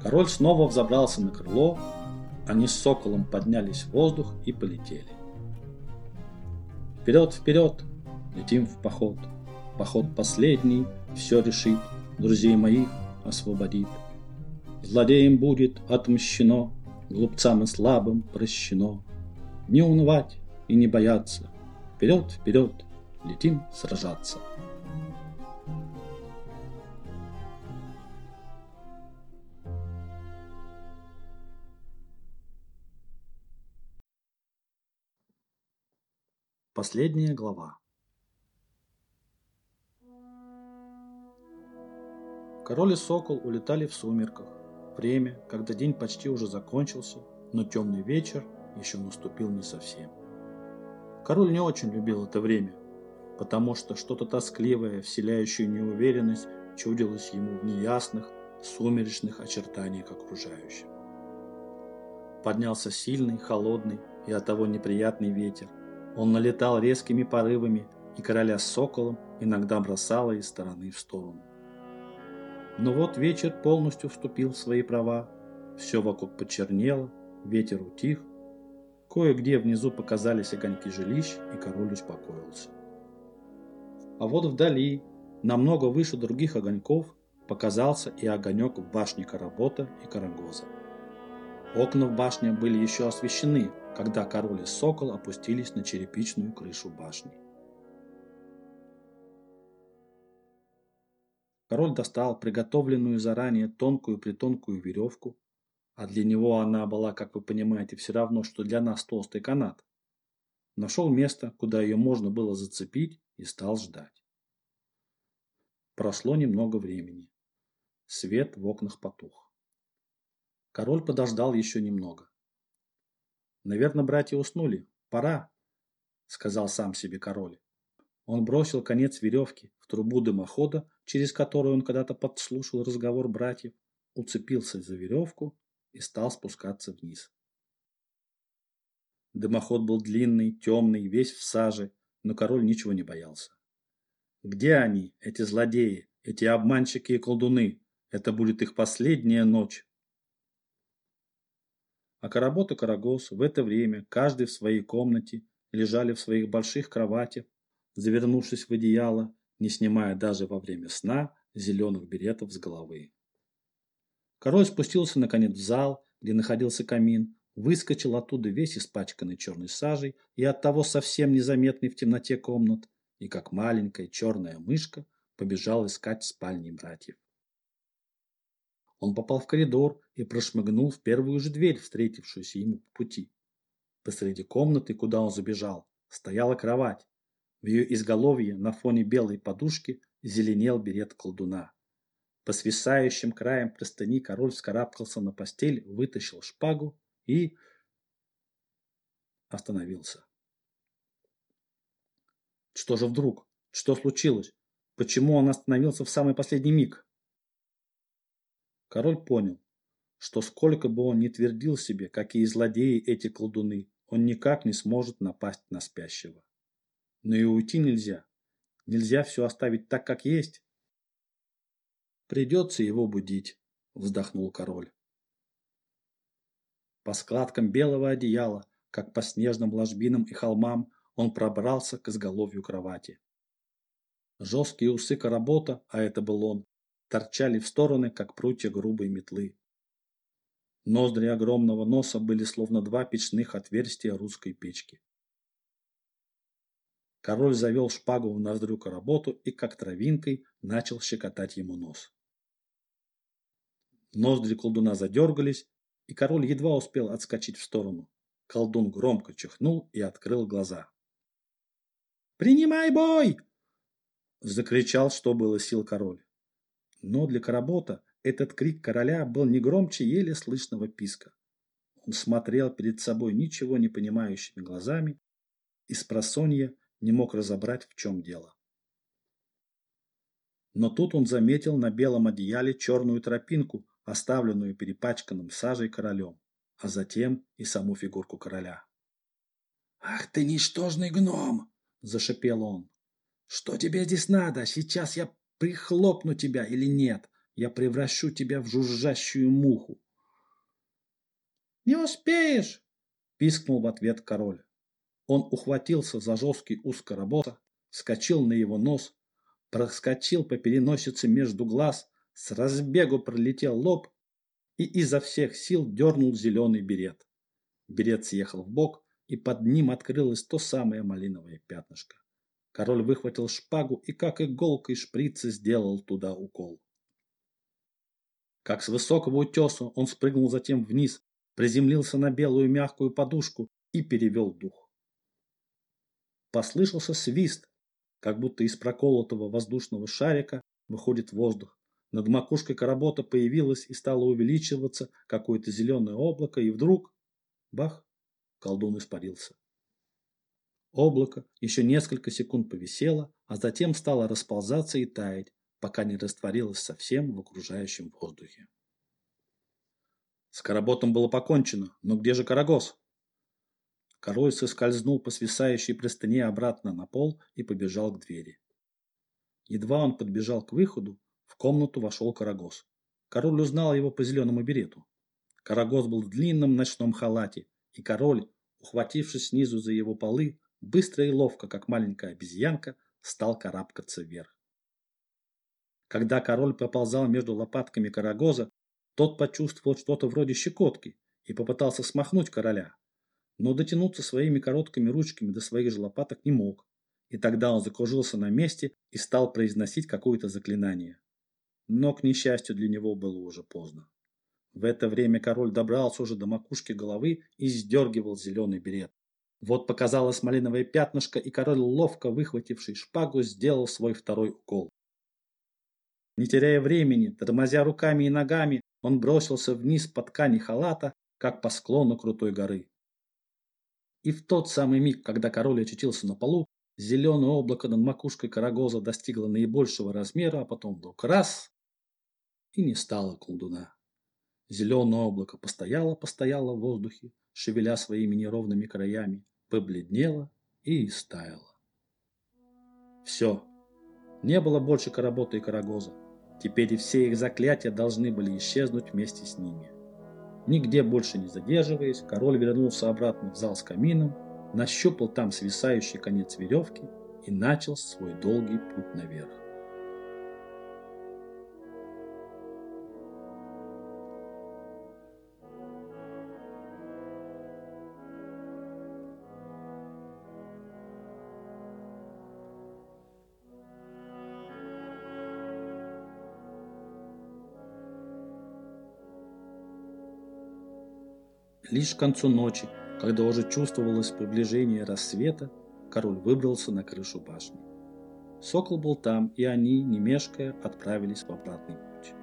Король снова взобрался на крыло они с соколом поднялись в воздух и полетели. Вперед, вперед, летим в поход. Поход последний все решит, друзей моих освободит. Злодеям будет отмщено, глупцам и слабым прощено. Не унывать и не бояться, вперед, вперед, летим сражаться. Последняя глава. Король и сокол улетали в сумерках. Время, когда день почти уже закончился, но темный вечер еще наступил не совсем. Король не очень любил это время, потому что что-то тоскливое, вселяющее неуверенность, чудилось ему в неясных, сумеречных очертаниях окружающих. Поднялся сильный, холодный и оттого неприятный ветер – он налетал резкими порывами, и короля с соколом иногда бросало из стороны в сторону. Но вот вечер полностью вступил в свои права. Все вокруг почернело, ветер утих. Кое-где внизу показались огоньки жилищ, и король успокоился. А вот вдали, намного выше других огоньков, показался и огонек в башне Каработа и Карагоза. Окна в башне были еще освещены, когда король и сокол опустились на черепичную крышу башни. Король достал приготовленную заранее тонкую-притонкую веревку, а для него она была, как вы понимаете, все равно, что для нас толстый канат. Нашел место, куда ее можно было зацепить и стал ждать. Прошло немного времени. Свет в окнах потух. Король подождал еще немного. Наверное, братья уснули. Пора, сказал сам себе король. Он бросил конец веревки в трубу дымохода, через которую он когда-то подслушал разговор братьев, уцепился за веревку и стал спускаться вниз. Дымоход был длинный, темный, весь в саже, но король ничего не боялся. Где они, эти злодеи, эти обманщики и колдуны? Это будет их последняя ночь. А Каработ и Карагос в это время, каждый в своей комнате, лежали в своих больших кроватях, завернувшись в одеяло, не снимая даже во время сна зеленых беретов с головы. Король спустился наконец в зал, где находился камин, выскочил оттуда весь испачканный черной сажей и оттого совсем незаметный в темноте комнат, и как маленькая черная мышка побежал искать спальни братьев. Он попал в коридор и прошмыгнул в первую же дверь, встретившуюся ему по пути. Посреди комнаты, куда он забежал, стояла кровать. В ее изголовье на фоне белой подушки зеленел берет колдуна. По свисающим краям простыни король вскарабкался на постель, вытащил шпагу и остановился. Что же вдруг? Что случилось? Почему он остановился в самый последний миг? Король понял, что сколько бы он ни твердил себе, какие злодеи эти колдуны, он никак не сможет напасть на спящего. Но и уйти нельзя. Нельзя все оставить так, как есть. Придется его будить, вздохнул король. По складкам белого одеяла, как по снежным ложбинам и холмам, он пробрался к изголовью кровати. Жесткие усы коработа, а это был он, торчали в стороны, как прутья грубой метлы. Ноздри огромного носа были словно два печных отверстия русской печки. Король завел шпагу в ноздрю к работу и, как травинкой, начал щекотать ему нос. Ноздри колдуна задергались, и король едва успел отскочить в сторону. Колдун громко чихнул и открыл глаза. «Принимай бой!» – закричал, что было сил король. Но для Каработа этот крик короля был не громче еле слышного писка. Он смотрел перед собой ничего не понимающими глазами и с просонья не мог разобрать, в чем дело. Но тут он заметил на белом одеяле черную тропинку, оставленную перепачканным сажей королем, а затем и саму фигурку короля. «Ах ты, ничтожный гном!» – зашипел он. «Что тебе здесь надо? Сейчас я прихлопну тебя или нет, я превращу тебя в жужжащую муху. Не успеешь!» – пискнул в ответ король. Он ухватился за жесткий узкий работа, вскочил на его нос, проскочил по переносице между глаз, с разбегу пролетел лоб и изо всех сил дернул зеленый берет. Берет съехал в бок, и под ним открылось то самое малиновое пятнышко. Король выхватил шпагу и как иголкой шприца сделал туда укол. Как с высокого утеса он спрыгнул затем вниз, приземлился на белую мягкую подушку и перевел дух. Послышался свист, как будто из проколотого воздушного шарика выходит воздух. Над макушкой коработа появилось и стало увеличиваться какое-то зеленое облако, и вдруг, бах, колдун испарился. Облако еще несколько секунд повисело, а затем стало расползаться и таять, пока не растворилось совсем в окружающем воздухе. С каработом было покончено, но где же Карагос? Король соскользнул по свисающей простыне обратно на пол и побежал к двери. Едва он подбежал к выходу, в комнату вошел Карагос. Король узнал его по зеленому берету. Карагос был в длинном ночном халате, и король, ухватившись снизу за его полы, быстро и ловко, как маленькая обезьянка, стал карабкаться вверх. Когда король проползал между лопатками Карагоза, тот почувствовал что-то вроде щекотки и попытался смахнуть короля. Но дотянуться своими короткими ручками до своих же лопаток не мог. И тогда он закружился на месте и стал произносить какое-то заклинание. Но, к несчастью, для него было уже поздно. В это время король добрался уже до макушки головы и сдергивал зеленый берет. Вот показалось малиновое пятнышко, и король, ловко выхвативший шпагу, сделал свой второй укол. Не теряя времени, тормозя руками и ногами, он бросился вниз по ткани халата, как по склону крутой горы. И в тот самый миг, когда король очутился на полу, зеленое облако над макушкой Карагоза достигло наибольшего размера, а потом вдруг раз – и не стало колдуна. Зеленое облако постояло-постояло в воздухе, шевеля своими неровными краями, побледнело и истаяло. Все. Не было больше Каработа и Карагоза. Теперь и все их заклятия должны были исчезнуть вместе с ними. Нигде больше не задерживаясь, король вернулся обратно в зал с камином, нащупал там свисающий конец веревки и начал свой долгий путь наверх. Лишь к концу ночи, когда уже чувствовалось приближение рассвета, король выбрался на крышу башни. Сокол был там, и они, не мешкая, отправились в обратный путь.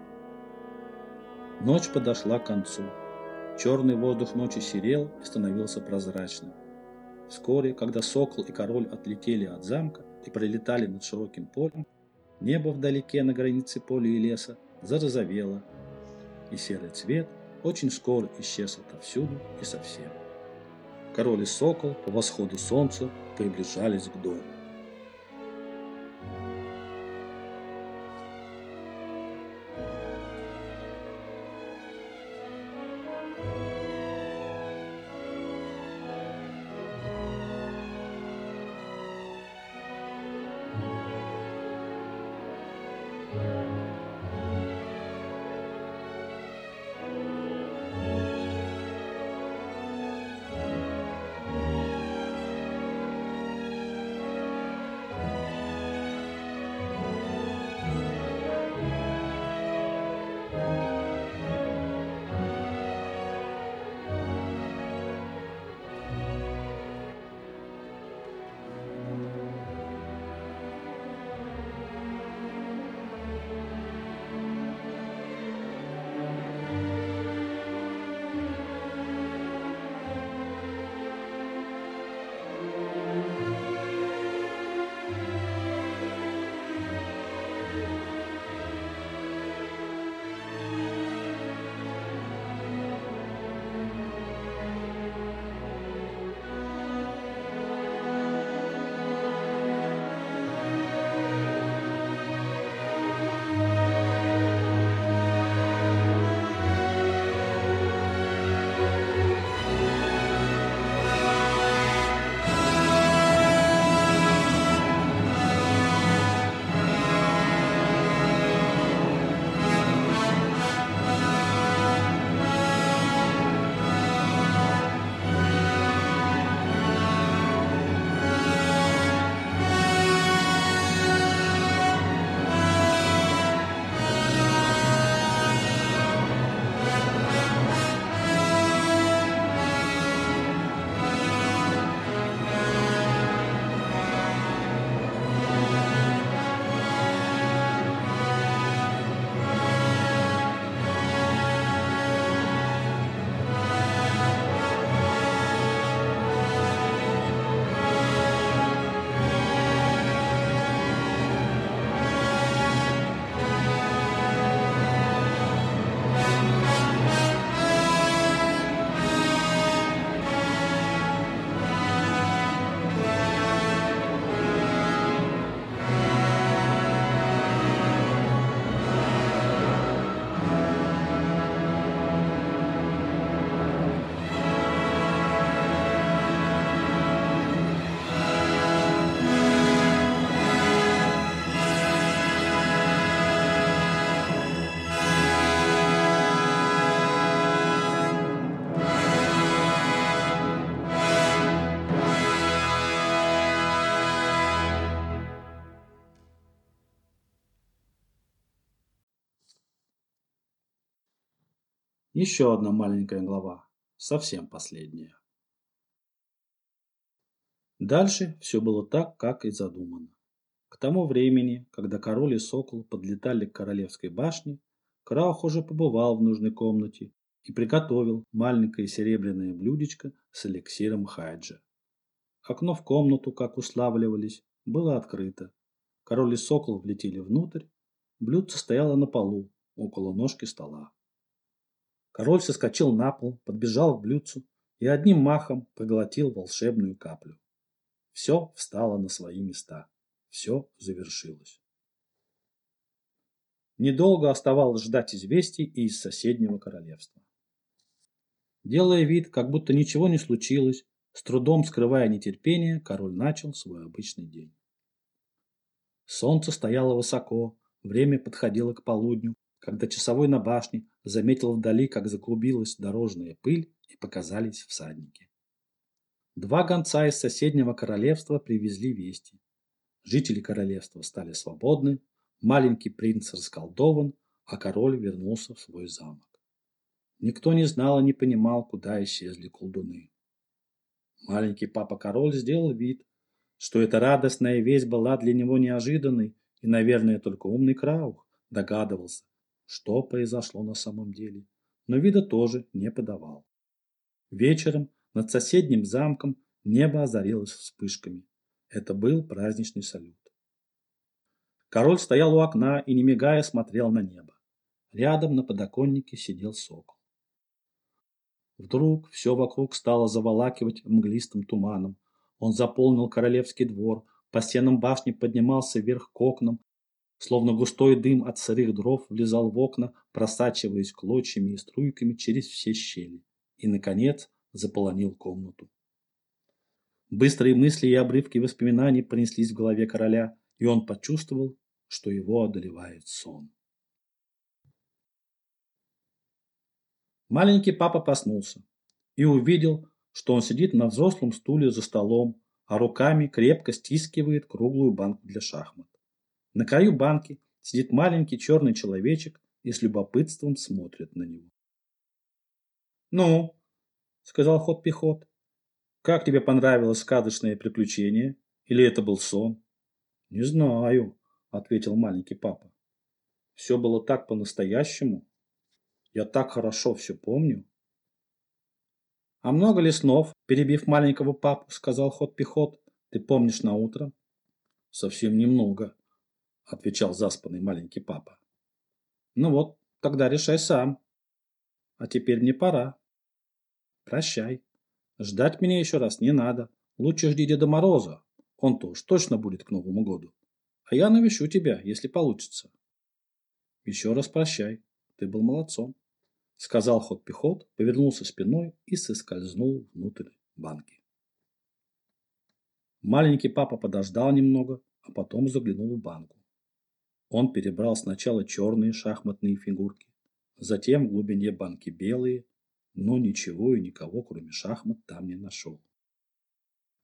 Ночь подошла к концу. Черный воздух ночи серел и становился прозрачным. Вскоре, когда сокол и король отлетели от замка и пролетали над широким полем, небо вдалеке на границе поля и леса зарозовело, и серый цвет очень скоро исчез отовсюду и совсем. Король и сокол по восходу солнца приближались к дому. Еще одна маленькая глава, совсем последняя. Дальше все было так, как и задумано. К тому времени, когда король и сокол подлетали к королевской башне, Краух уже побывал в нужной комнате и приготовил маленькое серебряное блюдечко с эликсиром Хайджа. Окно в комнату, как уславливались, было открыто. Король и сокол влетели внутрь. Блюдце стояло на полу, около ножки стола. Король соскочил на пол, подбежал к блюдцу и одним махом проглотил волшебную каплю. Все встало на свои места. Все завершилось. Недолго оставалось ждать известий и из соседнего королевства. Делая вид, как будто ничего не случилось, с трудом скрывая нетерпение, король начал свой обычный день. Солнце стояло высоко, время подходило к полудню, когда часовой на башне заметил вдали, как заклубилась дорожная пыль и показались всадники. Два гонца из соседнего королевства привезли вести. Жители королевства стали свободны, маленький принц расколдован, а король вернулся в свой замок. Никто не знал и не понимал, куда исчезли колдуны. Маленький папа-король сделал вид, что эта радостная весть была для него неожиданной, и, наверное, только умный Краух догадывался, что произошло на самом деле, но вида тоже не подавал. Вечером над соседним замком небо озарилось вспышками. Это был праздничный салют. Король стоял у окна и, не мигая, смотрел на небо. Рядом на подоконнике сидел сокол. Вдруг все вокруг стало заволакивать мглистым туманом. Он заполнил королевский двор, по стенам башни поднимался вверх к окнам, словно густой дым от сырых дров влезал в окна, просачиваясь клочьями и струйками через все щели. И, наконец, заполонил комнату. Быстрые мысли и обрывки воспоминаний пронеслись в голове короля, и он почувствовал, что его одолевает сон. Маленький папа проснулся и увидел, что он сидит на взрослом стуле за столом, а руками крепко стискивает круглую банку для шахмат. На краю банки сидит маленький черный человечек и с любопытством смотрит на него. «Ну, — сказал ход пехот. «Как тебе понравилось сказочное приключение? Или это был сон?» «Не знаю», — ответил маленький папа. «Все было так по-настоящему. Я так хорошо все помню». «А много ли снов?» – перебив маленького папу, сказал ход пехот. «Ты помнишь на утро?» «Совсем немного», – отвечал заспанный маленький папа. «Ну вот, тогда решай сам. А теперь мне пора». Прощай. Ждать меня еще раз не надо. Лучше жди Деда Мороза. Он-то уж точно будет к Новому году. А я навещу тебя, если получится. Еще раз прощай. Ты был молодцом. Сказал ход пехот, повернулся спиной и соскользнул внутрь банки. Маленький папа подождал немного, а потом заглянул в банку. Он перебрал сначала черные шахматные фигурки, затем в глубине банки белые, но ничего и никого, кроме шахмат, там не нашел.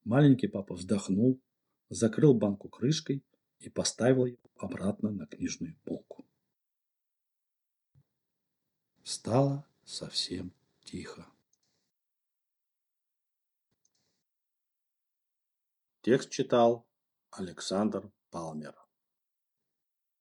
Маленький папа вздохнул, закрыл банку крышкой и поставил ее обратно на книжную полку. Стало совсем тихо. Текст читал Александр Палмер.